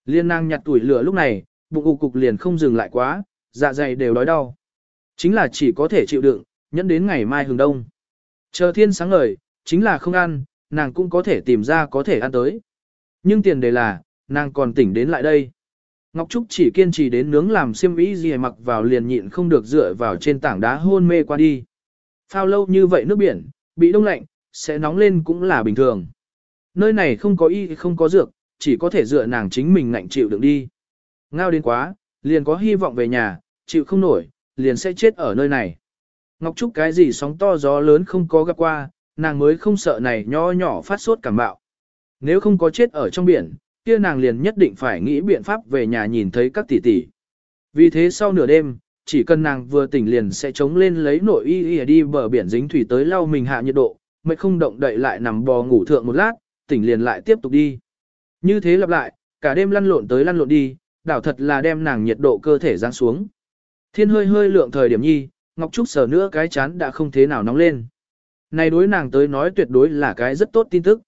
S1: Liên nàng nhặt tuổi lửa lúc này, bụng ụ cục liền không dừng lại quá, dạ dày đều đói đau. Chính là chỉ có thể chịu đựng, nhẫn đến ngày mai hừng đông. Chờ thiên sáng ngời, chính là không ăn, nàng cũng có thể tìm ra có thể ăn tới. Nhưng tiền đề là, nàng còn tỉnh đến lại đây. Ngọc Trúc chỉ kiên trì đến nướng làm xiêm y gì mặc vào liền nhịn không được dựa vào trên tảng đá hôn mê qua đi. Phao lâu như vậy nước biển, bị đông lạnh, sẽ nóng lên cũng là bình thường. Nơi này không có y không có dược, chỉ có thể dựa nàng chính mình ngạnh chịu đựng đi. Ngao đến quá, liền có hy vọng về nhà, chịu không nổi, liền sẽ chết ở nơi này. Ngọc Trúc cái gì sóng to gió lớn không có gặp qua, nàng mới không sợ này nho nhỏ phát sốt cảm bạo. Nếu không có chết ở trong biển, kia nàng liền nhất định phải nghĩ biện pháp về nhà nhìn thấy các tỷ tỷ. Vì thế sau nửa đêm, chỉ cần nàng vừa tỉnh liền sẽ chống lên lấy nội y y đi bờ biển dính thủy tới lau mình hạ nhiệt độ, mệt không động đậy lại nằm bò ngủ thượng một lát, tỉnh liền lại tiếp tục đi. Như thế lặp lại, cả đêm lăn lộn tới lăn lộn đi, đảo thật là đem nàng nhiệt độ cơ thể giáng xuống. Thiên hơi hơi lượng thời điểm nhi, Ngọc Trúc sờ nữa cái chán đã không thế nào nóng lên. Này đối nàng tới nói tuyệt đối là cái rất tốt tin tức.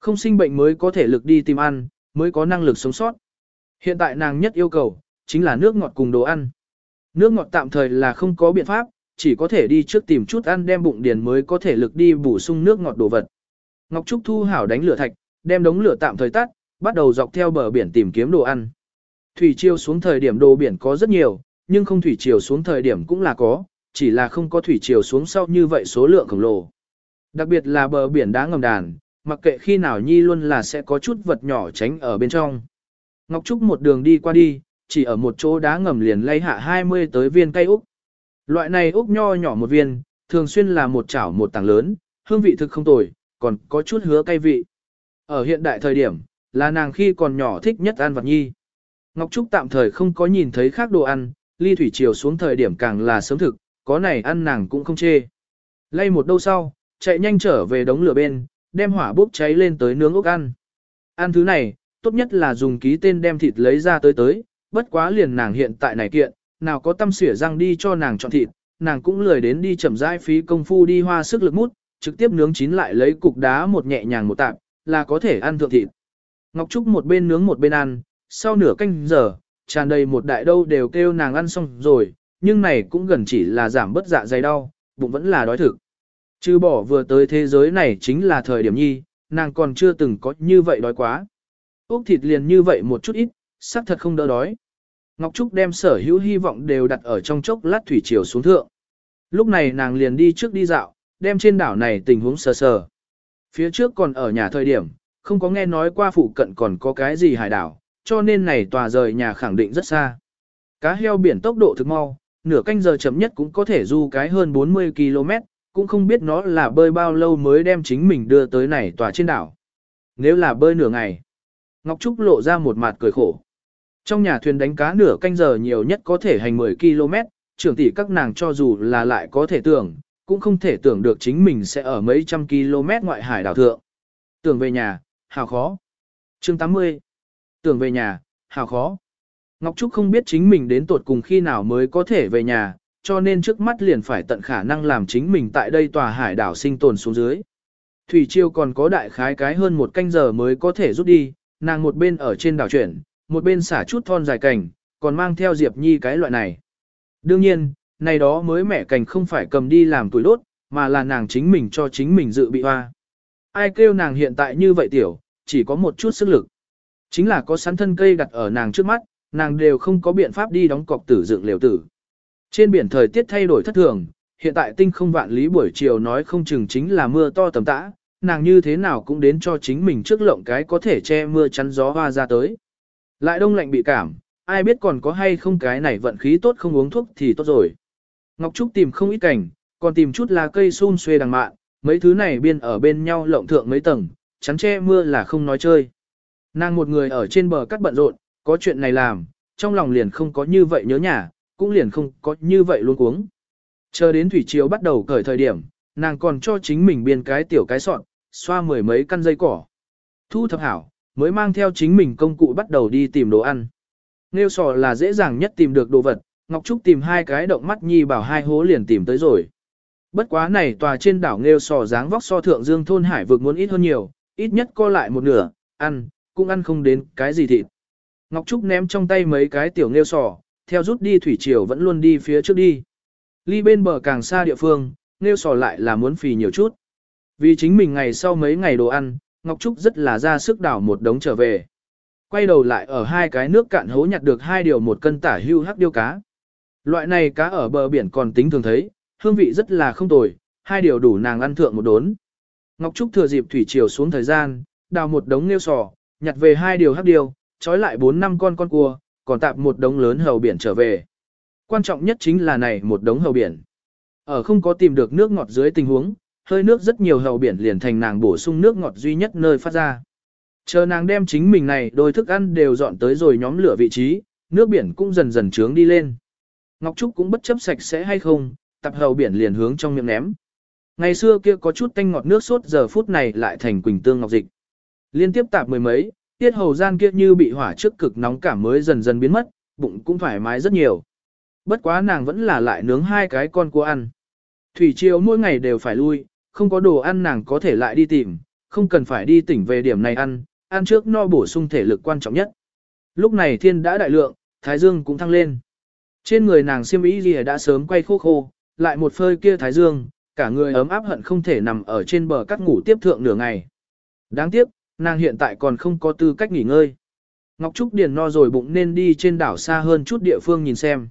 S1: Không sinh bệnh mới có thể lực đi tìm ăn, mới có năng lực sống sót. Hiện tại nàng nhất yêu cầu, chính là nước ngọt cùng đồ ăn. Nước ngọt tạm thời là không có biện pháp, chỉ có thể đi trước tìm chút ăn đem bụng điền mới có thể lực đi bổ sung nước ngọt đồ vật. Ngọc Trúc thu hảo đánh lửa thạch, đem đống lửa tạm thời tắt, bắt đầu dọc theo bờ biển tìm kiếm đồ ăn. Thủy triều xuống thời điểm đồ biển có rất nhiều, nhưng không thủy triều xuống thời điểm cũng là có, chỉ là không có thủy triều xuống sau như vậy số lượng khổng lồ. Đặc biệt là bờ biển đá ngầm đàn, mặc kệ khi nào nhi luôn là sẽ có chút vật nhỏ tránh ở bên trong. Ngọc Trúc một đường đi qua đi, chỉ ở một chỗ đá ngầm liền lay hạ 20 tới viên cây úc. Loại này úc nho nhỏ một viên, thường xuyên là một chảo một tảng lớn, hương vị thực không tồi, còn có chút hứa cay vị. Ở hiện đại thời điểm, là nàng khi còn nhỏ thích nhất ăn vật nhi. Ngọc Trúc tạm thời không có nhìn thấy khác đồ ăn, ly thủy chiều xuống thời điểm càng là sớm thực, có này ăn nàng cũng không chê. Lay một đâu sau, chạy nhanh trở về đống lửa bên, đem hỏa bốc cháy lên tới nướng ốc ăn. Ăn thứ này, tốt nhất là dùng ký tên đem thịt lấy ra tới tới, bất quá liền nàng hiện tại này kiện, nào có tâm xỉa răng đi cho nàng chọn thịt, nàng cũng lười đến đi chậm rãi phí công phu đi hoa sức lực mút, trực tiếp nướng chín lại lấy cục đá một nhẹ nhàng một tạp, là có thể ăn thượng thịt. Ngọc Trúc một bên nướng một bên ăn, sau nửa canh giờ, tràn đầy một đại đâu đều kêu nàng ăn xong rồi, nhưng này cũng gần chỉ là giảm bớt dạ dày đau, bụng vẫn là đói thực. Chứ bỏ vừa tới thế giới này chính là thời điểm nhi, nàng còn chưa từng có như vậy đói quá. Úc thịt liền như vậy một chút ít, xác thật không đỡ đói. Ngọc Trúc đem sở hữu hy vọng đều đặt ở trong chốc lát thủy chiều xuống thượng. Lúc này nàng liền đi trước đi dạo, đem trên đảo này tình huống sờ sờ. Phía trước còn ở nhà thời điểm, không có nghe nói qua phụ cận còn có cái gì hải đảo, cho nên này tòa rời nhà khẳng định rất xa. Cá heo biển tốc độ thực mau, nửa canh giờ chậm nhất cũng có thể du cái hơn 40 km, cũng không biết nó là bơi bao lâu mới đem chính mình đưa tới này tòa trên đảo. Nếu là bơi nửa ngày, Ngọc Trúc lộ ra một mặt cười khổ. Trong nhà thuyền đánh cá nửa canh giờ nhiều nhất có thể hành 10 km, trưởng tỷ các nàng cho dù là lại có thể tưởng, cũng không thể tưởng được chính mình sẽ ở mấy trăm km ngoại hải đảo thượng. Tưởng về nhà, hào khó. chương 80. Tưởng về nhà, hào khó. Ngọc Trúc không biết chính mình đến tuột cùng khi nào mới có thể về nhà, cho nên trước mắt liền phải tận khả năng làm chính mình tại đây tòa hải đảo sinh tồn xuống dưới. Thủy Chiêu còn có đại khái cái hơn một canh giờ mới có thể rút đi, nàng một bên ở trên đảo chuyển, một bên xả chút thon dài cành, còn mang theo Diệp Nhi cái loại này. Đương nhiên, này đó mới mẹ cành không phải cầm đi làm tuổi đốt, mà là nàng chính mình cho chính mình dự bị hoa. Ai kêu nàng hiện tại như vậy tiểu, chỉ có một chút sức lực. Chính là có sắn thân cây đặt ở nàng trước mắt, nàng đều không có biện pháp đi đóng cọc tử dựng liều tử. Trên biển thời tiết thay đổi thất thường, hiện tại tinh không vạn lý buổi chiều nói không chừng chính là mưa to tầm tã, nàng như thế nào cũng đến cho chính mình trước lộng cái có thể che mưa chắn gió hoa ra tới. Lại đông lạnh bị cảm, ai biết còn có hay không cái này vận khí tốt không uống thuốc thì tốt rồi. Ngọc Trúc tìm không ít cảnh, còn tìm chút lá cây xun xuê đằng mạn, mấy thứ này biên ở bên nhau lộng thượng mấy tầng, chắn che mưa là không nói chơi. Nàng một người ở trên bờ cắt bận rộn, có chuyện này làm, trong lòng liền không có như vậy nhớ nhà, cũng liền không có như vậy luôn cuống. Chờ đến thủy chiếu bắt đầu cởi thời điểm, nàng còn cho chính mình biên cái tiểu cái sọn, xoa mười mấy căn dây cỏ. Thu thập hảo, mới mang theo chính mình công cụ bắt đầu đi tìm đồ ăn. Nêu sò là dễ dàng nhất tìm được đồ vật, Ngọc Trúc tìm hai cái động mắt nhi bảo hai hố liền tìm tới rồi. Bất quá này tòa trên đảo nêu sò dáng vóc so thượng dương thôn hải vực muốn ít hơn nhiều, ít nhất co lại một nửa, ăn, cũng ăn không đến cái gì thịt. Ngọc Trúc ném trong tay mấy cái tiểu nêu sò, theo rút đi thủy triều vẫn luôn đi phía trước đi. Ly bên bờ càng xa địa phương, nêu sò lại là muốn phì nhiều chút. Vì chính mình ngày sau mấy ngày đồ ăn, Ngọc Trúc rất là ra sức đảo một đống trở về. Quay đầu lại ở hai cái nước cạn hố nhặt được hai điều một cân tả hưu hắc điêu cá. Loại này cá ở bờ biển còn tính thường thấy, hương vị rất là không tồi, hai điều đủ nàng ăn thượng một đốn. Ngọc Trúc thừa dịp thủy chiều xuống thời gian, đào một đống nêu sò, nhặt về hai điều hắc điêu, trói lại bốn năm con con cua, còn tạp một đống lớn hầu biển trở về. Quan trọng nhất chính là này một đống hầu biển. Ở không có tìm được nước ngọt dưới tình huống, hơi nước rất nhiều hậu biển liền thành nàng bổ sung nước ngọt duy nhất nơi phát ra. Chờ nàng đem chính mình này đôi thức ăn đều dọn tới rồi nhóm lửa vị trí, nước biển cũng dần dần trướng đi lên. Ngọc Trúc cũng bất chấp sạch sẽ hay không, tập hầu biển liền hướng trong miệng ném. Ngày xưa kia có chút tanh ngọt nước sốt giờ phút này lại thành quỳnh tương ngọc dịch. Liên tiếp tạp mười mấy, tiết hầu gian kia như bị hỏa trước cực nóng cảm mới dần dần biến mất, bụng cũng thoải mái rất nhiều. Bất quá nàng vẫn là lại nướng hai cái con cua ăn. Thủy triều mỗi ngày đều phải lui, không có đồ ăn nàng có thể lại đi tìm, không cần phải đi tỉnh về điểm này ăn, ăn trước no bổ sung thể lực quan trọng nhất. Lúc này thiên đã đại lượng, thái dương cũng thăng lên. Trên người nàng xiêm y gì đã sớm quay khô khô, lại một phơi kia thái dương, cả người ấm áp hận không thể nằm ở trên bờ cắt ngủ tiếp thượng nửa ngày. Đáng tiếc, nàng hiện tại còn không có tư cách nghỉ ngơi. Ngọc Trúc Điền no rồi bụng nên đi trên đảo xa hơn chút địa phương nhìn xem.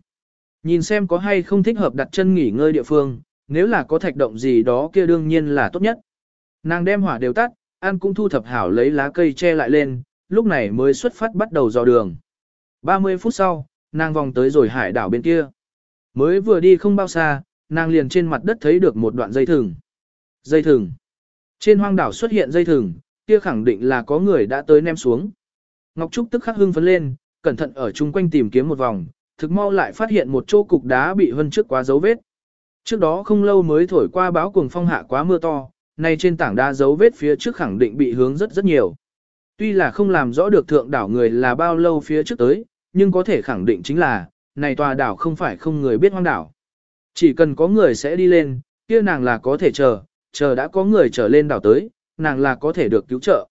S1: Nhìn xem có hay không thích hợp đặt chân nghỉ ngơi địa phương, nếu là có thạch động gì đó kia đương nhiên là tốt nhất. Nàng đem hỏa đều tắt, An cũng thu thập hảo lấy lá cây che lại lên, lúc này mới xuất phát bắt đầu dò đường. 30 phút sau, nàng vòng tới rồi hải đảo bên kia. Mới vừa đi không bao xa, nàng liền trên mặt đất thấy được một đoạn dây thừng. Dây thừng. Trên hoang đảo xuất hiện dây thừng, kia khẳng định là có người đã tới ném xuống. Ngọc Trúc tức khắc hưng phấn lên, cẩn thận ở chung quanh tìm kiếm một vòng, thực mau lại phát hiện một chỗ cục đá bị hân trước quá dấu vết. Trước đó không lâu mới thổi qua báo cuồng phong hạ quá mưa to, nay trên tảng đá dấu vết phía trước khẳng định bị hướng rất rất nhiều. Tuy là không làm rõ được thượng đảo người là bao lâu phía trước tới, nhưng có thể khẳng định chính là, này tòa đảo không phải không người biết hoang đảo. Chỉ cần có người sẽ đi lên, kia nàng là có thể chờ, chờ đã có người trở lên đảo tới, nàng là có thể được cứu trợ.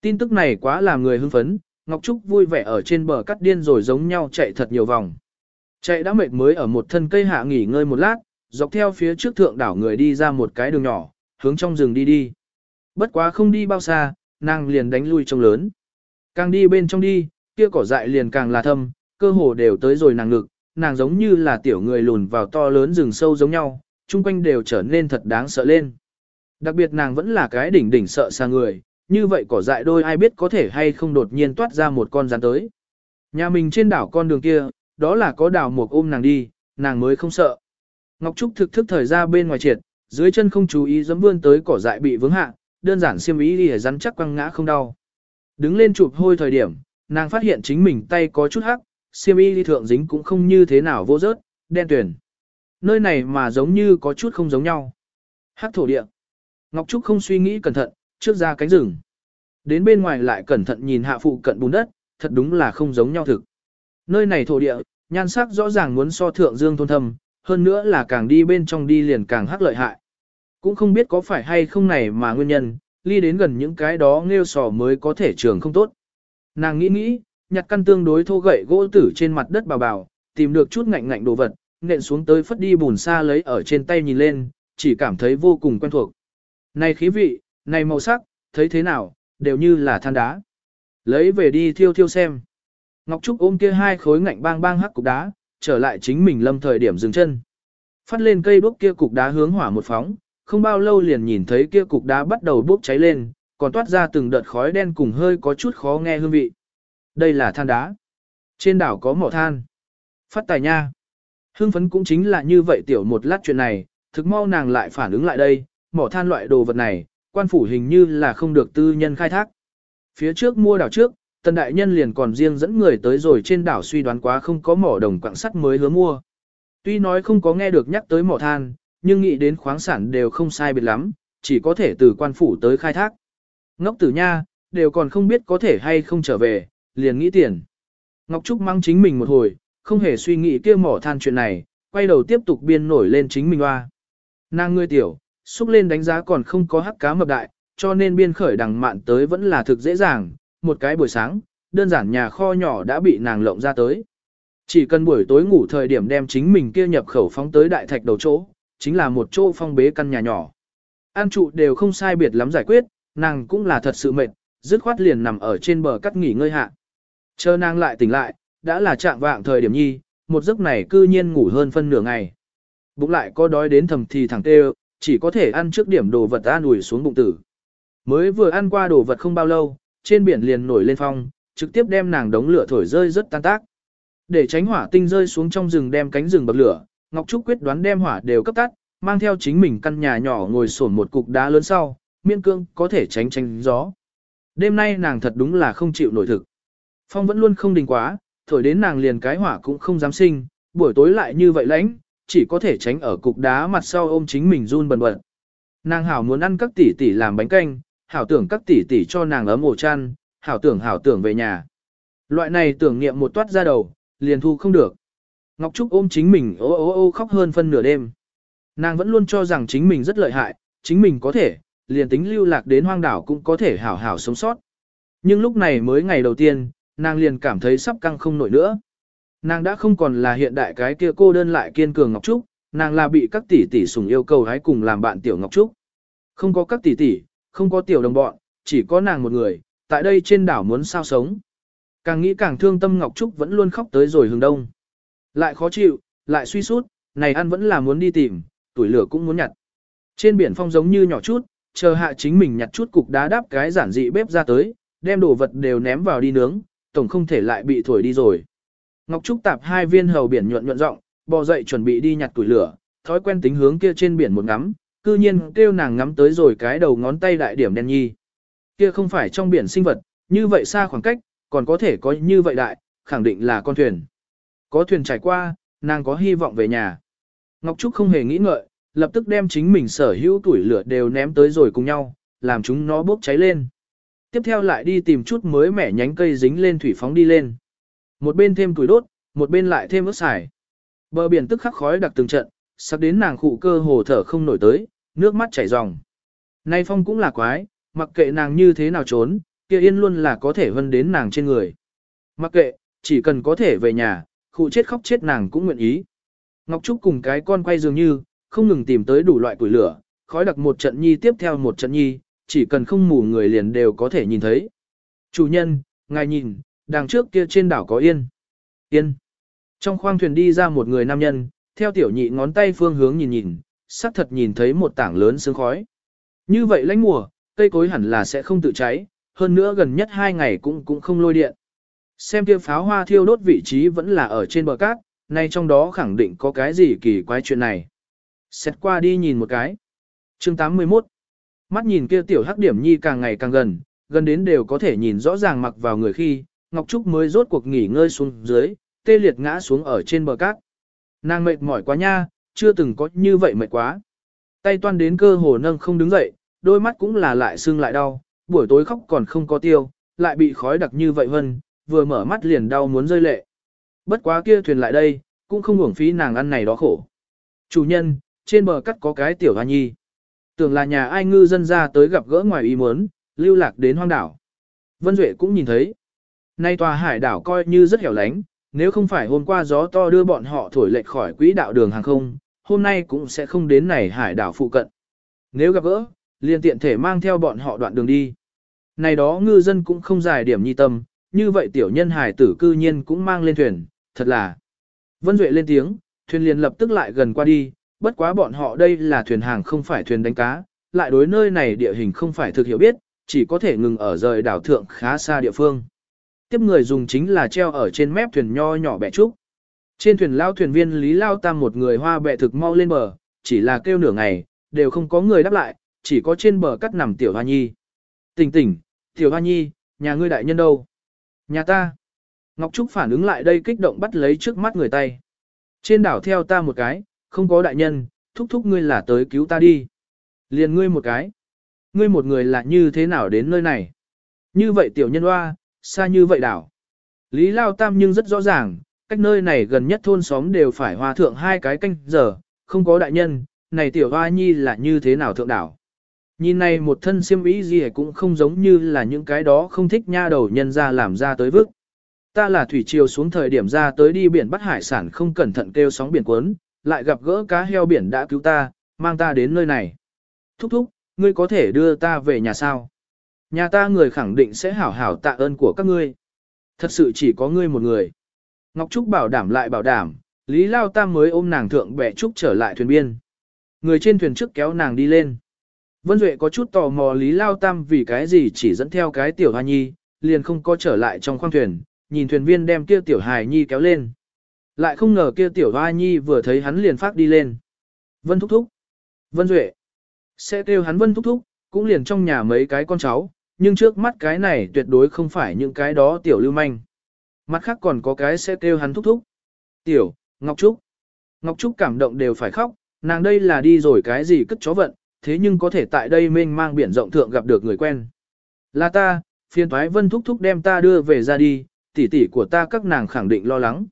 S1: Tin tức này quá làm người hưng phấn, Ngọc Trúc vui vẻ ở trên bờ cắt điên rồi giống nhau chạy thật nhiều vòng. Chạy đã mệt mới ở một thân cây hạ nghỉ ngơi một lát, dọc theo phía trước thượng đảo người đi ra một cái đường nhỏ, hướng trong rừng đi đi. Bất quá không đi bao xa, nàng liền đánh lui trông lớn. Càng đi bên trong đi, kia cỏ dại liền càng là thâm, cơ hồ đều tới rồi nàng ngực, nàng giống như là tiểu người lùn vào to lớn rừng sâu giống nhau, chung quanh đều trở nên thật đáng sợ lên. Đặc biệt nàng vẫn là cái đỉnh đỉnh sợ xa người, như vậy cỏ dại đôi ai biết có thể hay không đột nhiên toát ra một con rắn tới. Nhà mình trên đảo con đường kia, đó là có đảo một ôm nàng đi, nàng mới không sợ. Ngọc Trúc thực thức thời ra bên ngoài triệt, dưới chân không chú ý dẫm vươn tới cỏ dại bị vướng hạ, đơn giản xiêm ý đi rắn chắc quăng ngã không đau. Đứng lên chụp hôi thời điểm, nàng phát hiện chính mình tay có chút hắc, xiêm y đi thượng dính cũng không như thế nào vô rớt, đen tuyển. Nơi này mà giống như có chút không giống nhau. Hắc thổ địa. Ngọc Trúc không suy nghĩ cẩn thận, trước ra cánh rừng. Đến bên ngoài lại cẩn thận nhìn hạ phụ cận bùn đất, thật đúng là không giống nhau thực. Nơi này thổ địa, nhan sắc rõ ràng muốn so thượng dương thôn thâm, hơn nữa là càng đi bên trong đi liền càng hắc lợi hại. Cũng không biết có phải hay không này mà nguyên nhân, ly đến gần những cái đó nghêu sò mới có thể trường không tốt. Nàng nghĩ nghĩ, nhặt căn tương đối thô gậy gỗ tử trên mặt đất bào bào, tìm được chút ngạnh ngạnh đồ vật, nện xuống tới phất đi bùn xa lấy ở trên tay nhìn lên, chỉ cảm thấy vô cùng quen thuộc. Này khí vị, này màu sắc, thấy thế nào, đều như là than đá. Lấy về đi thiêu thiêu xem. Ngọc Trúc ôm kia hai khối ngạnh bang bang hắc cục đá, trở lại chính mình lâm thời điểm dừng chân. Phát lên cây đuốc kia cục đá hướng hỏa một phóng, không bao lâu liền nhìn thấy kia cục đá bắt đầu bốc cháy lên, còn toát ra từng đợt khói đen cùng hơi có chút khó nghe hương vị. Đây là than đá. Trên đảo có mỏ than. Phát tài nha. Hương phấn cũng chính là như vậy tiểu một lát chuyện này, thực mau nàng lại phản ứng lại đây, mỏ than loại đồ vật này, quan phủ hình như là không được tư nhân khai thác. Phía trước mua đảo trước, tần đại nhân liền còn riêng dẫn người tới rồi trên đảo suy đoán quá không có mỏ đồng quặng sắt mới hứa mua. Tuy nói không có nghe được nhắc tới mỏ than, nhưng nghĩ đến khoáng sản đều không sai biệt lắm, chỉ có thể từ quan phủ tới khai thác. Ngốc tử nha, đều còn không biết có thể hay không trở về, liền nghĩ tiền. Ngọc Trúc mang chính mình một hồi, không hề suy nghĩ kia mỏ than chuyện này, quay đầu tiếp tục biên nổi lên chính mình hoa. Nàng ngươi tiểu, xúc lên đánh giá còn không có hắc cá mập đại, cho nên biên khởi đằng mạn tới vẫn là thực dễ dàng, một cái buổi sáng, đơn giản nhà kho nhỏ đã bị nàng lộng ra tới. Chỉ cần buổi tối ngủ thời điểm đem chính mình kia nhập khẩu phóng tới đại thạch đầu chỗ, chính là một chỗ phong bế căn nhà nhỏ. An trụ đều không sai biệt lắm giải quyết, nàng cũng là thật sự mệt, dứt khoát liền nằm ở trên bờ cắt nghỉ ngơi hạ. Chờ nàng lại tỉnh lại, đã là trạng vạng thời điểm nhi, một giấc này cư nhiên ngủ hơn phân nửa ngày. Bụng lại có đói đến thầm thì thẳng tê chỉ có thể ăn trước điểm đồ vật an ủi xuống bụng tử. Mới vừa ăn qua đồ vật không bao lâu, trên biển liền nổi lên phong, trực tiếp đem nàng đống lửa thổi rơi rất tan tác. Để tránh hỏa tinh rơi xuống trong rừng đem cánh rừng bập lửa, Ngọc Trúc quyết đoán đem hỏa đều cấp tắt, mang theo chính mình căn nhà nhỏ ngồi sổn một cục đá lớn sau, miên cương có thể tránh tránh gió. Đêm nay nàng thật đúng là không chịu nổi thực. Phong vẫn luôn không đình quá, thổi đến nàng liền cái hỏa cũng không dám sinh, buổi tối lại như vậy lãnh, chỉ có thể tránh ở cục đá mặt sau ôm chính mình run bần bật. Nàng hảo muốn ăn các tỷ tỷ làm bánh canh, hảo tưởng các tỷ tỷ cho nàng ấm ổ chăn, hảo tưởng hảo tưởng về nhà. Loại này tưởng niệm một toát ra đầu, liền thu không được. Ngọc Trúc ôm chính mình ô ô ô khóc hơn phân nửa đêm. Nàng vẫn luôn cho rằng chính mình rất lợi hại, chính mình có thể, liền tính lưu lạc đến hoang đảo cũng có thể hảo hảo sống sót. Nhưng lúc này mới ngày đầu tiên, nàng liền cảm thấy sắp căng không nổi nữa. Nàng đã không còn là hiện đại cái kia cô đơn lại kiên cường Ngọc Trúc, nàng là bị các tỷ tỷ sùng yêu cầu hãy cùng làm bạn tiểu Ngọc Trúc. Không có các tỷ tỷ, không có tiểu đồng bọn, chỉ có nàng một người, tại đây trên đảo muốn sao sống. Càng nghĩ càng thương tâm Ngọc Trúc vẫn luôn khóc tới rồi hướng đông. Lại khó chịu, lại suy sút, này ăn vẫn là muốn đi tìm, tuổi lửa cũng muốn nhặt. Trên biển phong giống như nhỏ chút, chờ hạ chính mình nhặt chút cục đá đáp cái giản dị bếp ra tới, đem đồ vật đều ném vào đi nướng, tổng không thể lại bị thổi đi rồi. Ngọc Trúc tạp hai viên hầu biển nhuận nhuận rộng, bò dậy chuẩn bị đi nhặt tuổi lửa, thói quen tính hướng kia trên biển một ngắm, cư nhiên kêu nàng ngắm tới rồi cái đầu ngón tay đại điểm đen nhi. Kia không phải trong biển sinh vật, như vậy xa khoảng cách, còn có thể có như vậy đại, khẳng định là con thuyền. Có thuyền trải qua, nàng có hy vọng về nhà. Ngọc Trúc không hề nghĩ ngợi, lập tức đem chính mình sở hữu tuổi lửa đều ném tới rồi cùng nhau, làm chúng nó bốc cháy lên. Tiếp theo lại đi tìm chút mới mẻ nhánh cây dính lên thủy phóng đi lên. Một bên thêm tuổi đốt, một bên lại thêm ướt xài. Bờ biển tức khắc khói đặc từng trận, sắp đến nàng khụ cơ hồ thở không nổi tới, nước mắt chảy ròng. Nay phong cũng là quái, mặc kệ nàng như thế nào trốn, kia yên luôn là có thể vân đến nàng trên người. Mặc kệ, chỉ cần có thể về nhà, khu chết khóc chết nàng cũng nguyện ý. Ngọc Trúc cùng cái con quay dường như, không ngừng tìm tới đủ loại củi lửa, khói đặc một trận nhi tiếp theo một trận nhi, chỉ cần không mù người liền đều có thể nhìn thấy. Chủ nhân, ngài nhìn, đằng trước kia trên đảo có yên. Yên. Trong khoang thuyền đi ra một người nam nhân, theo tiểu nhị ngón tay phương hướng nhìn nhìn, sắc thật nhìn thấy một tảng lớn sương khói. Như vậy lãnh mùa, cây cối hẳn là sẽ không tự cháy, hơn nữa gần nhất hai ngày cũng cũng không lôi điện. Xem kia pháo hoa thiêu đốt vị trí vẫn là ở trên bờ cát, nay trong đó khẳng định có cái gì kỳ quái chuyện này. Xét qua đi nhìn một cái. Chương 81 Mắt nhìn kia tiểu hắc điểm nhi càng ngày càng gần, gần đến đều có thể nhìn rõ ràng mặc vào người khi, Ngọc Trúc mới rốt cuộc nghỉ ngơi xuống dưới, tê liệt ngã xuống ở trên bờ cát. Nàng mệt mỏi quá nha, chưa từng có như vậy mệt quá. Tay toan đến cơ hồ nâng không đứng dậy, đôi mắt cũng là lại sưng lại đau, buổi tối khóc còn không có tiêu, lại bị khói đặc như vậy vân, vừa mở mắt liền đau muốn rơi lệ. Bất quá kia thuyền lại đây, cũng không hưởng phí nàng ăn này đó khổ. Chủ nhân, trên bờ cắt có cái tiểu hoa nhi. Tưởng là nhà ai ngư dân ra tới gặp gỡ ngoài ý muốn, lưu lạc đến hoang đảo. Vân Duệ cũng nhìn thấy. Nay tòa hải đảo coi như rất hẻo lánh, nếu không phải hôm qua gió to đưa bọn họ thổi lệch khỏi quỹ đạo đường hàng không, hôm nay cũng sẽ không đến này hải đảo phụ cận. Nếu gặp gỡ, liền tiện thể mang theo bọn họ đoạn đường đi. Này đó ngư dân cũng không giải điểm nhi tâm, như vậy tiểu nhân hải tử cư nhiên cũng mang lên thuyền, thật là. Vân Duệ lên tiếng, thuyền liền lập tức lại gần qua đi, bất quá bọn họ đây là thuyền hàng không phải thuyền đánh cá, lại đối nơi này địa hình không phải thực hiểu biết, chỉ có thể ngừng ở rời đảo thượng khá xa địa phương. Tiếp người dùng chính là treo ở trên mép thuyền nho nhỏ bẻ trúc. Trên thuyền lao thuyền viên Lý Lao Tam một người hoa bẹ thực mau lên bờ, chỉ là kêu nửa ngày, đều không có người đáp lại, chỉ có trên bờ cắt nằm tiểu hoa nhi. Tỉnh tỉnh, tiểu hoa nhi, nhà ngươi đại nhân đâu? Nhà ta. Ngọc Trúc phản ứng lại đây kích động bắt lấy trước mắt người tay. Trên đảo theo ta một cái, không có đại nhân, thúc thúc ngươi là tới cứu ta đi. Liền ngươi một cái. Ngươi một người là như thế nào đến nơi này? Như vậy tiểu nhân hoa, xa như vậy đảo. Lý Lao Tam nhưng rất rõ ràng, cách nơi này gần nhất thôn xóm đều phải hoa thượng hai cái canh giờ, không có đại nhân, này tiểu hoa nhi là như thế nào thượng đảo. Nhìn này một thân siêm ý gì cũng không giống như là những cái đó không thích nha đầu nhân ra làm ra tới vức. Ta là thủy triều xuống thời điểm ra tới đi biển bắt hải sản không cẩn thận kêu sóng biển cuốn, lại gặp gỡ cá heo biển đã cứu ta, mang ta đến nơi này. Thúc thúc, ngươi có thể đưa ta về nhà sao? Nhà ta người khẳng định sẽ hảo hảo tạ ơn của các ngươi. Thật sự chỉ có ngươi một người. Ngọc Trúc bảo đảm lại bảo đảm, Lý Lao Tam mới ôm nàng thượng bẻ Trúc trở lại thuyền biên. Người trên thuyền trước kéo nàng đi lên. Vân Duệ có chút tò mò Lý Lao Tam vì cái gì chỉ dẫn theo cái tiểu hoa nhi, liền không có trở lại trong khoang thuyền, nhìn thuyền viên đem kia tiểu hài nhi kéo lên. Lại không ngờ kia tiểu hoa nhi vừa thấy hắn liền phát đi lên. Vân thúc thúc. Vân Duệ. Sẽ kêu hắn Vân thúc thúc, cũng liền trong nhà mấy cái con cháu, nhưng trước mắt cái này tuyệt đối không phải những cái đó tiểu lưu manh. Mặt khác còn có cái sẽ kêu hắn thúc thúc. Tiểu, Ngọc Trúc. Ngọc Trúc cảm động đều phải khóc, nàng đây là đi rồi cái gì cất chó vận, thế nhưng có thể tại đây mênh mang biển rộng thượng gặp được người quen. Là ta, phiền thoái vân thúc thúc đem ta đưa về ra đi, tỷ tỷ của ta các nàng khẳng định lo lắng.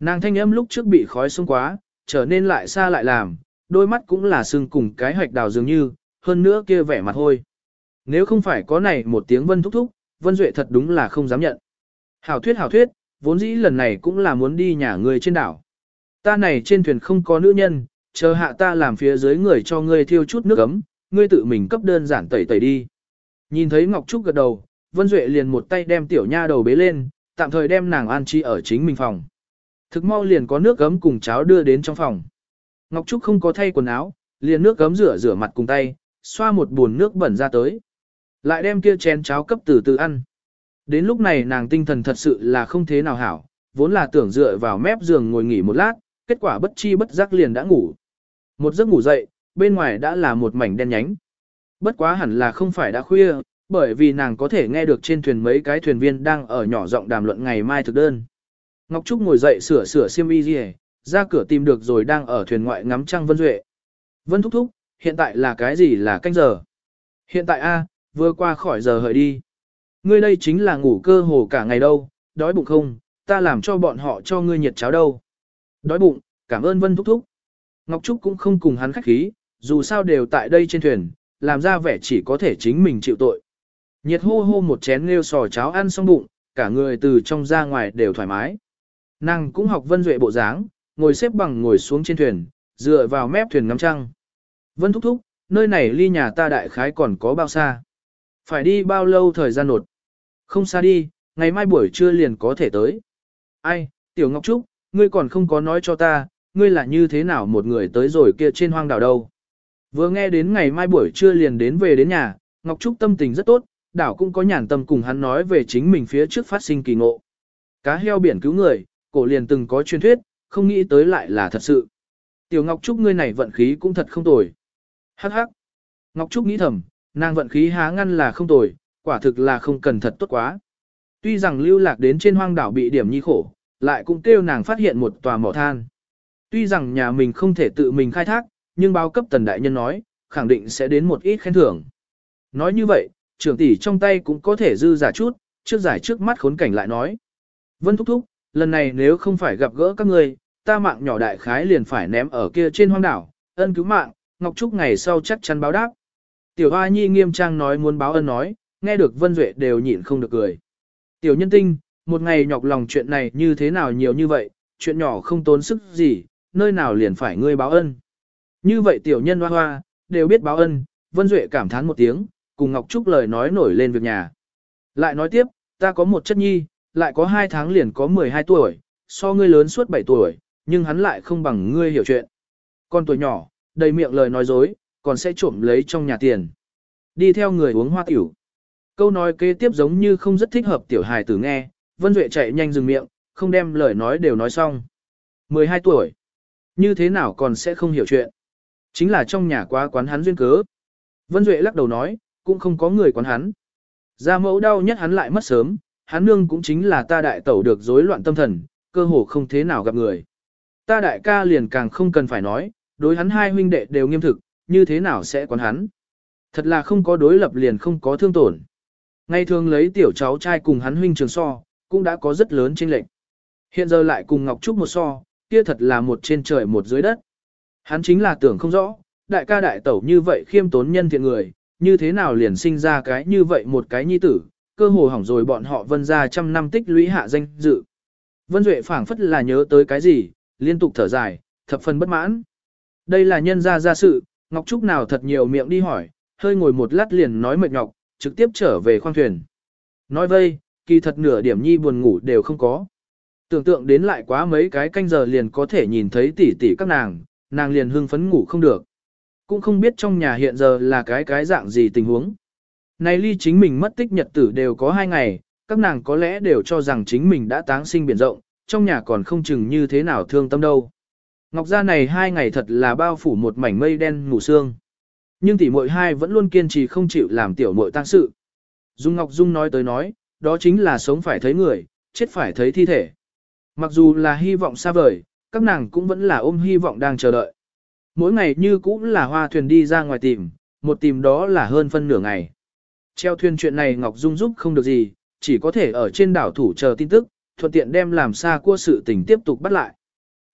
S1: Nàng thanh âm lúc trước bị khói xông quá, trở nên lại xa lại làm, đôi mắt cũng là sưng cùng cái hạch đào dường như, hơn nữa kia vẻ mặt hôi. Nếu không phải có này một tiếng vân thúc thúc, vân duệ thật đúng là không dám nhận. Hảo thuyết hảo thuyết, vốn dĩ lần này cũng là muốn đi nhà người trên đảo. Ta này trên thuyền không có nữ nhân, chờ hạ ta làm phía dưới người cho ngươi thiêu chút nước ấm, ngươi tự mình cấp đơn giản tẩy tẩy đi. Nhìn thấy Ngọc Trúc gật đầu, Vân Duệ liền một tay đem tiểu nha đầu bế lên, tạm thời đem nàng an trí ở chính mình phòng. Thực mau liền có nước ấm cùng cháo đưa đến trong phòng. Ngọc Trúc không có thay quần áo, liền nước ấm rửa rửa mặt cùng tay, xoa một buồn nước bẩn ra tới. Lại đem kia chén cháo cấp từ từ ăn. Đến lúc này nàng tinh thần thật sự là không thế nào hảo, vốn là tưởng dựa vào mép giường ngồi nghỉ một lát, kết quả bất chi bất giác liền đã ngủ. Một giấc ngủ dậy, bên ngoài đã là một mảnh đen nhánh. Bất quá hẳn là không phải đã khuya, bởi vì nàng có thể nghe được trên thuyền mấy cái thuyền viên đang ở nhỏ giọng đàm luận ngày mai thực đơn. Ngọc Trúc ngồi dậy sửa sửa xiêm y gì, ra cửa tìm được rồi đang ở thuyền ngoại ngắm trăng Vân Duệ. Vân thúc thúc, hiện tại là cái gì là canh giờ? Hiện tại a, vừa qua khỏi giờ hợi đi. Ngươi đây chính là ngủ cơ hồ cả ngày đâu, đói bụng không, ta làm cho bọn họ cho ngươi nhiệt cháo đâu. Đói bụng, cảm ơn Vân thúc thúc. Ngọc Trúc cũng không cùng hắn khách khí, dù sao đều tại đây trên thuyền, làm ra vẻ chỉ có thể chính mình chịu tội. Nhiệt hô hô một chén nêu sò cháo ăn xong bụng, cả người từ trong ra ngoài đều thoải mái. Nàng cũng học Vân Duệ bộ dáng, ngồi xếp bằng ngồi xuống trên thuyền, dựa vào mép thuyền ngắm trăng. Vân thúc thúc, nơi này ly nhà ta đại khái còn có bao xa? Phải đi bao lâu thời gian nột? Không xa đi, ngày mai buổi trưa liền có thể tới. Ai, Tiểu Ngọc Trúc, ngươi còn không có nói cho ta, ngươi là như thế nào một người tới rồi kia trên hoang đảo đâu. Vừa nghe đến ngày mai buổi trưa liền đến về đến nhà, Ngọc Trúc tâm tình rất tốt, đảo cũng có nhàn tâm cùng hắn nói về chính mình phía trước phát sinh kỳ ngộ. Cá heo biển cứu người, cổ liền từng có truyền thuyết, không nghĩ tới lại là thật sự. Tiểu Ngọc Trúc ngươi này vận khí cũng thật không tồi. Hắc hắc. Ngọc Trúc nghĩ thầm, nàng vận khí há ngăn là không tồi, quả thực là không cần thật tốt quá. Tuy rằng lưu lạc đến trên hoang đảo bị điểm nhi khổ, lại cũng kêu nàng phát hiện một tòa mỏ than. Tuy rằng nhà mình không thể tự mình khai thác, nhưng báo cấp tần đại nhân nói, khẳng định sẽ đến một ít khen thưởng. Nói như vậy, trưởng tỷ trong tay cũng có thể dư giả chút, trước giải trước mắt khốn cảnh lại nói. Vân thúc thúc, lần này nếu không phải gặp gỡ các ngươi, ta mạng nhỏ đại khái liền phải ném ở kia trên hoang đảo, ân cứu mạng, Ngọc Trúc ngày sau chắc chắn báo đáp. Tiểu Hoa Nhi nghiêm trang nói muốn báo ân nói, nghe được Vân Duệ đều nhịn không được cười. Tiểu nhân tinh, một ngày nhọc lòng chuyện này như thế nào nhiều như vậy, chuyện nhỏ không tốn sức gì, nơi nào liền phải ngươi báo ân. Như vậy tiểu nhân hoa hoa, đều biết báo ân, Vân Duệ cảm thán một tiếng, cùng Ngọc Trúc lời nói nổi lên việc nhà. Lại nói tiếp, ta có một chất nhi, lại có hai tháng liền có 12 tuổi, so ngươi lớn suốt 7 tuổi, nhưng hắn lại không bằng ngươi hiểu chuyện. Con tuổi nhỏ, đầy miệng lời nói dối, còn sẽ trộm lấy trong nhà tiền. Đi theo người uống hoa tiểu. Câu nói kế tiếp giống như không rất thích hợp tiểu hài tử nghe, Vân Duệ chạy nhanh dừng miệng, không đem lời nói đều nói xong. 12 tuổi. Như thế nào còn sẽ không hiểu chuyện. Chính là trong nhà quá quán hắn duyên cớ. Vân Duệ lắc đầu nói, cũng không có người quán hắn. Ra mẫu đau nhất hắn lại mất sớm, hắn nương cũng chính là ta đại tẩu được rối loạn tâm thần, cơ hồ không thế nào gặp người. Ta đại ca liền càng không cần phải nói, đối hắn hai huynh đệ đều nghiêm thực, như thế nào sẽ quán hắn. Thật là không có đối lập liền không có thương tổn. Ngày thường lấy tiểu cháu trai cùng hắn huynh trường so, cũng đã có rất lớn chênh lệch. Hiện giờ lại cùng Ngọc Trúc một so, kia thật là một trên trời một dưới đất. Hắn chính là tưởng không rõ, đại ca đại tẩu như vậy khiêm tốn nhân thiện người, như thế nào liền sinh ra cái như vậy một cái nhi tử, cơ hồ hỏng rồi bọn họ vân ra trăm năm tích lũy hạ danh dự. Vân Duệ phảng phất là nhớ tới cái gì, liên tục thở dài, thập phần bất mãn. Đây là nhân gia gia sự, Ngọc Trúc nào thật nhiều miệng đi hỏi, hơi ngồi một lát liền nói mệt nhọc, trực tiếp trở về khoang thuyền. Nói vây, kỳ thật nửa điểm nhi buồn ngủ đều không có. Tưởng tượng đến lại quá mấy cái canh giờ liền có thể nhìn thấy tỷ tỷ các nàng, nàng liền hưng phấn ngủ không được. Cũng không biết trong nhà hiện giờ là cái cái dạng gì tình huống. Này ly chính mình mất tích nhật tử đều có hai ngày, các nàng có lẽ đều cho rằng chính mình đã táng sinh biển rộng, trong nhà còn không chừng như thế nào thương tâm đâu. Ngọc gia này hai ngày thật là bao phủ một mảnh mây đen ngủ sương. Nhưng tỷ muội hai vẫn luôn kiên trì không chịu làm tiểu muội tăng sự. Dung Ngọc Dung nói tới nói, đó chính là sống phải thấy người, chết phải thấy thi thể. Mặc dù là hy vọng xa vời, các nàng cũng vẫn là ôm hy vọng đang chờ đợi. Mỗi ngày như cũng là hoa thuyền đi ra ngoài tìm, một tìm đó là hơn phân nửa ngày. Treo thuyền chuyện này Ngọc Dung giúp không được gì, chỉ có thể ở trên đảo thủ chờ tin tức, thuận tiện đem làm xa cua sự tình tiếp tục bắt lại.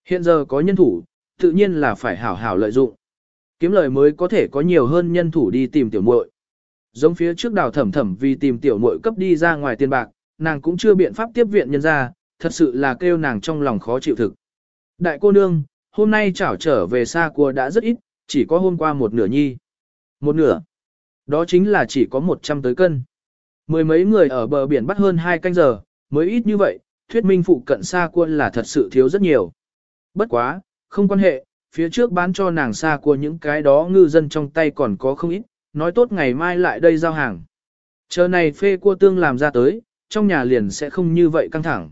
S1: Hiện giờ có nhân thủ, tự nhiên là phải hảo hảo lợi dụng. Kiếm lời mới có thể có nhiều hơn nhân thủ đi tìm tiểu muội. Giống phía trước đào thẩm thẩm vì tìm tiểu muội cấp đi ra ngoài tiền bạc, nàng cũng chưa biện pháp tiếp viện nhân ra, thật sự là kêu nàng trong lòng khó chịu thực. Đại cô nương, hôm nay chảo trở về xa cua đã rất ít, chỉ có hôm qua một nửa nhi. Một nửa. Đó chính là chỉ có 100 tới cân. Mười mấy người ở bờ biển bắt hơn 2 canh giờ, mới ít như vậy, thuyết minh phụ cận xa quân là thật sự thiếu rất nhiều. Bất quá, không quan hệ, phía trước bán cho nàng xa của những cái đó ngư dân trong tay còn có không ít, nói tốt ngày mai lại đây giao hàng. Chờ này phê cua tương làm ra tới, trong nhà liền sẽ không như vậy căng thẳng.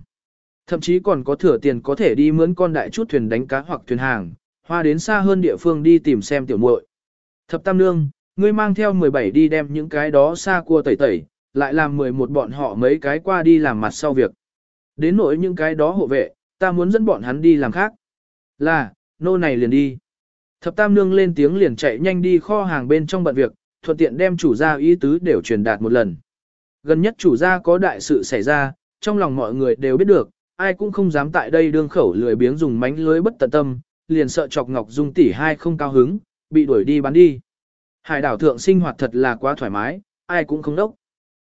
S1: Thậm chí còn có thừa tiền có thể đi mướn con đại chút thuyền đánh cá hoặc thuyền hàng, hoa đến xa hơn địa phương đi tìm xem tiểu muội. Thập Tam Nương, ngươi mang theo 17 đi đem những cái đó xa cua tẩy tẩy, lại làm 11 bọn họ mấy cái qua đi làm mặt sau việc. Đến nỗi những cái đó hộ vệ, ta muốn dẫn bọn hắn đi làm khác. Là, nô này liền đi. Thập Tam Nương lên tiếng liền chạy nhanh đi kho hàng bên trong bận việc, thuận tiện đem chủ gia ý tứ đều truyền đạt một lần. Gần nhất chủ gia có đại sự xảy ra, trong lòng mọi người đều biết được, ai cũng không dám tại đây đương khẩu lười biếng dùng mánh lưới bất tận tâm, liền sợ chọc Ngọc Dung tỷ hai không cao hứng, bị đuổi đi bán đi. Hải đảo thượng sinh hoạt thật là quá thoải mái, ai cũng không đốc.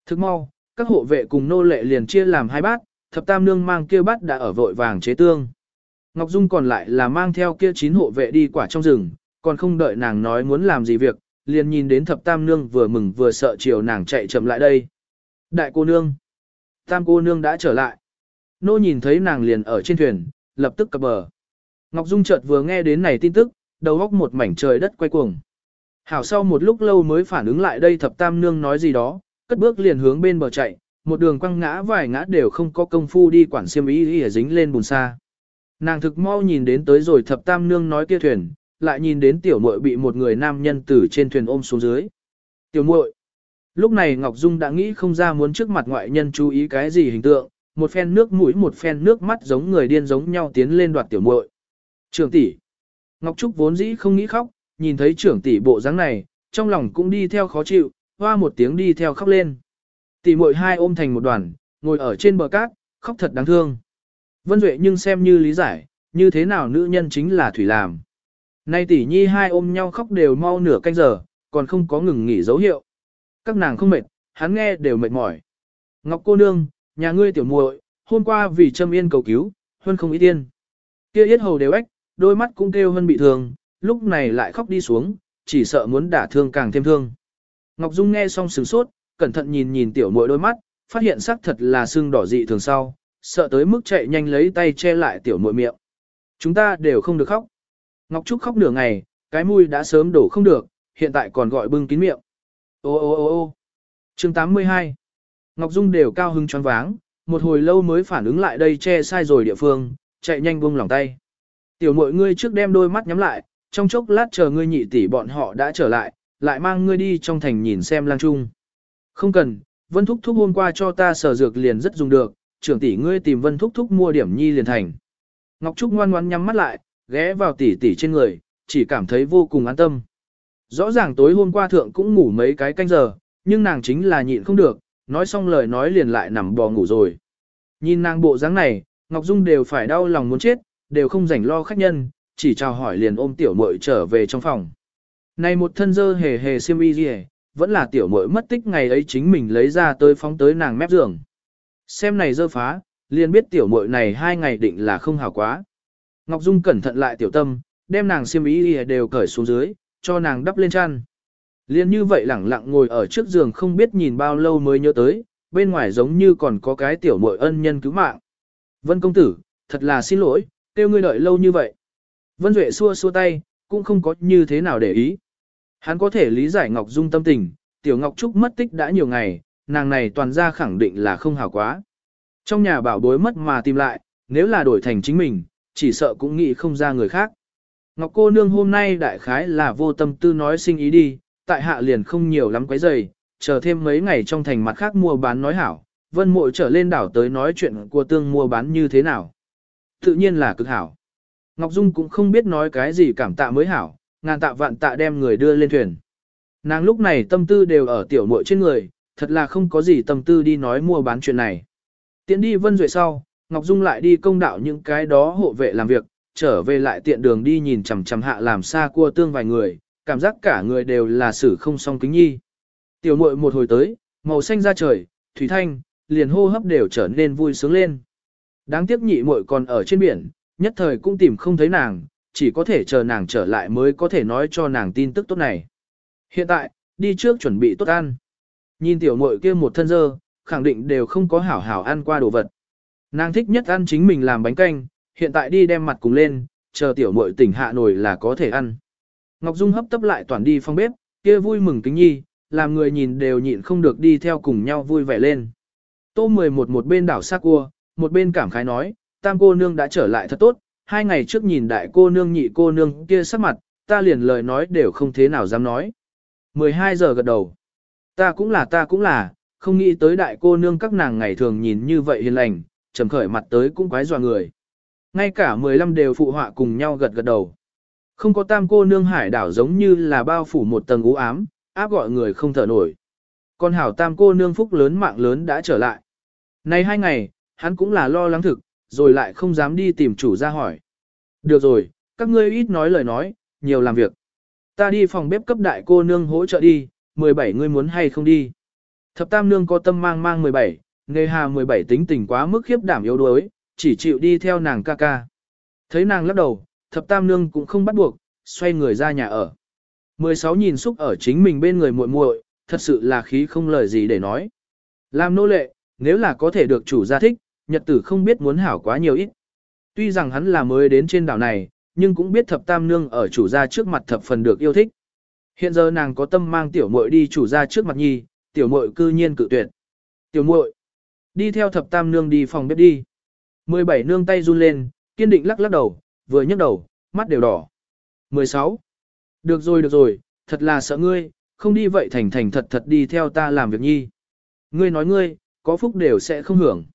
S1: Thức mau, các hộ vệ cùng nô lệ liền chia làm hai bát, thập tam nương mang kia bát đã ở vội vàng chế tương. Ngọc Dung còn lại là mang theo kia chín hộ vệ đi quả trong rừng, còn không đợi nàng nói muốn làm gì việc, liền nhìn đến thập tam nương vừa mừng vừa sợ chiều nàng chạy chậm lại đây. Đại cô nương, tam cô nương đã trở lại. Nô nhìn thấy nàng liền ở trên thuyền, lập tức cập bờ. Ngọc Dung chợt vừa nghe đến này tin tức, đầu góc một mảnh trời đất quay cuồng. Hảo sau một lúc lâu mới phản ứng lại đây thập tam nương nói gì đó, cất bước liền hướng bên bờ chạy, một đường quăng ngã vài ngã đều không có công phu đi quản xiêm ý y dính lên bùn xa. Nàng thực mau nhìn đến tới rồi thập tam nương nói kia thuyền, lại nhìn đến tiểu muội bị một người nam nhân từ trên thuyền ôm xuống dưới. Tiểu muội. Lúc này Ngọc Dung đã nghĩ không ra muốn trước mặt ngoại nhân chú ý cái gì hình tượng, một phen nước mũi một phen nước mắt giống người điên giống nhau tiến lên đoạt tiểu muội. Trưởng tỷ. Ngọc Trúc vốn dĩ không nghĩ khóc, nhìn thấy trưởng tỷ bộ dáng này, trong lòng cũng đi theo khó chịu, hoa một tiếng đi theo khóc lên. Tỷ muội hai ôm thành một đoàn, ngồi ở trên bờ cát, khóc thật đáng thương. Vân Duệ nhưng xem như lý giải, như thế nào nữ nhân chính là thủy làm. Nay tỷ nhi hai ôm nhau khóc đều mau nửa canh giờ, còn không có ngừng nghỉ dấu hiệu. Các nàng không mệt, hắn nghe đều mệt mỏi. Ngọc cô nương, nhà ngươi tiểu muội, hôm qua vì châm yên cầu cứu, hơn không ý tiên. Kia yết hầu đều ếch, đôi mắt cũng kêu hơn bị thương, lúc này lại khóc đi xuống, chỉ sợ muốn đả thương càng thêm thương. Ngọc Dung nghe xong sửng sốt, cẩn thận nhìn nhìn tiểu muội đôi mắt, phát hiện sắc thật là sưng đỏ dị thường sau, sợ tới mức chạy nhanh lấy tay che lại tiểu muội miệng. Chúng ta đều không được khóc. Ngọc Trúc khóc nửa ngày, cái mũi đã sớm đổ không được, hiện tại còn gọi bưng kín miệng. Ô ô ô ô chương 82 Ngọc Dung đều cao hưng choáng váng, một hồi lâu mới phản ứng lại đây che sai rồi địa phương, chạy nhanh buông lòng tay. Tiểu muội ngươi trước đem đôi mắt nhắm lại, trong chốc lát chờ ngươi nhị tỷ bọn họ đã trở lại, lại mang ngươi đi trong thành nhìn xem lang trung. Không cần, Vân Thúc Thúc hôm qua cho ta sở dược liền rất dùng được, trưởng tỷ ngươi tìm Vân Thúc Thúc mua điểm nhi liền thành. Ngọc Trúc ngoan ngoãn nhắm mắt lại, ghé vào tỷ tỷ trên người, chỉ cảm thấy vô cùng an tâm. Rõ ràng tối hôm qua thượng cũng ngủ mấy cái canh giờ, nhưng nàng chính là nhịn không được, nói xong lời nói liền lại nằm bò ngủ rồi. Nhìn nàng bộ dáng này, Ngọc Dung đều phải đau lòng muốn chết, đều không rảnh lo khách nhân, chỉ chào hỏi liền ôm tiểu muội trở về trong phòng. Này một thân dơ hề hề xiêm y gì vẫn là tiểu muội mất tích ngày ấy chính mình lấy ra tới phóng tới nàng mép giường. Xem này dơ phá, liền biết tiểu muội này hai ngày định là không hảo quá. Ngọc Dung cẩn thận lại tiểu tâm, đem nàng xiêm y đều cởi xuống dưới, cho nàng đắp lên chăn. Liên như vậy lẳng lặng ngồi ở trước giường không biết nhìn bao lâu mới nhớ tới, bên ngoài giống như còn có cái tiểu muội ân nhân cứu mạng. Vân công tử, thật là xin lỗi, kêu ngươi đợi lâu như vậy. Vân Duệ xua xua tay, cũng không có như thế nào để ý. Hắn có thể lý giải Ngọc Dung tâm tình, tiểu Ngọc Trúc mất tích đã nhiều ngày, nàng này toàn ra khẳng định là không hảo quá. Trong nhà bảo bối mất mà tìm lại, nếu là đổi thành chính mình, chỉ sợ cũng nghĩ không ra người khác. Ngọc cô nương hôm nay đại khái là vô tâm tư nói sinh ý đi, tại hạ liền không nhiều lắm quấy giày, chờ thêm mấy ngày trong thành mặt khác mua bán nói hảo, vân muội trở lên đảo tới nói chuyện của tương mua bán như thế nào. Tự nhiên là cực hảo. Ngọc Dung cũng không biết nói cái gì cảm tạ mới hảo, ngàn tạ vạn tạ đem người đưa lên thuyền. Nàng lúc này tâm tư đều ở tiểu muội trên người, thật là không có gì tâm tư đi nói mua bán chuyện này. Tiến đi vân duệ sau, Ngọc Dung lại đi công đạo những cái đó hộ vệ làm việc, trở về lại tiện đường đi nhìn chằm chằm hạ làm xa cua tương vài người, cảm giác cả người đều là xử không song kính nhi. Tiểu muội một hồi tới, màu xanh ra trời, thủy thanh, liền hô hấp đều trở nên vui sướng lên. Đáng tiếc nhị muội còn ở trên biển, nhất thời cũng tìm không thấy nàng, chỉ có thể chờ nàng trở lại mới có thể nói cho nàng tin tức tốt này. Hiện tại, đi trước chuẩn bị tốt ăn. Nhìn tiểu muội kia một thân dơ, khẳng định đều không có hảo hảo ăn qua đồ vật. Nàng thích nhất ăn chính mình làm bánh canh, hiện tại đi đem mặt cùng lên, chờ tiểu muội tỉnh hạ nổi là có thể ăn. Ngọc Dung hấp tấp lại toàn đi phong bếp, kia vui mừng kính nhi, làm người nhìn đều nhịn không được đi theo cùng nhau vui vẻ lên. Tô 11 một bên đảo sắc cua, một bên cảm khái nói, tam cô nương đã trở lại thật tốt, hai ngày trước nhìn đại cô nương nhị cô nương kia sắc mặt, ta liền lời nói đều không thế nào dám nói. 12 giờ gật đầu. Ta cũng là ta cũng là, không nghĩ tới đại cô nương các nàng ngày thường nhìn như vậy hiền lành, trầm khởi mặt tới cũng quái dọa người. Ngay cả 15 đều phụ họa cùng nhau gật gật đầu. Không có tam cô nương hải đảo giống như là bao phủ một tầng u ám, áp gọi người không thở nổi. Còn hảo tam cô nương phúc lớn mạng lớn đã trở lại. nay hai ngày, hắn cũng là lo lắng thực, rồi lại không dám đi tìm chủ ra hỏi. Được rồi, các ngươi ít nói lời nói, nhiều làm việc. Ta đi phòng bếp cấp đại cô nương hỗ trợ đi, 17 ngươi muốn hay không đi. Thập tam nương có tâm mang mang 17, nghề hà 17 tính tình quá mức khiếp đảm yếu đuối, chỉ chịu đi theo nàng ca ca. Thấy nàng lắc đầu, thập tam nương cũng không bắt buộc, xoay người ra nhà ở. 16 nhìn xúc ở chính mình bên người muội muội, thật sự là khí không lời gì để nói. Làm nô lệ, nếu là có thể được chủ gia thích, nhật tử không biết muốn hảo quá nhiều ít. Tuy rằng hắn là mới đến trên đảo này, nhưng cũng biết thập tam nương ở chủ gia trước mặt thập phần được yêu thích. Hiện giờ nàng có tâm mang tiểu muội đi chủ gia trước mặt nhi, tiểu muội cư nhiên cự tuyệt. Tiểu muội, đi theo thập tam nương đi phòng bếp đi. 17 nương tay run lên, kiên định lắc lắc đầu, vừa nhấc đầu, mắt đều đỏ. 16. Được rồi được rồi, thật là sợ ngươi, không đi vậy thành thành thật thật đi theo ta làm việc nhi. Ngươi nói ngươi, có phúc đều sẽ không hưởng.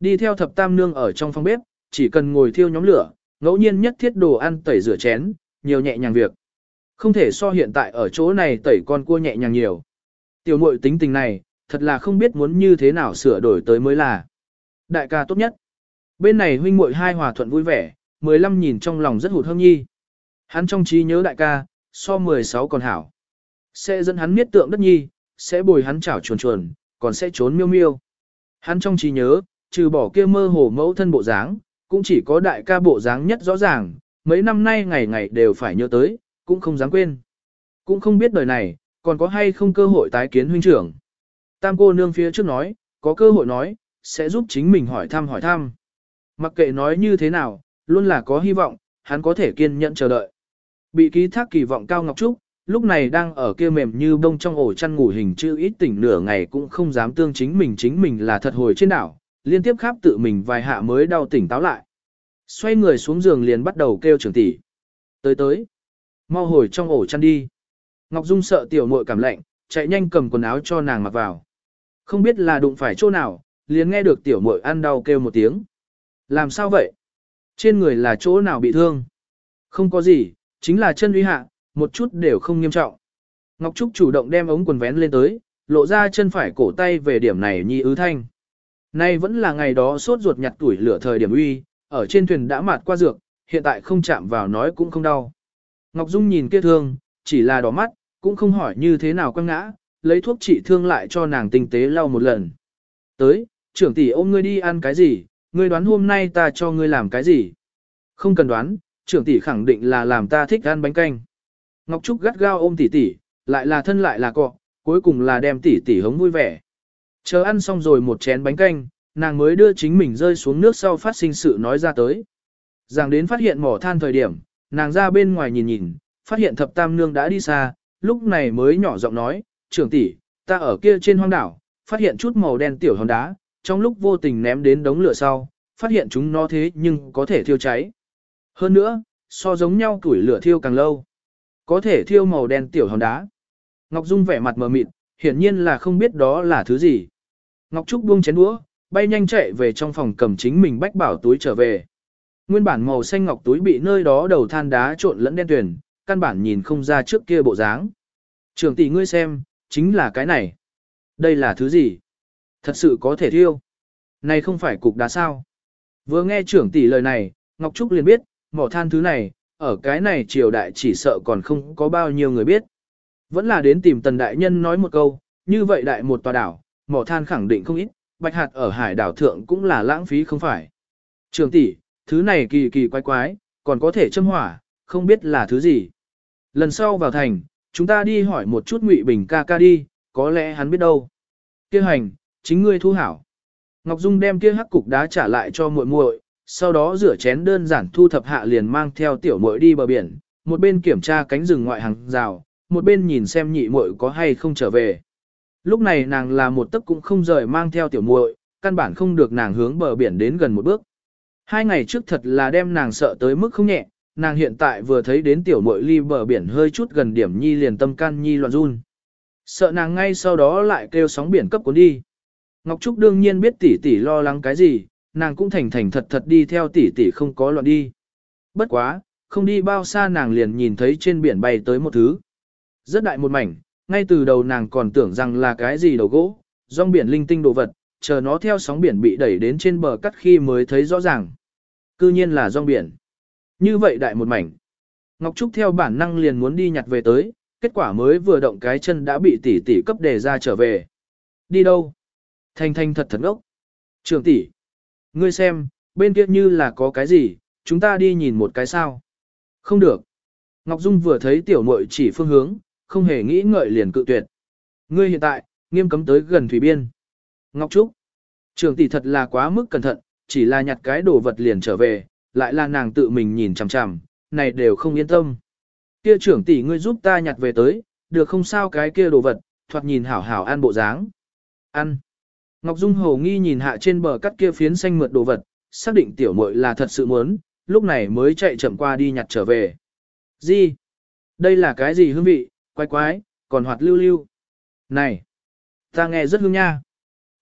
S1: Đi theo thập tam nương ở trong phòng bếp, chỉ cần ngồi thiêu nhóm lửa, ngẫu nhiên nhất thiết đồ ăn tẩy rửa chén, nhiều nhẹ nhàng việc. Không thể so hiện tại ở chỗ này tẩy con cua nhẹ nhàng nhiều. Tiểu muội tính tình này, thật là không biết muốn như thế nào sửa đổi tới mới là. Đại ca tốt nhất. Bên này huynh muội hai hòa thuận vui vẻ, 15 nhìn trong lòng rất hụt hâm nhi. Hắn trong trí nhớ đại ca, so 16 còn hảo. Sẽ dẫn hắn miết tượng đất nhi, sẽ bồi hắn chảo chuồn chuồn, còn sẽ trốn miêu miêu. Hắn trong trí nhớ, trừ bỏ kia mơ hồ mẫu thân bộ dáng, cũng chỉ có đại ca bộ dáng nhất rõ ràng, mấy năm nay ngày ngày đều phải nhớ tới, cũng không dám quên. Cũng không biết đời này, còn có hay không cơ hội tái kiến huynh trưởng. Tam cô nương phía trước nói, có cơ hội nói, sẽ giúp chính mình hỏi thăm hỏi thăm. Mặc kệ nói như thế nào, luôn là có hy vọng, hắn có thể kiên nhẫn chờ đợi. Bị ký thác kỳ vọng cao Ngọc Trúc, lúc này đang ở kia mềm như bông trong ổ chăn ngủ hình chữ ít tỉnh nửa ngày cũng không dám tương chính mình chính mình là thật hồi trên đảo, liên tiếp khắp tự mình vài hạ mới đau tỉnh táo lại. Xoay người xuống giường liền bắt đầu kêu trưởng tỷ. Tới tới, mau hồi trong ổ chăn đi. Ngọc Dung sợ tiểu muội cảm lạnh, chạy nhanh cầm quần áo cho nàng mặc vào. Không biết là đụng phải chỗ nào, liền nghe được tiểu muội ăn đau kêu một tiếng. Làm sao vậy? Trên người là chỗ nào bị thương? Không có gì, chính là chân uy hạ, một chút đều không nghiêm trọng. Ngọc Trúc chủ động đem ống quần vén lên tới, lộ ra chân phải cổ tay về điểm này nhi ứ thanh. Nay vẫn là ngày đó sốt ruột nhặt tuổi lửa thời điểm uy, ở trên thuyền đã mạt qua dược, hiện tại không chạm vào nói cũng không đau. Ngọc Dung nhìn kia thương, chỉ là đỏ mắt, cũng không hỏi như thế nào quăng ngã, lấy thuốc trị thương lại cho nàng tinh tế lau một lần. Tới, trưởng tỷ ôm ngươi đi ăn cái gì, ngươi đoán hôm nay ta cho ngươi làm cái gì? Không cần đoán, trưởng tỷ khẳng định là làm ta thích ăn bánh canh. Ngọc Trúc gắt gao ôm tỷ tỷ, lại là thân lại là cọ, cuối cùng là đem tỷ tỷ hống vui vẻ. Chờ ăn xong rồi một chén bánh canh, nàng mới đưa chính mình rơi xuống nước sau phát sinh sự nói ra tới. Giảng đến phát hiện mỏ than thời điểm, nàng ra bên ngoài nhìn nhìn, phát hiện thập tam nương đã đi xa, lúc này mới nhỏ giọng nói, trưởng tỷ, ta ở kia trên hoang đảo, phát hiện chút màu đen tiểu hòn đá, trong lúc vô tình ném đến đống lửa sau, phát hiện chúng nó thế nhưng có thể thiêu cháy. Hơn nữa, so giống nhau tuổi lửa thiêu càng lâu, có thể thiêu màu đen tiểu hòn đá. Ngọc Dung vẻ mặt mờ mịt, hiển nhiên là không biết đó là thứ gì. Ngọc Trúc buông chén đũa, bay nhanh chạy về trong phòng cầm chính mình bách bảo túi trở về. Nguyên bản màu xanh ngọc túi bị nơi đó đầu than đá trộn lẫn đen tuyển, căn bản nhìn không ra trước kia bộ dáng. Trường tỷ ngươi xem, chính là cái này. Đây là thứ gì? Thật sự có thể thiêu. Này không phải cục đá sao? Vừa nghe trưởng tỷ lời này, Ngọc Trúc liền biết, mỏ than thứ này, ở cái này triều đại chỉ sợ còn không có bao nhiêu người biết. Vẫn là đến tìm tần đại nhân nói một câu, như vậy đại một tòa đảo, mỏ than khẳng định không ít, bạch hạt ở hải đảo thượng cũng là lãng phí không phải. Trường tỷ, thứ này kỳ kỳ quái quái, còn có thể châm hỏa, không biết là thứ gì. Lần sau vào thành, chúng ta đi hỏi một chút Ngụy Bình ca ca đi, có lẽ hắn biết đâu. Kia hành, chính ngươi thu hảo. Ngọc Dung đem kia hắc cục đá trả lại cho muội muội, sau đó rửa chén đơn giản thu thập hạ liền mang theo tiểu muội đi bờ biển, một bên kiểm tra cánh rừng ngoại hàng rào, một bên nhìn xem nhị muội có hay không trở về. Lúc này nàng là một tấc cũng không rời mang theo tiểu muội, căn bản không được nàng hướng bờ biển đến gần một bước. Hai ngày trước thật là đem nàng sợ tới mức không nhẹ, nàng hiện tại vừa thấy đến tiểu muội ly bờ biển hơi chút gần điểm nhi liền tâm can nhi loạn run. Sợ nàng ngay sau đó lại kêu sóng biển cấp cuốn đi. Ngọc Trúc đương nhiên biết tỷ tỷ lo lắng cái gì, nàng cũng thành thành thật thật đi theo tỷ tỷ không có loạn đi. Bất quá, không đi bao xa nàng liền nhìn thấy trên biển bay tới một thứ. Rất đại một mảnh, ngay từ đầu nàng còn tưởng rằng là cái gì đầu gỗ, rong biển linh tinh đồ vật, chờ nó theo sóng biển bị đẩy đến trên bờ cắt khi mới thấy rõ ràng. Cư nhiên là rong biển. Như vậy đại một mảnh. Ngọc Trúc theo bản năng liền muốn đi nhặt về tới, kết quả mới vừa động cái chân đã bị tỷ tỷ cấp đề ra trở về. Đi đâu? Thanh thanh thật thật ngốc. Trường tỷ, ngươi xem, bên kia như là có cái gì, chúng ta đi nhìn một cái sao. Không được. Ngọc Dung vừa thấy tiểu muội chỉ phương hướng, không hề nghĩ ngợi liền cự tuyệt. Ngươi hiện tại, nghiêm cấm tới gần thủy biên. Ngọc Trúc. Trường tỷ thật là quá mức cẩn thận, chỉ là nhặt cái đồ vật liền trở về, lại là nàng tự mình nhìn chằm chằm, này đều không yên tâm. Kia trưởng tỷ ngươi giúp ta nhặt về tới, được không sao cái kia đồ vật, thoạt nhìn hảo hảo ăn bộ dáng. Ăn. Ngọc Dung hồ nghi nhìn hạ trên bờ cắt kia phiến xanh mượt đồ vật, xác định tiểu muội là thật sự muốn, lúc này mới chạy chậm qua đi nhặt trở về. Gì? Đây là cái gì hương vị, quái quái, còn hoạt lưu lưu. Này! Ta nghe rất hương nha.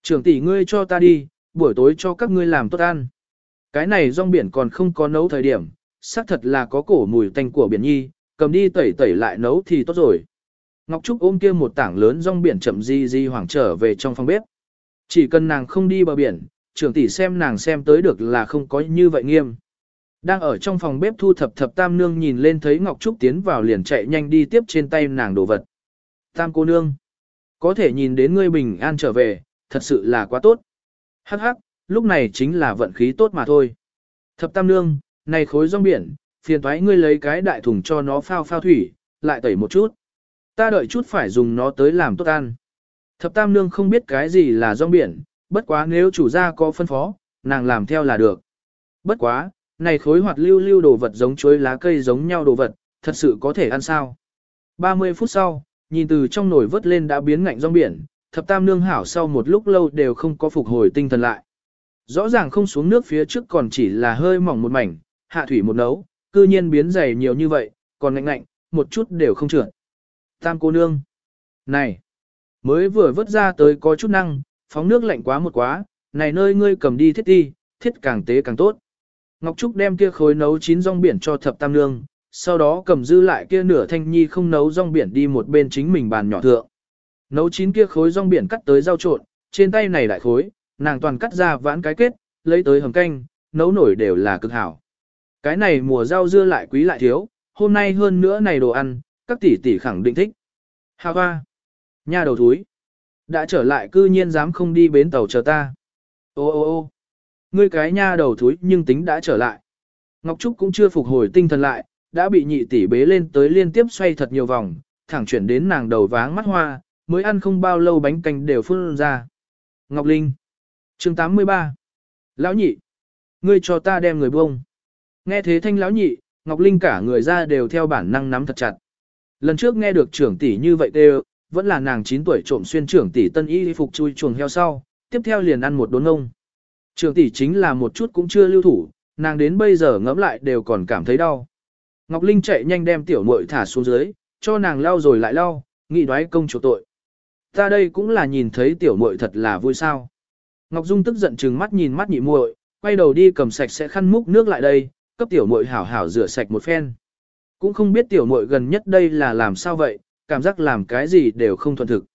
S1: Trưởng tỷ ngươi cho ta đi, buổi tối cho các ngươi làm tốt ăn. Cái này rong biển còn không có nấu thời điểm, xác thật là có cổ mùi tanh của biển nhi, cầm đi tẩy tẩy lại nấu thì tốt rồi. Ngọc Trúc ôm kia một tảng lớn rong biển chậm di di hoảng trở về trong phòng bếp. Chỉ cần nàng không đi bờ biển, trưởng tỷ xem nàng xem tới được là không có như vậy nghiêm. Đang ở trong phòng bếp thu thập thập tam nương nhìn lên thấy Ngọc Trúc tiến vào liền chạy nhanh đi tiếp trên tay nàng đồ vật. Tam cô nương, có thể nhìn đến ngươi bình an trở về, thật sự là quá tốt. Hắc hắc, lúc này chính là vận khí tốt mà thôi. Thập tam nương, này khối rong biển, phiền thoái ngươi lấy cái đại thùng cho nó phao phao thủy, lại tẩy một chút. Ta đợi chút phải dùng nó tới làm tốt ăn. Thập tam nương không biết cái gì là rong biển, bất quá nếu chủ gia có phân phó, nàng làm theo là được. Bất quá, này khối hoạt lưu lưu đồ vật giống chuối lá cây giống nhau đồ vật, thật sự có thể ăn sao. 30 phút sau, nhìn từ trong nồi vớt lên đã biến ngạnh rong biển, thập tam nương hảo sau một lúc lâu đều không có phục hồi tinh thần lại. Rõ ràng không xuống nước phía trước còn chỉ là hơi mỏng một mảnh, hạ thủy một nấu, cư nhiên biến dày nhiều như vậy, còn ngạnh ngạnh, một chút đều không trượt. Tam cô nương. Này, mới vừa vớt ra tới có chút năng, phóng nước lạnh quá một quá, này nơi ngươi cầm đi thiết ti, thiết càng tế càng tốt. Ngọc Trúc đem kia khối nấu chín rong biển cho thập tam nương, sau đó cầm dư lại kia nửa thanh nhi không nấu rong biển đi một bên chính mình bàn nhỏ thượng. Nấu chín kia khối rong biển cắt tới rau trộn, trên tay này đại khối, nàng toàn cắt ra vãn cái kết, lấy tới hầm canh, nấu nổi đều là cực hảo. Cái này mùa rau dưa lại quý lại thiếu, hôm nay hơn nữa này đồ ăn, các tỷ tỷ khẳng định thích. Hà hoa, nha đầu thúi, đã trở lại cư nhiên dám không đi bến tàu chờ ta. Ô ô ô ngươi cái nha đầu thúi nhưng tính đã trở lại. Ngọc Trúc cũng chưa phục hồi tinh thần lại, đã bị nhị tỷ bế lên tới liên tiếp xoay thật nhiều vòng, thẳng chuyển đến nàng đầu váng mắt hoa, mới ăn không bao lâu bánh canh đều phun ra. Ngọc Linh chương 83 Lão nhị Ngươi cho ta đem người buông. Nghe thế thanh lão nhị, Ngọc Linh cả người ra đều theo bản năng nắm thật chặt. Lần trước nghe được trưởng tỷ như vậy đều, vẫn là nàng 9 tuổi trộm xuyên trưởng tỷ tân y phục chui chuồng heo sau, tiếp theo liền ăn một đốn ngông. Trưởng tỷ chính là một chút cũng chưa lưu thủ, nàng đến bây giờ ngẫm lại đều còn cảm thấy đau. Ngọc Linh chạy nhanh đem tiểu muội thả xuống dưới, cho nàng lau rồi lại lau, nghị đoái công chủ tội. Ta đây cũng là nhìn thấy tiểu muội thật là vui sao. Ngọc Dung tức giận trừng mắt nhìn mắt nhị muội, quay đầu đi cầm sạch sẽ khăn múc nước lại đây, cấp tiểu muội hảo hảo rửa sạch một phen. Cũng không biết tiểu muội gần nhất đây là làm sao vậy, cảm giác làm cái gì đều không thuận thực.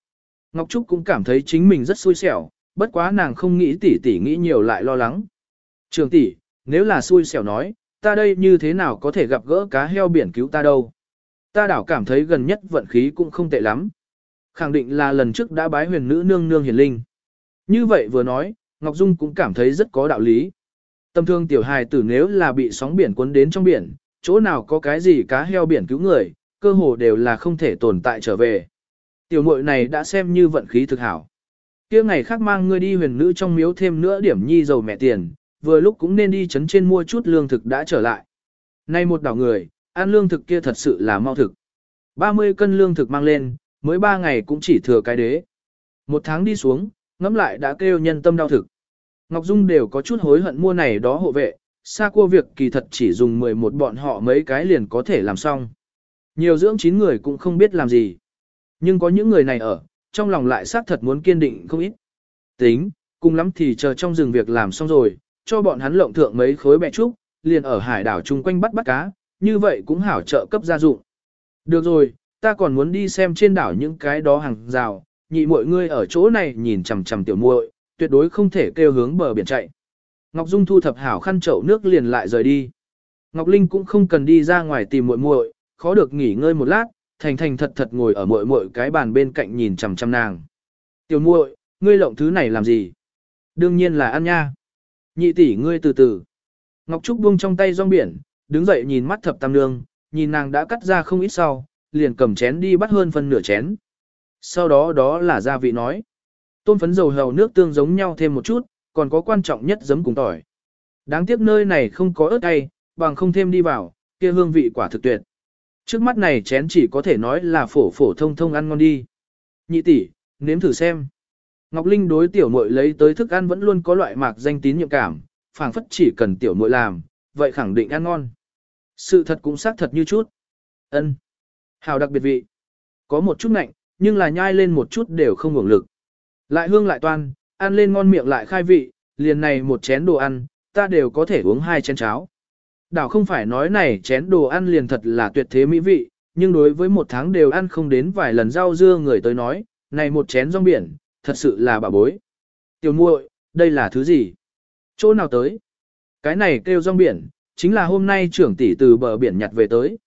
S1: Ngọc Trúc cũng cảm thấy chính mình rất xui xẻo, bất quá nàng không nghĩ tỉ tỉ nghĩ nhiều lại lo lắng. Trường tỷ, nếu là xui xẻo nói, ta đây như thế nào có thể gặp gỡ cá heo biển cứu ta đâu. Ta đảo cảm thấy gần nhất vận khí cũng không tệ lắm. Khẳng định là lần trước đã bái huyền nữ nương nương hiển linh. Như vậy vừa nói, Ngọc Dung cũng cảm thấy rất có đạo lý. Tâm thương tiểu hài tử nếu là bị sóng biển cuốn đến trong biển, chỗ nào có cái gì cá heo biển cứu người, cơ hồ đều là không thể tồn tại trở về. Tiểu muội này đã xem như vận khí thực hảo. kia ngày khác mang ngươi đi huyền nữ trong miếu thêm nữa điểm nhi dầu mẹ tiền, vừa lúc cũng nên đi chấn trên mua chút lương thực đã trở lại. Nay một đảo người, ăn lương thực kia thật sự là mau thực. 30 cân lương thực mang lên, mới ba ngày cũng chỉ thừa cái đế. Một tháng đi xuống, ngẫm lại đã kêu nhân tâm đau thực. Ngọc Dung đều có chút hối hận mua này đó hộ vệ, xa cua việc kỳ thật chỉ dùng 11 bọn họ mấy cái liền có thể làm xong. Nhiều dưỡng 9 người cũng không biết làm gì. Nhưng có những người này ở, trong lòng lại xác thật muốn kiên định không ít. Tính, cùng lắm thì chờ trong rừng việc làm xong rồi, cho bọn hắn lộng thượng mấy khối bẹ trúc, liền ở hải đảo chung quanh bắt bắt cá, như vậy cũng hảo trợ cấp gia dụng. Được rồi, ta còn muốn đi xem trên đảo những cái đó hàng rào, nhị mọi ngươi ở chỗ này nhìn chằm chằm tiểu muội, tuyệt đối không thể kêu hướng bờ biển chạy. Ngọc Dung thu thập hảo khăn chậu nước liền lại rời đi. Ngọc Linh cũng không cần đi ra ngoài tìm muội muội, khó được nghỉ ngơi một lát, thành thành thật thật ngồi ở muội muội cái bàn bên cạnh nhìn chằm chằm nàng. Tiểu muội, ngươi lộng thứ này làm gì? Đương nhiên là ăn nha. Nhị tỷ ngươi từ từ. Ngọc Trúc buông trong tay rong biển, đứng dậy nhìn mắt thập tam nương, nhìn nàng đã cắt ra không ít sau, liền cầm chén đi bắt hơn phân nửa chén. Sau đó đó là gia vị nói. Tôm phấn dầu hầu nước tương giống nhau thêm một chút, còn có quan trọng nhất giấm cùng tỏi. Đáng tiếc nơi này không có ớt cay, bằng không thêm đi vào, kia hương vị quả thực tuyệt. Trước mắt này chén chỉ có thể nói là phổ phổ thông thông ăn ngon đi. Nhị tỷ, nếm thử xem. Ngọc Linh đối tiểu muội lấy tới thức ăn vẫn luôn có loại mạc danh tín nhiệm cảm, phảng phất chỉ cần tiểu muội làm, vậy khẳng định ăn ngon. Sự thật cũng xác thật như chút. Ân, Hào đặc biệt vị. Có một chút nạnh, nhưng là nhai lên một chút đều không hưởng lực. Lại hương lại toan, ăn lên ngon miệng lại khai vị, liền này một chén đồ ăn, ta đều có thể uống hai chén cháo. Đảo không phải nói này chén đồ ăn liền thật là tuyệt thế mỹ vị, nhưng đối với một tháng đều ăn không đến vài lần rau dưa người tới nói, này một chén rong biển, thật sự là bà bối. Tiểu muội, đây là thứ gì? Chỗ nào tới? Cái này kêu rong biển, chính là hôm nay trưởng tỷ từ bờ biển nhặt về tới.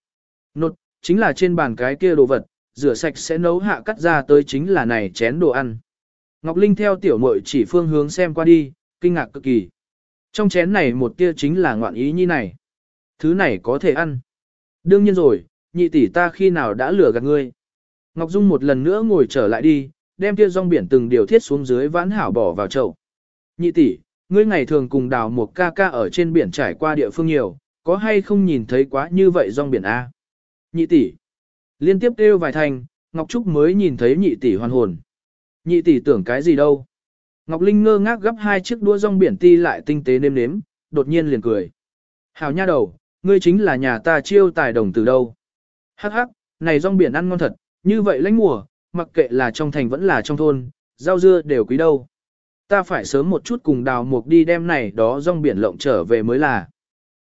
S1: Nột, chính là trên bàn cái kia đồ vật, rửa sạch sẽ nấu hạ cắt ra tới chính là này chén đồ ăn. Ngọc Linh theo tiểu muội chỉ phương hướng xem qua đi, kinh ngạc cực kỳ. Trong chén này một tia chính là ngoạn ý như này. Thứ này có thể ăn. Đương nhiên rồi, nhị tỷ ta khi nào đã lừa gạt ngươi. Ngọc Dung một lần nữa ngồi trở lại đi, đem tia rong biển từng điều thiết xuống dưới vãn hảo bỏ vào chậu. Nhị tỷ, ngươi ngày thường cùng đào một ca ca ở trên biển trải qua địa phương nhiều, có hay không nhìn thấy quá như vậy rong biển A? Nhị tỷ. Liên tiếp kêu vài thành, Ngọc Trúc mới nhìn thấy nhị tỷ hoàn hồn. Nhị tỷ tưởng cái gì đâu? Ngọc Linh ngơ ngác gấp hai chiếc đũa rong biển ti lại tinh tế nêm nếm, đột nhiên liền cười. Hào nha đầu, ngươi chính là nhà ta chiêu tài đồng từ đâu. Hắc hắc, này rong biển ăn ngon thật, như vậy lãnh mùa, mặc kệ là trong thành vẫn là trong thôn, rau dưa đều quý đâu. Ta phải sớm một chút cùng đào mục đi đem này đó rong biển lộng trở về mới là.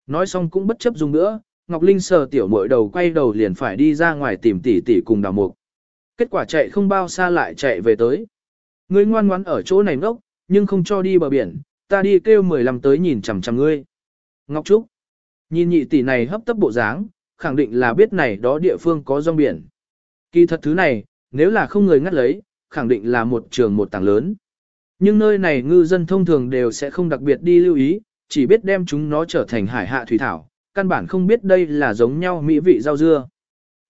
S1: Nói xong cũng bất chấp dùng nữa, Ngọc Linh sờ tiểu muội đầu quay đầu liền phải đi ra ngoài tìm tỷ tỷ cùng đào mục. Kết quả chạy không bao xa lại chạy về tới. Ngươi ngoan ngoãn ở chỗ này ngốc, nhưng không cho đi bờ biển, ta đi kêu mười lăm tới nhìn chằm chằm ngươi. Ngọc Trúc, nhìn nhị tỷ này hấp tấp bộ dáng, khẳng định là biết này đó địa phương có rong biển. Kỳ thật thứ này, nếu là không người ngắt lấy, khẳng định là một trường một tảng lớn. Nhưng nơi này ngư dân thông thường đều sẽ không đặc biệt đi lưu ý, chỉ biết đem chúng nó trở thành hải hạ thủy thảo, căn bản không biết đây là giống nhau mỹ vị rau dưa.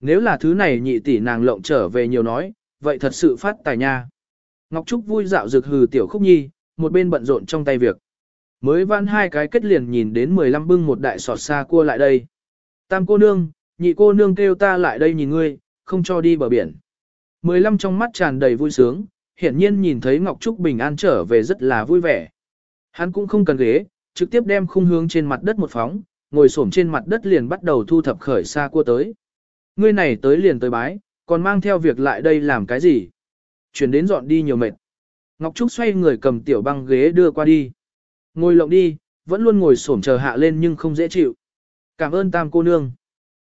S1: Nếu là thứ này nhị tỷ nàng lộng trở về nhiều nói, vậy thật sự phát tài nha. Ngọc Trúc vui dạo rực hừ tiểu khúc nhi, một bên bận rộn trong tay việc. Mới van hai cái kết liền nhìn đến 15 bưng một đại sọt xa cua lại đây. Tam cô nương, nhị cô nương kêu ta lại đây nhìn ngươi, không cho đi bờ biển. 15 trong mắt tràn đầy vui sướng, hiển nhiên nhìn thấy Ngọc Trúc bình an trở về rất là vui vẻ. Hắn cũng không cần ghế, trực tiếp đem khung hướng trên mặt đất một phóng, ngồi xổm trên mặt đất liền bắt đầu thu thập khởi xa cua tới. Ngươi này tới liền tới bái, còn mang theo việc lại đây làm cái gì? Chuyển đến dọn đi nhiều mệt. Ngọc Trúc xoay người cầm tiểu băng ghế đưa qua đi. Ngồi lộng đi, vẫn luôn ngồi xổm chờ hạ lên nhưng không dễ chịu. Cảm ơn tam cô nương.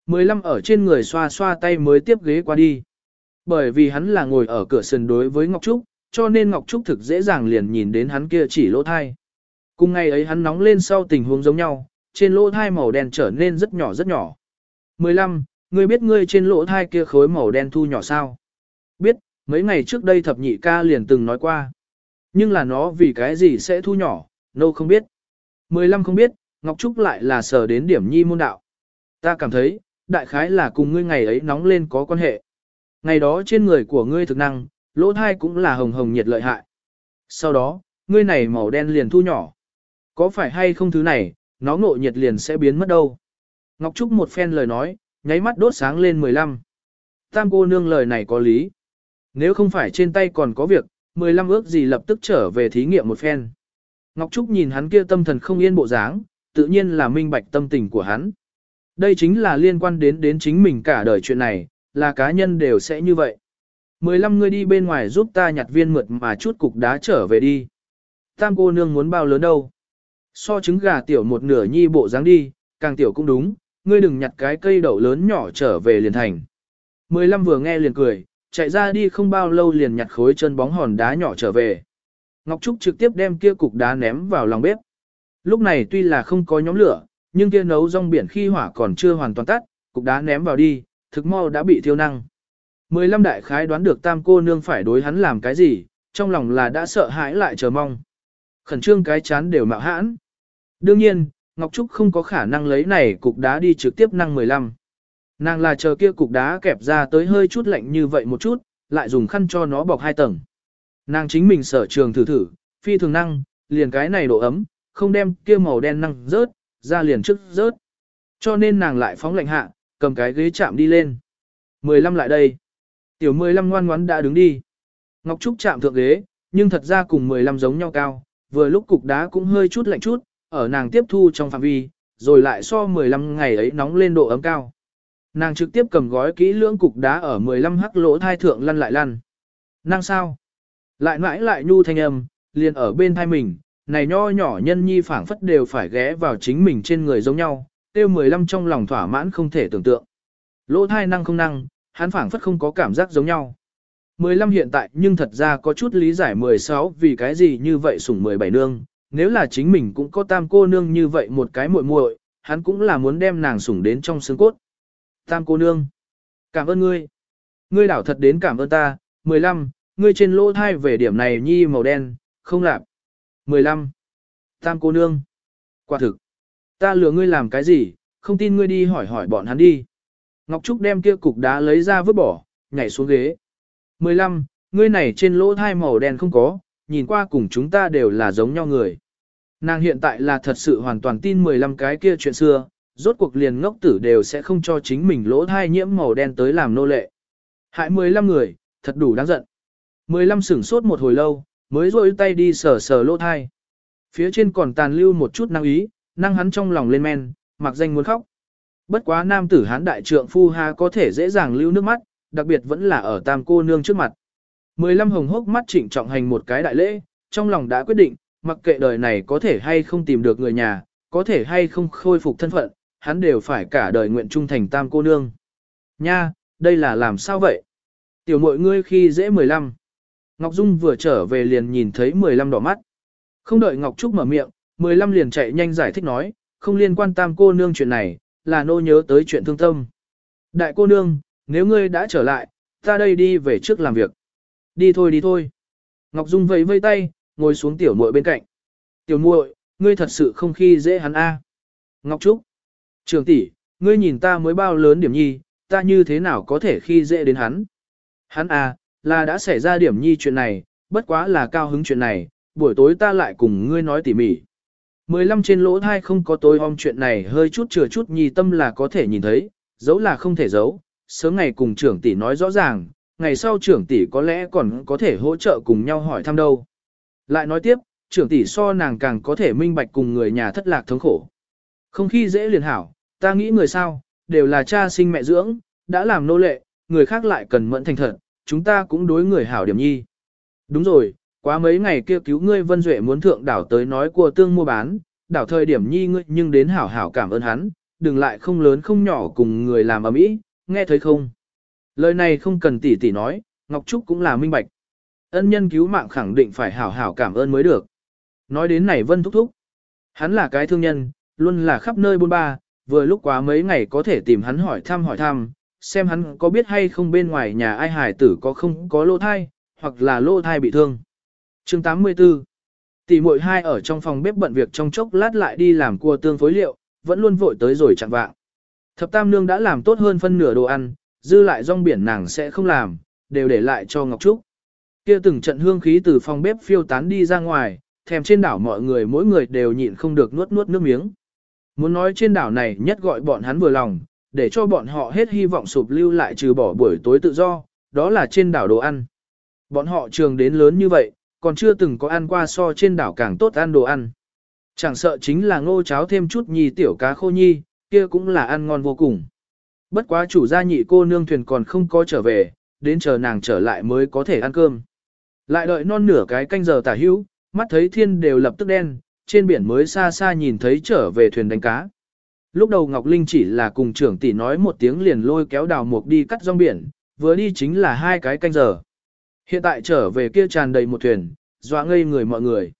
S1: Mười lăm ở trên người xoa xoa tay mới tiếp ghế qua đi. Bởi vì hắn là ngồi ở cửa sân đối với Ngọc Trúc, cho nên Ngọc Trúc thực dễ dàng liền nhìn đến hắn kia chỉ lỗ thai. Cùng ngày ấy hắn nóng lên sau tình huống giống nhau, trên lỗ thai màu đen trở nên rất nhỏ rất nhỏ. 15. Ngươi biết ngươi trên lỗ thai kia khối màu đen thu nhỏ sao? Biết, mấy ngày trước đây thập nhị ca liền từng nói qua. Nhưng là nó vì cái gì sẽ thu nhỏ, nô no không biết. 15 không biết, Ngọc Trúc lại là sở đến điểm nhi môn đạo. Ta cảm thấy, đại khái là cùng ngươi ngày ấy nóng lên có quan hệ. Ngày đó trên người của ngươi thực năng, lỗ thai cũng là hồng hồng nhiệt lợi hại. Sau đó, ngươi này màu đen liền thu nhỏ. Có phải hay không thứ này, nó ngộ nhiệt liền sẽ biến mất đâu. Ngọc Trúc một phen lời nói, nháy mắt đốt sáng lên 15. Tam cô nương lời này có lý. Nếu không phải trên tay còn có việc, 15 ước gì lập tức trở về thí nghiệm một phen. Ngọc Trúc nhìn hắn kia tâm thần không yên bộ dáng, tự nhiên là minh bạch tâm tình của hắn. Đây chính là liên quan đến đến chính mình cả đời chuyện này, là cá nhân đều sẽ như vậy. 15 người đi bên ngoài giúp ta nhặt viên mượt mà chút cục đá trở về đi. Tam cô nương muốn bao lớn đâu. So trứng gà tiểu một nửa nhi bộ dáng đi, càng tiểu cũng đúng, ngươi đừng nhặt cái cây đậu lớn nhỏ trở về liền thành. 15 vừa nghe liền cười, chạy ra đi không bao lâu liền nhặt khối chân bóng hòn đá nhỏ trở về. Ngọc Trúc trực tiếp đem kia cục đá ném vào lòng bếp. Lúc này tuy là không có nhóm lửa, nhưng kia nấu rong biển khi hỏa còn chưa hoàn toàn tắt, cục đá ném vào đi, thực mau đã bị thiêu năng. 15 đại khái đoán được tam cô nương phải đối hắn làm cái gì, trong lòng là đã sợ hãi lại chờ mong. Khẩn trương cái chán đều mạo hãn. Đương nhiên, Ngọc Trúc không có khả năng lấy này cục đá đi trực tiếp năng 15. Nàng là chờ kia cục đá kẹp ra tới hơi chút lạnh như vậy một chút, lại dùng khăn cho nó bọc hai tầng. Nàng chính mình sở trường thử thử, phi thường năng, liền cái này độ ấm, không đem kia màu đen năng rớt, ra liền trước rớt. Cho nên nàng lại phóng lạnh hạ, cầm cái ghế chạm đi lên. 15 lại đây. Tiểu 15 ngoan ngoãn đã đứng đi. Ngọc Trúc chạm thượng ghế, nhưng thật ra cùng 15 giống nhau cao, vừa lúc cục đá cũng hơi chút lạnh chút, ở nàng tiếp thu trong phạm vi, rồi lại so 15 ngày ấy nóng lên độ ấm cao. Nàng trực tiếp cầm gói kỹ lưỡng cục đá ở 15 hắc lỗ thai thượng lăn lại lăn. nàng sao? Lại mãi lại nhu thanh âm, liền ở bên thai mình, này nho nhỏ nhân nhi phảng phất đều phải ghé vào chính mình trên người giống nhau, tiêu 15 trong lòng thỏa mãn không thể tưởng tượng. Lỗ thai năng không năng, hắn phảng phất không có cảm giác giống nhau. 15 hiện tại nhưng thật ra có chút lý giải 16 vì cái gì như vậy sủng 17 nương, nếu là chính mình cũng có tam cô nương như vậy một cái muội muội, hắn cũng là muốn đem nàng sủng đến trong xương cốt. Tam cô nương, cảm ơn ngươi. Ngươi đảo thật đến cảm ơn ta, 15, ngươi trên lỗ thai về điểm này nhi màu đen, không lạp. 15. Tam cô nương. Quả thực. Ta lừa ngươi làm cái gì, không tin ngươi đi hỏi hỏi bọn hắn đi. Ngọc Trúc đem kia cục đá lấy ra vứt bỏ, nhảy xuống ghế. 15. Ngươi này trên lỗ thai màu đen không có, nhìn qua cùng chúng ta đều là giống nhau người. Nàng hiện tại là thật sự hoàn toàn tin 15 cái kia chuyện xưa, rốt cuộc liền ngốc tử đều sẽ không cho chính mình lỗ thai nhiễm màu đen tới làm nô lệ. Hại 15 người, thật đủ đáng giận. 15 sửng sốt một hồi lâu, mới rôi tay đi sờ sờ lỗ thai. Phía trên còn tàn lưu một chút năng ý, năng hắn trong lòng lên men, mặc danh muốn khóc. Bất quá nam tử hán đại trượng phu ha có thể dễ dàng lưu nước mắt, đặc biệt vẫn là ở tam cô nương trước mặt. 15 hồng hốc mắt trịnh trọng hành một cái đại lễ, trong lòng đã quyết định, mặc kệ đời này có thể hay không tìm được người nhà, có thể hay không khôi phục thân phận, hắn đều phải cả đời nguyện trung thành tam cô nương. Nha, đây là làm sao vậy? Tiểu mội ngươi khi dễ 15. Ngọc Dung vừa trở về liền nhìn thấy 15 đỏ mắt. Không đợi Ngọc Trúc mở miệng, 15 liền chạy nhanh giải thích nói, không liên quan tam cô nương chuyện này, là nô nhớ tới chuyện thương tâm. Đại cô nương, nếu ngươi đã trở lại, ta đây đi về trước làm việc. Đi thôi đi thôi. Ngọc Dung vẫy vây tay, ngồi xuống tiểu muội bên cạnh. Tiểu muội, ngươi thật sự không khi dễ hắn a. Ngọc Trúc. Trường tỷ, ngươi nhìn ta mới bao lớn điểm nhi, ta như thế nào có thể khi dễ đến hắn. Hắn a, là đã xảy ra điểm nhi chuyện này, bất quá là cao hứng chuyện này, buổi tối ta lại cùng ngươi nói tỉ mỉ. 15 trên lỗ thai không có tối om chuyện này hơi chút chừa chút nhi tâm là có thể nhìn thấy, giấu là không thể giấu, sớm ngày cùng trưởng tỷ nói rõ ràng, ngày sau trưởng tỷ có lẽ còn có thể hỗ trợ cùng nhau hỏi thăm đâu. Lại nói tiếp, trưởng tỷ so nàng càng có thể minh bạch cùng người nhà thất lạc thống khổ. Không khi dễ liền hảo, ta nghĩ người sao, đều là cha sinh mẹ dưỡng, đã làm nô lệ, người khác lại cần mẫn thành thật, chúng ta cũng đối người hảo điểm nhi. Đúng rồi, quá mấy ngày kia cứu ngươi Vân Duệ muốn thượng đảo tới nói của tương mua bán, đảo thời điểm nhi ngươi nhưng đến hảo hảo cảm ơn hắn, đừng lại không lớn không nhỏ cùng người làm ở mỹ, nghe thấy không? Lời này không cần tỉ tỉ nói, Ngọc Trúc cũng là minh bạch. Ân nhân cứu mạng khẳng định phải hảo hảo cảm ơn mới được. Nói đến này Vân thúc thúc. Hắn là cái thương nhân, luôn là khắp nơi buôn ba, vừa lúc quá mấy ngày có thể tìm hắn hỏi thăm hỏi thăm, xem hắn có biết hay không bên ngoài nhà ai hải tử có không có lô thai, hoặc là lô thai bị thương. chương 84 Tỷ muội hai ở trong phòng bếp bận việc trong chốc lát lại đi làm cua tương phối liệu, vẫn luôn vội tới rồi chẳng vạng. Thập tam nương đã làm tốt hơn phân nửa đồ ăn, dư lại rong biển nàng sẽ không làm, đều để lại cho Ngọc Trúc. Kia từng trận hương khí từ phòng bếp phiêu tán đi ra ngoài, thèm trên đảo mọi người mỗi người đều nhịn không được nuốt nuốt nước miếng. Muốn nói trên đảo này nhất gọi bọn hắn vừa lòng, để cho bọn họ hết hy vọng sụp lưu lại trừ bỏ buổi tối tự do, đó là trên đảo đồ ăn. Bọn họ trường đến lớn như vậy, còn chưa từng có ăn qua so trên đảo càng tốt ăn đồ ăn. Chẳng sợ chính là ngô cháo thêm chút nhì tiểu cá khô nhi, kia cũng là ăn ngon vô cùng. Bất quá chủ gia nhị cô nương thuyền còn không có trở về, đến chờ nàng trở lại mới có thể ăn cơm. Lại đợi non nửa cái canh giờ tả hữu, mắt thấy thiên đều lập tức đen, trên biển mới xa xa nhìn thấy trở về thuyền đánh cá. Lúc đầu Ngọc Linh chỉ là cùng trưởng tỷ nói một tiếng liền lôi kéo đào mục đi cắt rong biển, vừa đi chính là hai cái canh giờ. Hiện tại trở về kia tràn đầy một thuyền, dọa ngây người mọi người.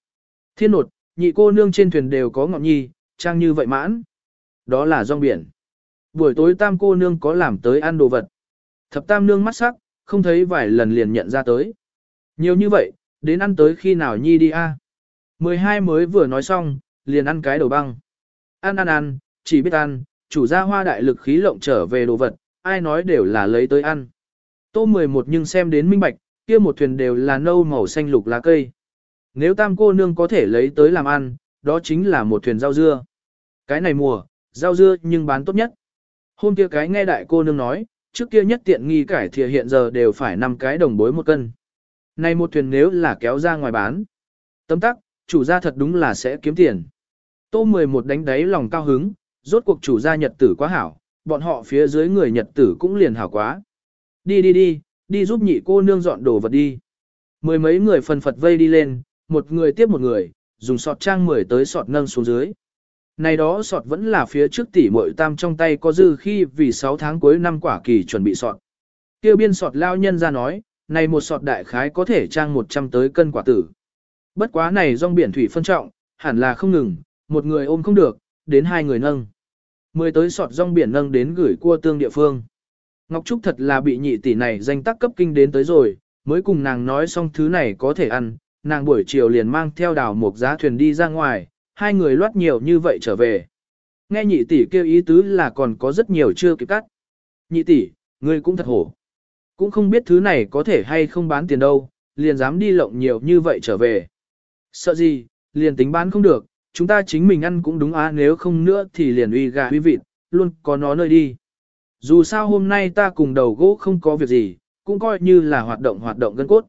S1: Thiên nột, nhị cô nương trên thuyền đều có ngọn nhi, trang như vậy mãn. Đó là rong biển buổi tối tam cô nương có làm tới ăn đồ vật. Thập tam nương mắt sắc, không thấy vài lần liền nhận ra tới. Nhiều như vậy, đến ăn tới khi nào nhi đi a? 12 mới vừa nói xong, liền ăn cái đầu băng. Ăn ăn ăn, chỉ biết ăn, chủ gia hoa đại lực khí lộng trở về đồ vật, ai nói đều là lấy tới ăn. Tô 11 nhưng xem đến minh bạch, kia một thuyền đều là nâu màu xanh lục lá cây. Nếu tam cô nương có thể lấy tới làm ăn, đó chính là một thuyền rau dưa. Cái này mùa, rau dưa nhưng bán tốt nhất. Hôm kia cái nghe đại cô nương nói, trước kia nhất tiện nghi cải thìa hiện giờ đều phải 5 cái đồng bối một cân. Này một thuyền nếu là kéo ra ngoài bán. Tấm tắc, chủ gia thật đúng là sẽ kiếm tiền. Tô 11 đánh đáy lòng cao hứng, rốt cuộc chủ gia nhật tử quá hảo, bọn họ phía dưới người nhật tử cũng liền hảo quá. Đi đi đi, đi giúp nhị cô nương dọn đồ vật đi. Mười mấy người phần phật vây đi lên, một người tiếp một người, dùng sọt trang mười tới sọt nâng xuống dưới. Này đó sọt vẫn là phía trước tỷ muội tam trong tay có dư khi vì 6 tháng cuối năm quả kỳ chuẩn bị sọt. Kêu biên sọt lao nhân ra nói, này một sọt đại khái có thể trang 100 tới cân quả tử. Bất quá này rong biển thủy phân trọng, hẳn là không ngừng, một người ôm không được, đến hai người nâng. Mười tới sọt rong biển nâng đến gửi cua tương địa phương. Ngọc Trúc thật là bị nhị tỷ này danh tác cấp kinh đến tới rồi, mới cùng nàng nói xong thứ này có thể ăn, nàng buổi chiều liền mang theo đào một giá thuyền đi ra ngoài, hai người loát nhiều như vậy trở về. Nghe nhị tỷ kêu ý tứ là còn có rất nhiều chưa kịp cắt. Nhị tỷ, ngươi cũng thật hổ. Cũng không biết thứ này có thể hay không bán tiền đâu, liền dám đi lộng nhiều như vậy trở về. Sợ gì, liền tính bán không được, chúng ta chính mình ăn cũng đúng á nếu không nữa thì liền uy gà uy vịt, luôn có nó nơi đi. Dù sao hôm nay ta cùng đầu gỗ không có việc gì, cũng coi như là hoạt động hoạt động gân cốt.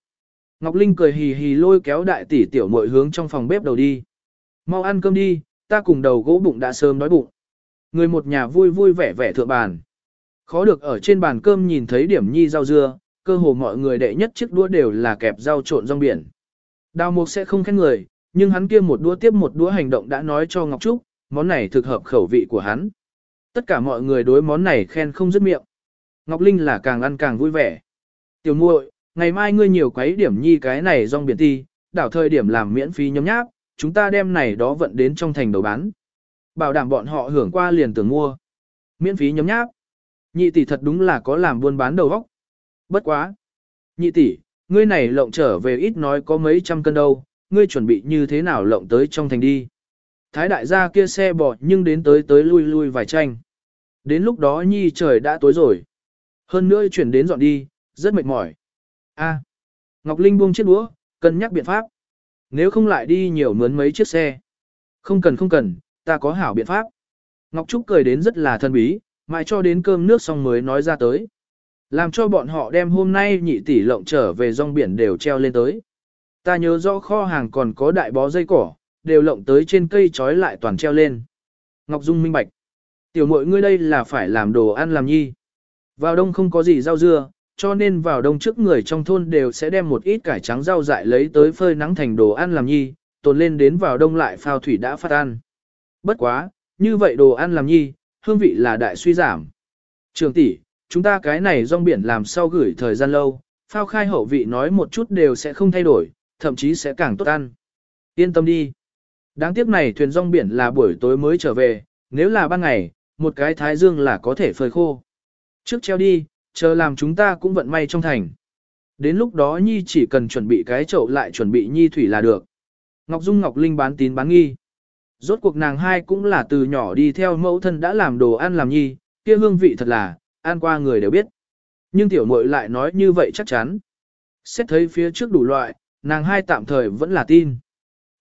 S1: Ngọc Linh cười hì hì lôi kéo đại tỷ tiểu muội hướng trong phòng bếp đầu đi. Mau ăn cơm đi, ta cùng đầu gỗ bụng đã sớm đói bụng. Người một nhà vui vui vẻ vẻ thượng bàn. Khó được ở trên bàn cơm nhìn thấy điểm nhi rau dưa, cơ hồ mọi người đệ nhất chiếc đũa đều là kẹp rau trộn rong biển. Đào mục sẽ không khen người, nhưng hắn kia một đũa tiếp một đũa hành động đã nói cho Ngọc Trúc, món này thực hợp khẩu vị của hắn. Tất cả mọi người đối món này khen không dứt miệng. Ngọc Linh là càng ăn càng vui vẻ. Tiểu muội, ngày mai ngươi nhiều quấy điểm nhi cái này rong biển ti, đảo thời điểm làm miễn phí nhóm nháp, chúng ta đem này đó vận đến trong thành đầu bán. Bảo đảm bọn họ hưởng qua liền tưởng mua. Miễn phí nhóm nháp. Nhị tỷ thật đúng là có làm buôn bán đầu vóc. Bất quá. Nhị tỷ, ngươi này lộng trở về ít nói có mấy trăm cân đâu, ngươi chuẩn bị như thế nào lộng tới trong thành đi. Thái đại gia kia xe bò nhưng đến tới tới lui lui vài tranh. Đến lúc đó nhi trời đã tối rồi. Hơn nữa chuyển đến dọn đi, rất mệt mỏi. A. Ngọc Linh buông chiếc đũa, cân nhắc biện pháp. Nếu không lại đi nhiều mướn mấy chiếc xe. Không cần không cần, ta có hảo biện pháp. Ngọc Trúc cười đến rất là thân bí, mãi cho đến cơm nước xong mới nói ra tới. Làm cho bọn họ đem hôm nay nhị tỷ lộng trở về rong biển đều treo lên tới. Ta nhớ rõ kho hàng còn có đại bó dây cỏ, đều lộng tới trên cây trói lại toàn treo lên. Ngọc Dung minh bạch. Tiểu mội ngươi đây là phải làm đồ ăn làm nhi. Vào đông không có gì rau dưa, cho nên vào đông trước người trong thôn đều sẽ đem một ít cải trắng rau dại lấy tới phơi nắng thành đồ ăn làm nhi, tồn lên đến vào đông lại phao thủy đã phát ăn. Bất quá, như vậy đồ ăn làm nhi, hương vị là đại suy giảm. Trường tỷ, chúng ta cái này rong biển làm sau gửi thời gian lâu, phao khai hậu vị nói một chút đều sẽ không thay đổi, thậm chí sẽ càng tốt ăn. Yên tâm đi. Đáng tiếc này thuyền rong biển là buổi tối mới trở về, nếu là ban ngày, một cái thái dương là có thể phơi khô. Trước treo đi, chờ làm chúng ta cũng vận may trong thành. Đến lúc đó Nhi chỉ cần chuẩn bị cái chậu lại chuẩn bị Nhi thủy là được. Ngọc Dung Ngọc Linh bán tín bán nghi. Rốt cuộc nàng hai cũng là từ nhỏ đi theo mẫu thân đã làm đồ ăn làm Nhi, kia hương vị thật là, ăn qua người đều biết. Nhưng tiểu muội lại nói như vậy chắc chắn. Xét thấy phía trước đủ loại, nàng hai tạm thời vẫn là tin.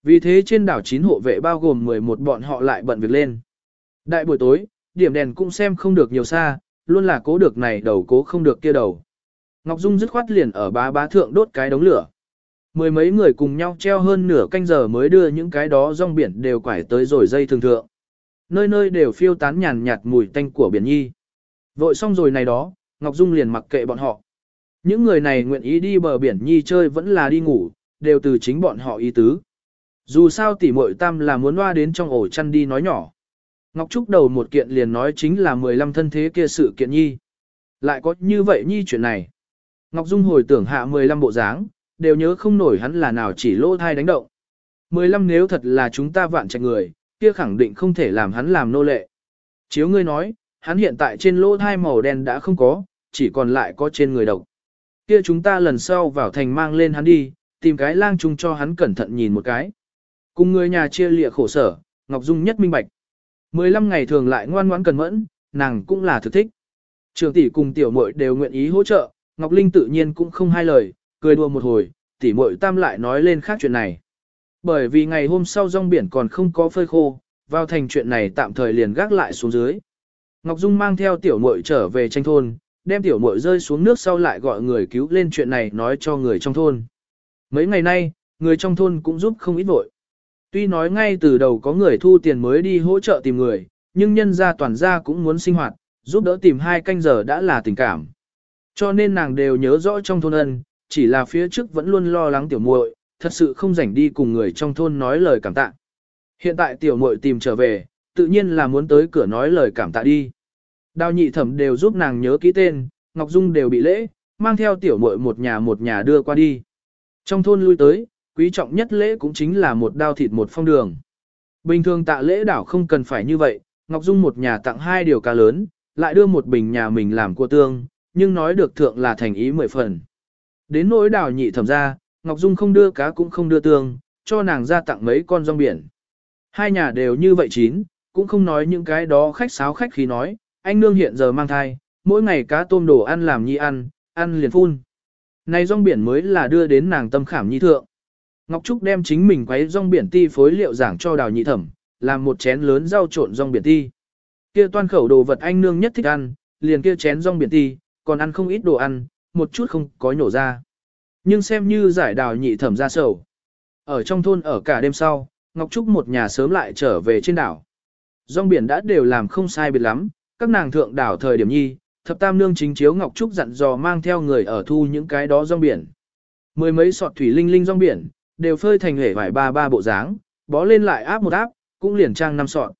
S1: Vì thế trên đảo chín hộ vệ bao gồm 11 bọn họ lại bận việc lên. Đại buổi tối, điểm đèn cũng xem không được nhiều xa, luôn là cố được này đầu cố không được kia đầu. Ngọc Dung dứt khoát liền ở bá bá thượng đốt cái đống lửa. Mười mấy người cùng nhau treo hơn nửa canh giờ mới đưa những cái đó rong biển đều quải tới rồi dây thường thượng. Nơi nơi đều phiêu tán nhàn nhạt mùi tanh của biển nhi. Vội xong rồi này đó, Ngọc Dung liền mặc kệ bọn họ. Những người này nguyện ý đi bờ biển nhi chơi vẫn là đi ngủ, đều từ chính bọn họ ý tứ. Dù sao tỷ muội tam là muốn loa đến trong ổ chăn đi nói nhỏ. Ngọc Trúc đầu một kiện liền nói chính là 15 thân thế kia sự kiện nhi. Lại có như vậy nhi chuyện này. Ngọc Dung hồi tưởng hạ 15 bộ dáng, đều nhớ không nổi hắn là nào chỉ lỗ thai đánh động. 15 nếu thật là chúng ta vạn trạch người, kia khẳng định không thể làm hắn làm nô lệ. Chiếu ngươi nói, hắn hiện tại trên lỗ thai màu đen đã không có, chỉ còn lại có trên người độc. Kia chúng ta lần sau vào thành mang lên hắn đi, tìm cái lang chung cho hắn cẩn thận nhìn một cái. Cùng người nhà chia lịa khổ sở, Ngọc Dung nhất minh bạch. 15 ngày thường lại ngoan ngoãn cần mẫn, nàng cũng là thực thích. Trường tỷ cùng tiểu muội đều nguyện ý hỗ trợ, Ngọc Linh tự nhiên cũng không hai lời, cười đùa một hồi, tỷ muội tam lại nói lên khác chuyện này. Bởi vì ngày hôm sau rong biển còn không có phơi khô, vào thành chuyện này tạm thời liền gác lại xuống dưới. Ngọc Dung mang theo tiểu muội trở về tranh thôn, đem tiểu muội rơi xuống nước sau lại gọi người cứu lên chuyện này nói cho người trong thôn. Mấy ngày nay, người trong thôn cũng giúp không ít vội. Tuy nói ngay từ đầu có người thu tiền mới đi hỗ trợ tìm người, nhưng nhân gia toàn gia cũng muốn sinh hoạt, giúp đỡ tìm hai canh giờ đã là tình cảm. Cho nên nàng đều nhớ rõ trong thôn ân, chỉ là phía trước vẫn luôn lo lắng tiểu muội, thật sự không rảnh đi cùng người trong thôn nói lời cảm tạ. Hiện tại tiểu muội tìm trở về, tự nhiên là muốn tới cửa nói lời cảm tạ đi. Đào nhị thẩm đều giúp nàng nhớ ký tên, Ngọc Dung đều bị lễ, mang theo tiểu muội một nhà một nhà đưa qua đi. Trong thôn lui tới, quý trọng nhất lễ cũng chính là một đao thịt một phong đường. Bình thường tạ lễ đảo không cần phải như vậy, Ngọc Dung một nhà tặng hai điều cá lớn, lại đưa một bình nhà mình làm cua tương, nhưng nói được thượng là thành ý mười phần. Đến nỗi đảo nhị thẩm ra, Ngọc Dung không đưa cá cũng không đưa tương, cho nàng ra tặng mấy con rong biển. Hai nhà đều như vậy chín, cũng không nói những cái đó khách sáo khách khí nói, anh nương hiện giờ mang thai, mỗi ngày cá tôm đồ ăn làm nhi ăn, ăn liền phun. Này rong biển mới là đưa đến nàng tâm khảm nhi thượng. Ngọc Trúc đem chính mình quấy rong biển ti phối liệu giảng cho đào nhị thẩm, làm một chén lớn rau trộn rong biển ti. Kia toan khẩu đồ vật anh nương nhất thích ăn, liền kia chén rong biển ti, còn ăn không ít đồ ăn, một chút không có nhổ ra. Nhưng xem như giải đào nhị thẩm ra sầu. Ở trong thôn ở cả đêm sau, Ngọc Trúc một nhà sớm lại trở về trên đảo. Rong biển đã đều làm không sai biệt lắm, các nàng thượng đảo thời điểm nhi, thập tam nương chính chiếu Ngọc Trúc dặn dò mang theo người ở thu những cái đó rong biển. Mười mấy sọt thủy linh linh rong biển, đều phơi thành hể vải ba ba bộ dáng, bó lên lại áp một áp, cũng liền trang năm sọn.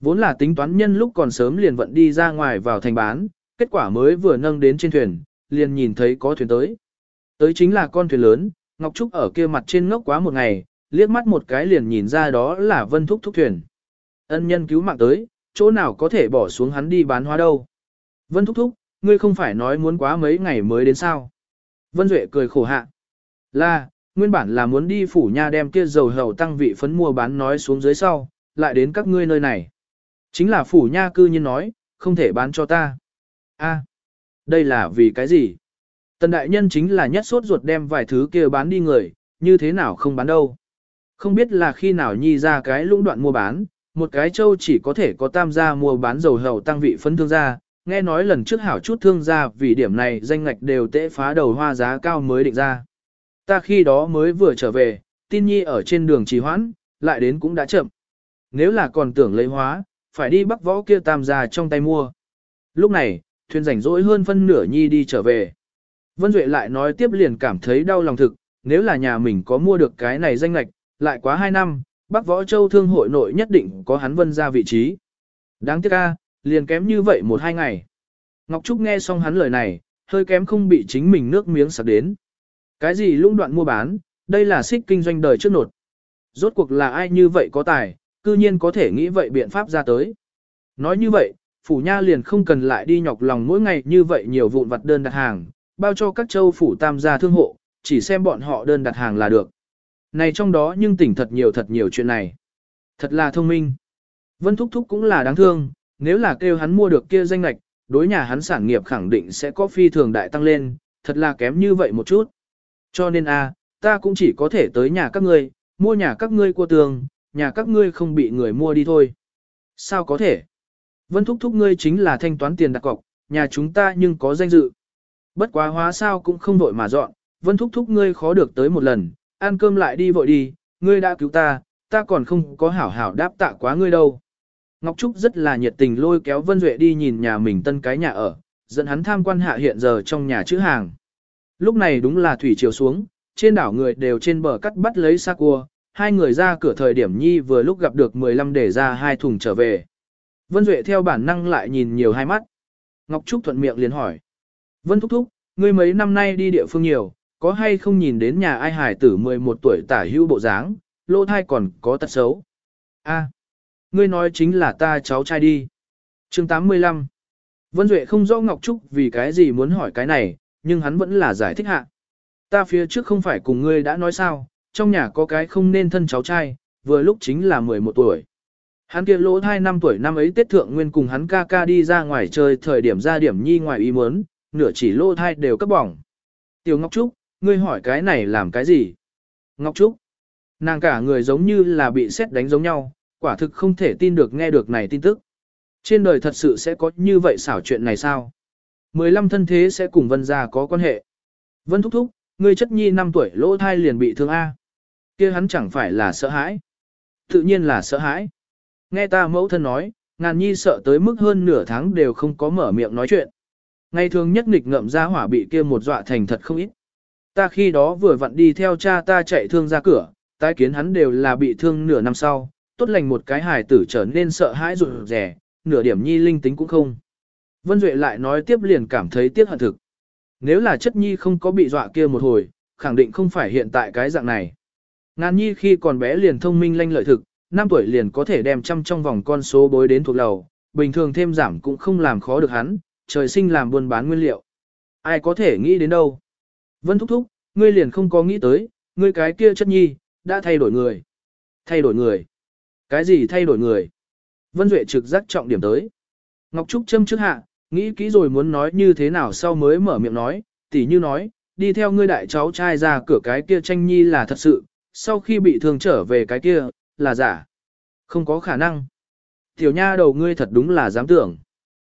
S1: Vốn là tính toán nhân lúc còn sớm liền vận đi ra ngoài vào thành bán, kết quả mới vừa nâng đến trên thuyền, liền nhìn thấy có thuyền tới. Tới chính là con thuyền lớn, Ngọc Trúc ở kia mặt trên ngốc quá một ngày, liếc mắt một cái liền nhìn ra đó là vân thúc thúc thuyền. Ân nhân cứu mạng tới, chỗ nào có thể bỏ xuống hắn đi bán hóa đâu. Vân thúc thúc, ngươi không phải nói muốn quá mấy ngày mới đến sao. Vân Duệ cười khổ hạ. Là, nguyên bản là muốn đi phủ nha đem kia dầu hầu tăng vị phấn mua bán nói xuống dưới sau, lại đến các ngươi nơi này. Chính là phủ nha cư nhiên nói, không thể bán cho ta. A, đây là vì cái gì? Tần đại nhân chính là nhất sốt ruột đem vài thứ kia bán đi người, như thế nào không bán đâu. Không biết là khi nào nhi ra cái lũng đoạn mua bán, một cái châu chỉ có thể có tam gia mua bán dầu hầu tăng vị phấn thương gia, nghe nói lần trước hảo chút thương gia vì điểm này danh ngạch đều tễ phá đầu hoa giá cao mới định ra. Ta khi đó mới vừa trở về, tin nhi ở trên đường trì hoãn, lại đến cũng đã chậm. Nếu là còn tưởng lấy hóa, phải đi bắc võ kia tam gia trong tay mua. Lúc này, thuyền rảnh rỗi hơn phân nửa nhi đi trở về. Vân Duệ lại nói tiếp liền cảm thấy đau lòng thực, nếu là nhà mình có mua được cái này danh lạch, lại quá 2 năm, Bắc Võ Châu Thương hội nội nhất định có hắn vân ra vị trí. Đáng tiếc ca, liền kém như vậy một hai ngày. Ngọc Trúc nghe xong hắn lời này, hơi kém không bị chính mình nước miếng sặc đến. Cái gì lũng đoạn mua bán, đây là xích kinh doanh đời trước nột. Rốt cuộc là ai như vậy có tài, cư nhiên có thể nghĩ vậy biện pháp ra tới. Nói như vậy, phủ nha liền không cần lại đi nhọc lòng mỗi ngày như vậy nhiều vụn vặt đơn đặt hàng, bao cho các châu phủ tam gia thương hộ, chỉ xem bọn họ đơn đặt hàng là được. Này trong đó nhưng tỉnh thật nhiều thật nhiều chuyện này. Thật là thông minh. Vân Thúc Thúc cũng là đáng thương, nếu là kêu hắn mua được kia danh lạch, đối nhà hắn sản nghiệp khẳng định sẽ có phi thường đại tăng lên, thật là kém như vậy một chút. Cho nên a, ta cũng chỉ có thể tới nhà các ngươi, mua nhà các ngươi qua tường, nhà các ngươi không bị người mua đi thôi. Sao có thể? Vân Thúc Thúc ngươi chính là thanh toán tiền đặt cọc, nhà chúng ta nhưng có danh dự. Bất quá hóa sao cũng không vội mà dọn, Vân Thúc Thúc ngươi khó được tới một lần, ăn cơm lại đi vội đi, ngươi đã cứu ta, ta còn không có hảo hảo đáp tạ quá ngươi đâu. Ngọc Trúc rất là nhiệt tình lôi kéo Vân Duệ đi nhìn nhà mình tân cái nhà ở, dẫn hắn tham quan hạ hiện giờ trong nhà chữ hàng. Lúc này đúng là thủy chiều xuống, trên đảo người đều trên bờ cắt bắt lấy xác cua, hai người ra cửa thời điểm nhi vừa lúc gặp được 15 để ra hai thùng trở về. Vân Duệ theo bản năng lại nhìn nhiều hai mắt. Ngọc Trúc thuận miệng liền hỏi. Vân Thúc Thúc, ngươi mấy năm nay đi địa phương nhiều, có hay không nhìn đến nhà ai hải tử 11 tuổi tả hưu bộ dáng, lỗ thai còn có tật xấu. A, ngươi nói chính là ta cháu trai đi. chương 85 Vân Duệ không rõ Ngọc Trúc vì cái gì muốn hỏi cái này, nhưng hắn vẫn là giải thích hạ. Ta phía trước không phải cùng ngươi đã nói sao, trong nhà có cái không nên thân cháu trai, vừa lúc chính là 11 tuổi. Hắn kia lỗ thai năm tuổi năm ấy Tết Thượng Nguyên cùng hắn ca ca đi ra ngoài chơi thời điểm ra điểm nhi ngoài ý muốn, nửa chỉ lỗ thai đều cấp bỏng. Tiểu Ngọc Trúc, ngươi hỏi cái này làm cái gì? Ngọc Trúc, nàng cả người giống như là bị xét đánh giống nhau, quả thực không thể tin được nghe được này tin tức. Trên đời thật sự sẽ có như vậy xảo chuyện này sao? 15 thân thế sẽ cùng Vân gia có quan hệ. Vân thúc thúc, ngươi chất nhi 5 tuổi lỗ thai liền bị thương A. kia hắn chẳng phải là sợ hãi. Tự nhiên là sợ hãi. Nghe ta mẫu thân nói, ngàn nhi sợ tới mức hơn nửa tháng đều không có mở miệng nói chuyện. Ngày thường nhất nghịch ngậm ra hỏa bị kia một dọa thành thật không ít. Ta khi đó vừa vặn đi theo cha ta chạy thương ra cửa, tái kiến hắn đều là bị thương nửa năm sau, tốt lành một cái hài tử trở nên sợ hãi rụt rẻ, nửa điểm nhi linh tính cũng không. Vân Duệ lại nói tiếp liền cảm thấy tiếc hận thực. Nếu là chất nhi không có bị dọa kia một hồi, khẳng định không phải hiện tại cái dạng này. Ngàn nhi khi còn bé liền thông minh lanh lợi thực, 5 tuổi liền có thể đem trăm trong vòng con số bối đến thuộc đầu, bình thường thêm giảm cũng không làm khó được hắn, trời sinh làm buôn bán nguyên liệu. Ai có thể nghĩ đến đâu. Vân thúc thúc, ngươi liền không có nghĩ tới, ngươi cái kia chất nhi, đã thay đổi người. Thay đổi người. Cái gì thay đổi người? Vân Duệ trực giác trọng điểm tới. Ngọc Trúc châm trước hạ, nghĩ kỹ rồi muốn nói như thế nào sau mới mở miệng nói, tỉ như nói, đi theo ngươi đại cháu trai ra cửa cái kia tranh nhi là thật sự, sau khi bị thương trở về cái kia, là giả. Không có khả năng. Tiểu nha đầu ngươi thật đúng là dám tưởng.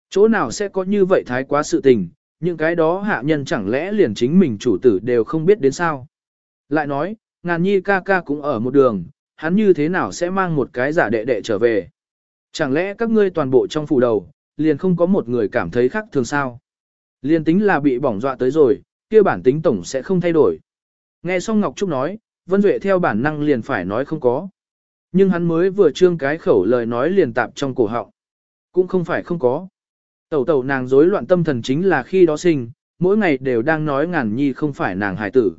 S1: Chỗ nào sẽ có như vậy thái quá sự tình, những cái đó hạ nhân chẳng lẽ liền chính mình chủ tử đều không biết đến sao. Lại nói, ngàn nhi ca ca cũng ở một đường, hắn như thế nào sẽ mang một cái giả đệ đệ trở về. Chẳng lẽ các ngươi toàn bộ trong phủ đầu, liền không có một người cảm thấy khác thường sao? Liền tính là bị bỏng dọa tới rồi, kia bản tính tổng sẽ không thay đổi. Nghe xong Ngọc Trúc nói, Vân Duệ theo bản năng liền phải nói không có. Nhưng hắn mới vừa trương cái khẩu lời nói liền tạp trong cổ họng. Cũng không phải không có. Tẩu tẩu nàng rối loạn tâm thần chính là khi đó sinh, mỗi ngày đều đang nói ngàn nhi không phải nàng hải tử.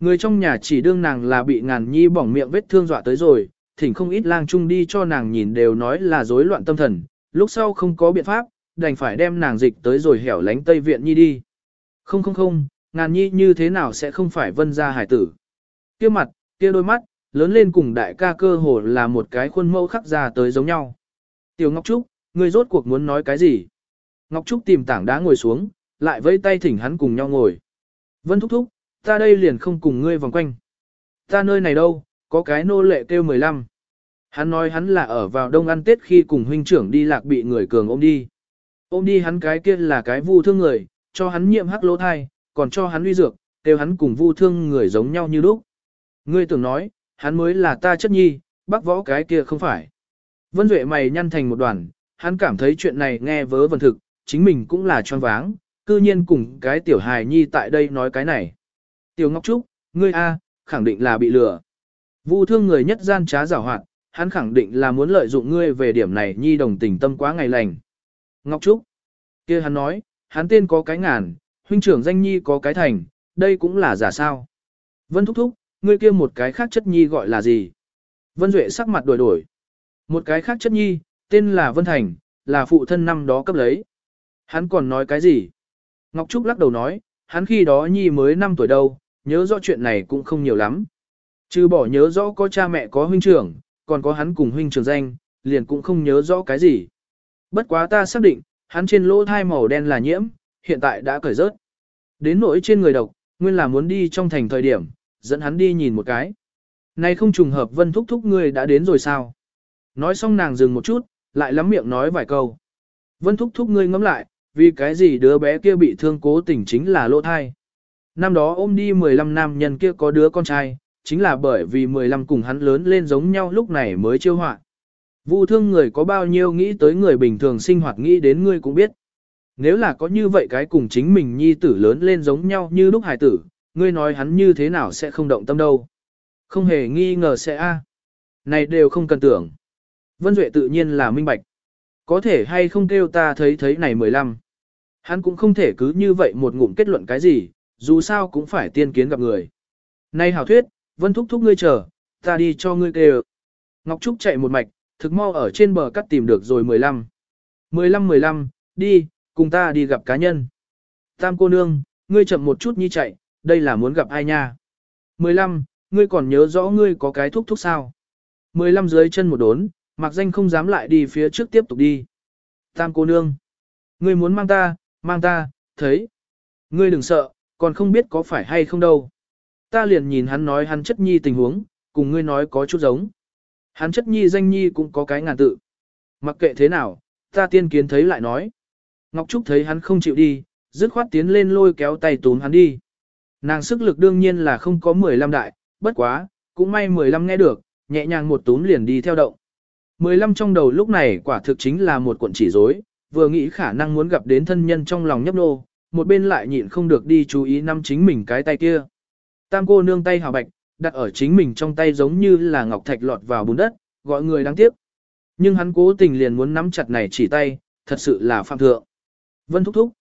S1: Người trong nhà chỉ đương nàng là bị ngàn nhi bỏng miệng vết thương dọa tới rồi, thỉnh không ít lang chung đi cho nàng nhìn đều nói là rối loạn tâm thần, lúc sau không có biện pháp, đành phải đem nàng dịch tới rồi hẻo lánh Tây Viện Nhi đi. Không không không, ngàn nhi như thế nào sẽ không phải vân gia hải tử. kia mặt, kia đôi mắt, lớn lên cùng đại ca cơ hồ là một cái khuôn mẫu khắc ra tới giống nhau. Tiểu Ngọc Trúc, ngươi rốt cuộc muốn nói cái gì? Ngọc Trúc tìm tảng đá ngồi xuống, lại vẫy tay thỉnh hắn cùng nhau ngồi. Vân thúc thúc, ta đây liền không cùng ngươi vòng quanh. Ta nơi này đâu, có cái nô lệ kêu 15. Hắn nói hắn là ở vào đông ăn tết khi cùng huynh trưởng đi lạc bị người cường ôm đi. Ôm đi hắn cái kia là cái vu thương người, cho hắn nhiệm hắc lỗ thai, còn cho hắn uy dược, kêu hắn cùng vu thương người giống nhau như lúc. Ngươi tưởng nói, hắn mới là ta chất nhi, bác võ cái kia không phải. Vân Duệ mày nhăn thành một đoàn, hắn cảm thấy chuyện này nghe vớ vẩn thực, chính mình cũng là choáng váng, cư nhiên cùng cái tiểu hài nhi tại đây nói cái này. Tiểu Ngọc Trúc, ngươi A, khẳng định là bị lừa. Vu thương người nhất gian trá giảo hoạt, hắn khẳng định là muốn lợi dụng ngươi về điểm này nhi đồng tình tâm quá ngày lành. Ngọc Trúc, kia hắn nói, hắn tên có cái ngàn, huynh trưởng danh nhi có cái thành, đây cũng là giả sao. Vân Thúc Thúc, ngươi kia một cái khác chất nhi gọi là gì? Vân Duệ sắc mặt đổi đổi. Một cái khác chất nhi, tên là Vân Thành, là phụ thân năm đó cấp lấy. Hắn còn nói cái gì? Ngọc Trúc lắc đầu nói, hắn khi đó nhi mới 5 tuổi đâu, nhớ rõ chuyện này cũng không nhiều lắm. Chứ bỏ nhớ rõ có cha mẹ có huynh trưởng, còn có hắn cùng huynh trưởng danh, liền cũng không nhớ rõ cái gì. Bất quá ta xác định, hắn trên lỗ thai màu đen là nhiễm, hiện tại đã cởi rớt. Đến nỗi trên người độc, nguyên là muốn đi trong thành thời điểm, dẫn hắn đi nhìn một cái. Này không trùng hợp vân thúc thúc ngươi đã đến rồi sao? Nói xong nàng dừng một chút, lại lắm miệng nói vài câu. Vân thúc thúc ngươi ngẫm lại, vì cái gì đứa bé kia bị thương cố tình chính là lỗ thai. Năm đó ôm đi 15 nam nhân kia có đứa con trai, chính là bởi vì 15 cùng hắn lớn lên giống nhau lúc này mới chiêu họa. Vu thương người có bao nhiêu nghĩ tới người bình thường sinh hoạt nghĩ đến ngươi cũng biết. Nếu là có như vậy cái cùng chính mình nhi tử lớn lên giống nhau như lúc hải tử, ngươi nói hắn như thế nào sẽ không động tâm đâu. Không hề nghi ngờ sẽ a. Này đều không cần tưởng. Vân Duệ tự nhiên là minh bạch. Có thể hay không kêu ta thấy thấy này 15. Hắn cũng không thể cứ như vậy một ngụm kết luận cái gì, dù sao cũng phải tiên kiến gặp người. Này hảo thuyết, Vân thúc thúc ngươi chờ, ta đi cho ngươi kêu. Ngọc Trúc chạy một mạch, thực mau ở trên bờ cắt tìm được rồi 15. 15 15, đi, cùng ta đi gặp cá nhân. Tam cô nương, ngươi chậm một chút nhi chạy, đây là muốn gặp ai nha. 15, ngươi còn nhớ rõ ngươi có cái thúc thúc sao. 15 dưới chân một đốn, mặc danh không dám lại đi phía trước tiếp tục đi. Tam cô nương, ngươi muốn mang ta, mang ta, thấy. Ngươi đừng sợ, còn không biết có phải hay không đâu. Ta liền nhìn hắn nói hắn chất nhi tình huống, cùng ngươi nói có chút giống. Hắn chất nhi danh nhi cũng có cái ngàn tự. Mặc kệ thế nào, ta tiên kiến thấy lại nói. Ngọc Trúc thấy hắn không chịu đi, dứt khoát tiến lên lôi kéo tay túm hắn đi. Nàng sức lực đương nhiên là không có 15 đại, bất quá, cũng may 15 nghe được, nhẹ nhàng một túm liền đi theo động. 15 trong đầu lúc này quả thực chính là một cuộn chỉ rối, vừa nghĩ khả năng muốn gặp đến thân nhân trong lòng nhấp nô, một bên lại nhịn không được đi chú ý năm chính mình cái tay kia. Tam cô nương tay hào bạch, đặt ở chính mình trong tay giống như là ngọc thạch lọt vào bùn đất, gọi người đáng tiếc. Nhưng hắn cố tình liền muốn nắm chặt này chỉ tay, thật sự là phạm thượng. Vân thúc thúc.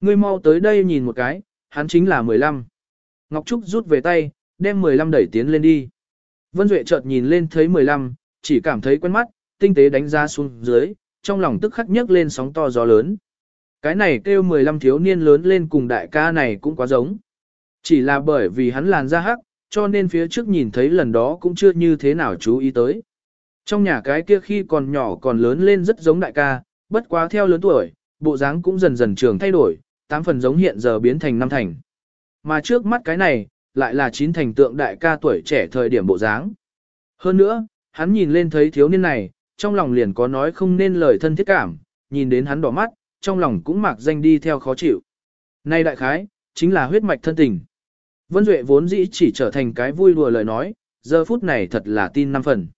S1: Ngươi mau tới đây nhìn một cái, hắn chính là 15. Ngọc Trúc rút về tay, đem 15 đẩy tiến lên đi. Vân Duệ chợt nhìn lên thấy 15, chỉ cảm thấy quen mắt, tinh tế đánh ra xuống dưới, trong lòng tức khắc nhấc lên sóng to gió lớn. Cái này kêu 15 thiếu niên lớn lên cùng đại ca này cũng quá giống. Chỉ là bởi vì hắn làn da hắc, cho nên phía trước nhìn thấy lần đó cũng chưa như thế nào chú ý tới. Trong nhà cái kia khi còn nhỏ còn lớn lên rất giống đại ca, bất quá theo lớn tuổi, bộ dáng cũng dần dần trường thay đổi, tám phần giống hiện giờ biến thành năm thành. Mà trước mắt cái này, lại là chín thành tượng đại ca tuổi trẻ thời điểm bộ dáng. Hơn nữa, hắn nhìn lên thấy thiếu niên này, trong lòng liền có nói không nên lời thân thiết cảm, nhìn đến hắn đỏ mắt, trong lòng cũng mạc danh đi theo khó chịu. Nay đại khái, chính là huyết mạch thân tình. Vân Duệ vốn dĩ chỉ trở thành cái vui đùa lời nói, giờ phút này thật là tin năm phần.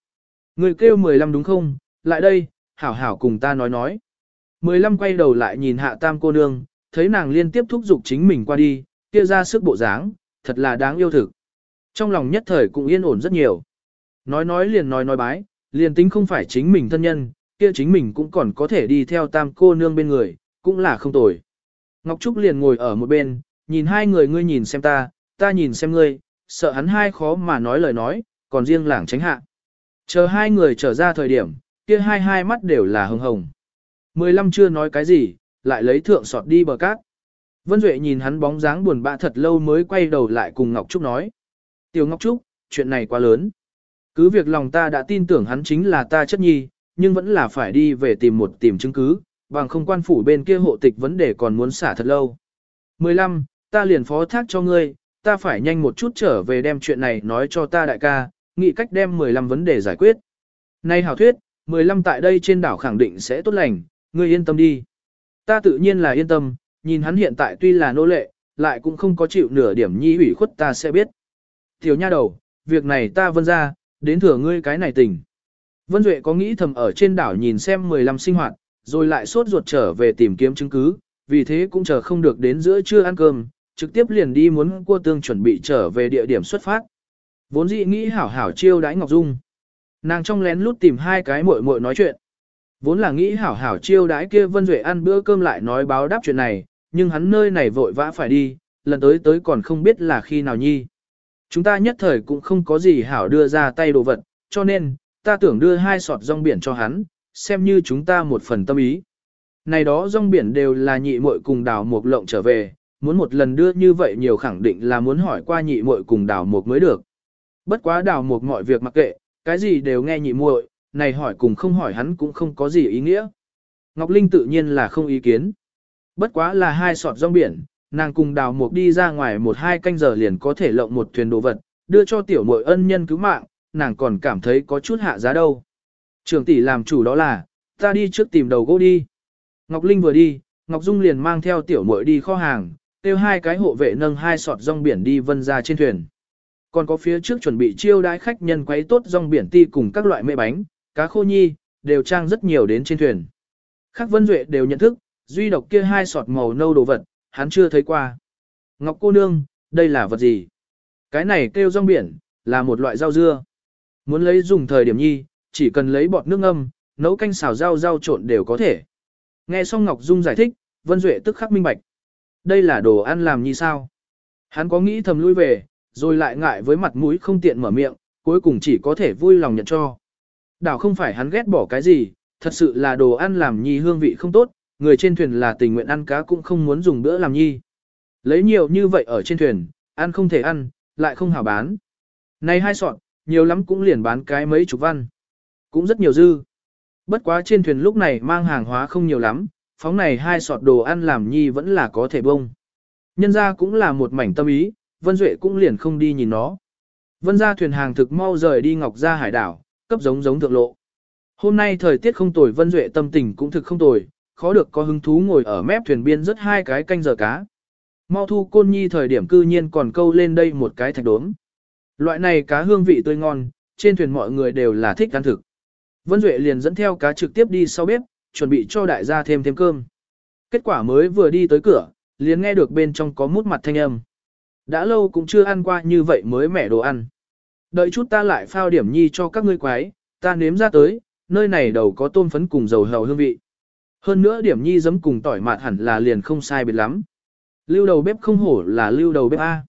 S1: Người kêu 15 đúng không, lại đây, hảo hảo cùng ta nói nói. 15 quay đầu lại nhìn hạ tam cô nương, thấy nàng liên tiếp thúc giục chính mình qua đi, kia ra sức bộ dáng, thật là đáng yêu thực. Trong lòng nhất thời cũng yên ổn rất nhiều. Nói nói liền nói nói bái, liền tính không phải chính mình thân nhân, kia chính mình cũng còn có thể đi theo tam cô nương bên người, cũng là không tồi. Ngọc Trúc liền ngồi ở một bên, nhìn hai người ngươi nhìn xem ta, ta nhìn xem ngươi, sợ hắn hai khó mà nói lời nói, còn riêng lảng tránh hạ. Chờ hai người trở ra thời điểm, kia hai hai mắt đều là hồng hồng. Mười lăm chưa nói cái gì, lại lấy thượng sọt đi bờ cát. Vân Duệ nhìn hắn bóng dáng buồn bã thật lâu mới quay đầu lại cùng Ngọc Trúc nói. Tiểu Ngọc Trúc, chuyện này quá lớn. Cứ việc lòng ta đã tin tưởng hắn chính là ta chất nhi, nhưng vẫn là phải đi về tìm một tìm chứng cứ, bằng không quan phủ bên kia hộ tịch vấn đề còn muốn xả thật lâu. 15. Ta liền phó thác cho ngươi, ta phải nhanh một chút trở về đem chuyện này nói cho ta đại ca, nghĩ cách đem 15 vấn đề giải quyết. Nay hảo thuyết, 15 tại đây trên đảo khẳng định sẽ tốt lành, ngươi yên tâm đi. Ta tự nhiên là yên tâm, nhìn hắn hiện tại tuy là nô lệ, lại cũng không có chịu nửa điểm nhi ủy khuất ta sẽ biết. Tiểu nha đầu, việc này ta vân ra, đến thừa ngươi cái này tình. Vân Duệ có nghĩ thầm ở trên đảo nhìn xem 15 sinh hoạt, rồi lại sốt ruột trở về tìm kiếm chứng cứ, vì thế cũng chờ không được đến giữa trưa ăn cơm, trực tiếp liền đi muốn cua tương chuẩn bị trở về địa điểm xuất phát. Vốn dĩ nghĩ hảo hảo chiêu đãi Ngọc Dung. Nàng trong lén lút tìm hai cái muội muội nói chuyện. Vốn là nghĩ hảo hảo chiêu đãi kia Vân Duệ ăn bữa cơm lại nói báo đáp chuyện này, nhưng hắn nơi này vội vã phải đi, lần tới tới còn không biết là khi nào nhi. Chúng ta nhất thời cũng không có gì hảo đưa ra tay đồ vật, cho nên, ta tưởng đưa hai sọt rong biển cho hắn, xem như chúng ta một phần tâm ý. Này đó rong biển đều là nhị muội cùng đào một lộng trở về, muốn một lần đưa như vậy nhiều khẳng định là muốn hỏi qua nhị muội cùng đào mục mới được. Bất quá đào mục mọi việc mặc kệ, cái gì đều nghe nhị muội, này hỏi cùng không hỏi hắn cũng không có gì ý nghĩa. Ngọc Linh tự nhiên là không ý kiến. Bất quá là hai sọt rong biển, nàng cùng đào mục đi ra ngoài một hai canh giờ liền có thể lộng một thuyền đồ vật, đưa cho tiểu muội ân nhân cứu mạng, nàng còn cảm thấy có chút hạ giá đâu. Trường tỷ làm chủ đó là, ta đi trước tìm đầu gỗ đi. Ngọc Linh vừa đi, Ngọc Dung liền mang theo tiểu muội đi kho hàng, tiêu hai cái hộ vệ nâng hai sọt rong biển đi vân ra trên thuyền. Còn có phía trước chuẩn bị chiêu đãi khách nhân quấy tốt rong biển ti cùng các loại mê bánh, cá khô nhi, đều trang rất nhiều đến trên thuyền. Khác Vân Duệ đều nhận thức, duy độc kia hai sọt màu nâu đồ vật, hắn chưa thấy qua. Ngọc cô nương, đây là vật gì? Cái này kêu rong biển, là một loại rau dưa. Muốn lấy dùng thời điểm nhi, chỉ cần lấy bọt nước ngâm, nấu canh xào rau rau trộn đều có thể. Nghe xong Ngọc Dung giải thích, Vân Duệ tức khắc minh bạch. Đây là đồ ăn làm như sao? Hắn có nghĩ thầm lui về, rồi lại ngại với mặt mũi không tiện mở miệng, cuối cùng chỉ có thể vui lòng nhận cho. Đảo không phải hắn ghét bỏ cái gì, thật sự là đồ ăn làm nhi hương vị không tốt, người trên thuyền là tình nguyện ăn cá cũng không muốn dùng bữa làm nhi. Lấy nhiều như vậy ở trên thuyền, ăn không thể ăn, lại không hảo bán. Này hai sọt, nhiều lắm cũng liền bán cái mấy chục văn. Cũng rất nhiều dư. Bất quá trên thuyền lúc này mang hàng hóa không nhiều lắm, phóng này hai sọt đồ ăn làm nhi vẫn là có thể bông. Nhân ra cũng là một mảnh tâm ý, Vân Duệ cũng liền không đi nhìn nó. Vân ra thuyền hàng thực mau rời đi Ngọc Gia hải đảo, cấp giống giống thượng lộ. Hôm nay thời tiết không tồi Vân Duệ tâm tình cũng thực không tồi, khó được có hứng thú ngồi ở mép thuyền biên rất hai cái canh giờ cá. Mau thu côn nhi thời điểm cư nhiên còn câu lên đây một cái thạch đốm. Loại này cá hương vị tươi ngon, trên thuyền mọi người đều là thích ăn thực. Vân Duệ liền dẫn theo cá trực tiếp đi sau bếp, chuẩn bị cho đại gia thêm thêm cơm. Kết quả mới vừa đi tới cửa, liền nghe được bên trong có mút mặt thanh âm. Đã lâu cũng chưa ăn qua như vậy mới mẻ đồ ăn. Đợi chút ta lại phao điểm nhi cho các ngươi quái, ta nếm ra tới, nơi này đầu có tôm phấn cùng dầu hầu hương vị. Hơn nữa điểm nhi giấm cùng tỏi mạt hẳn là liền không sai biệt lắm. Lưu đầu bếp không hổ là lưu đầu bếp A.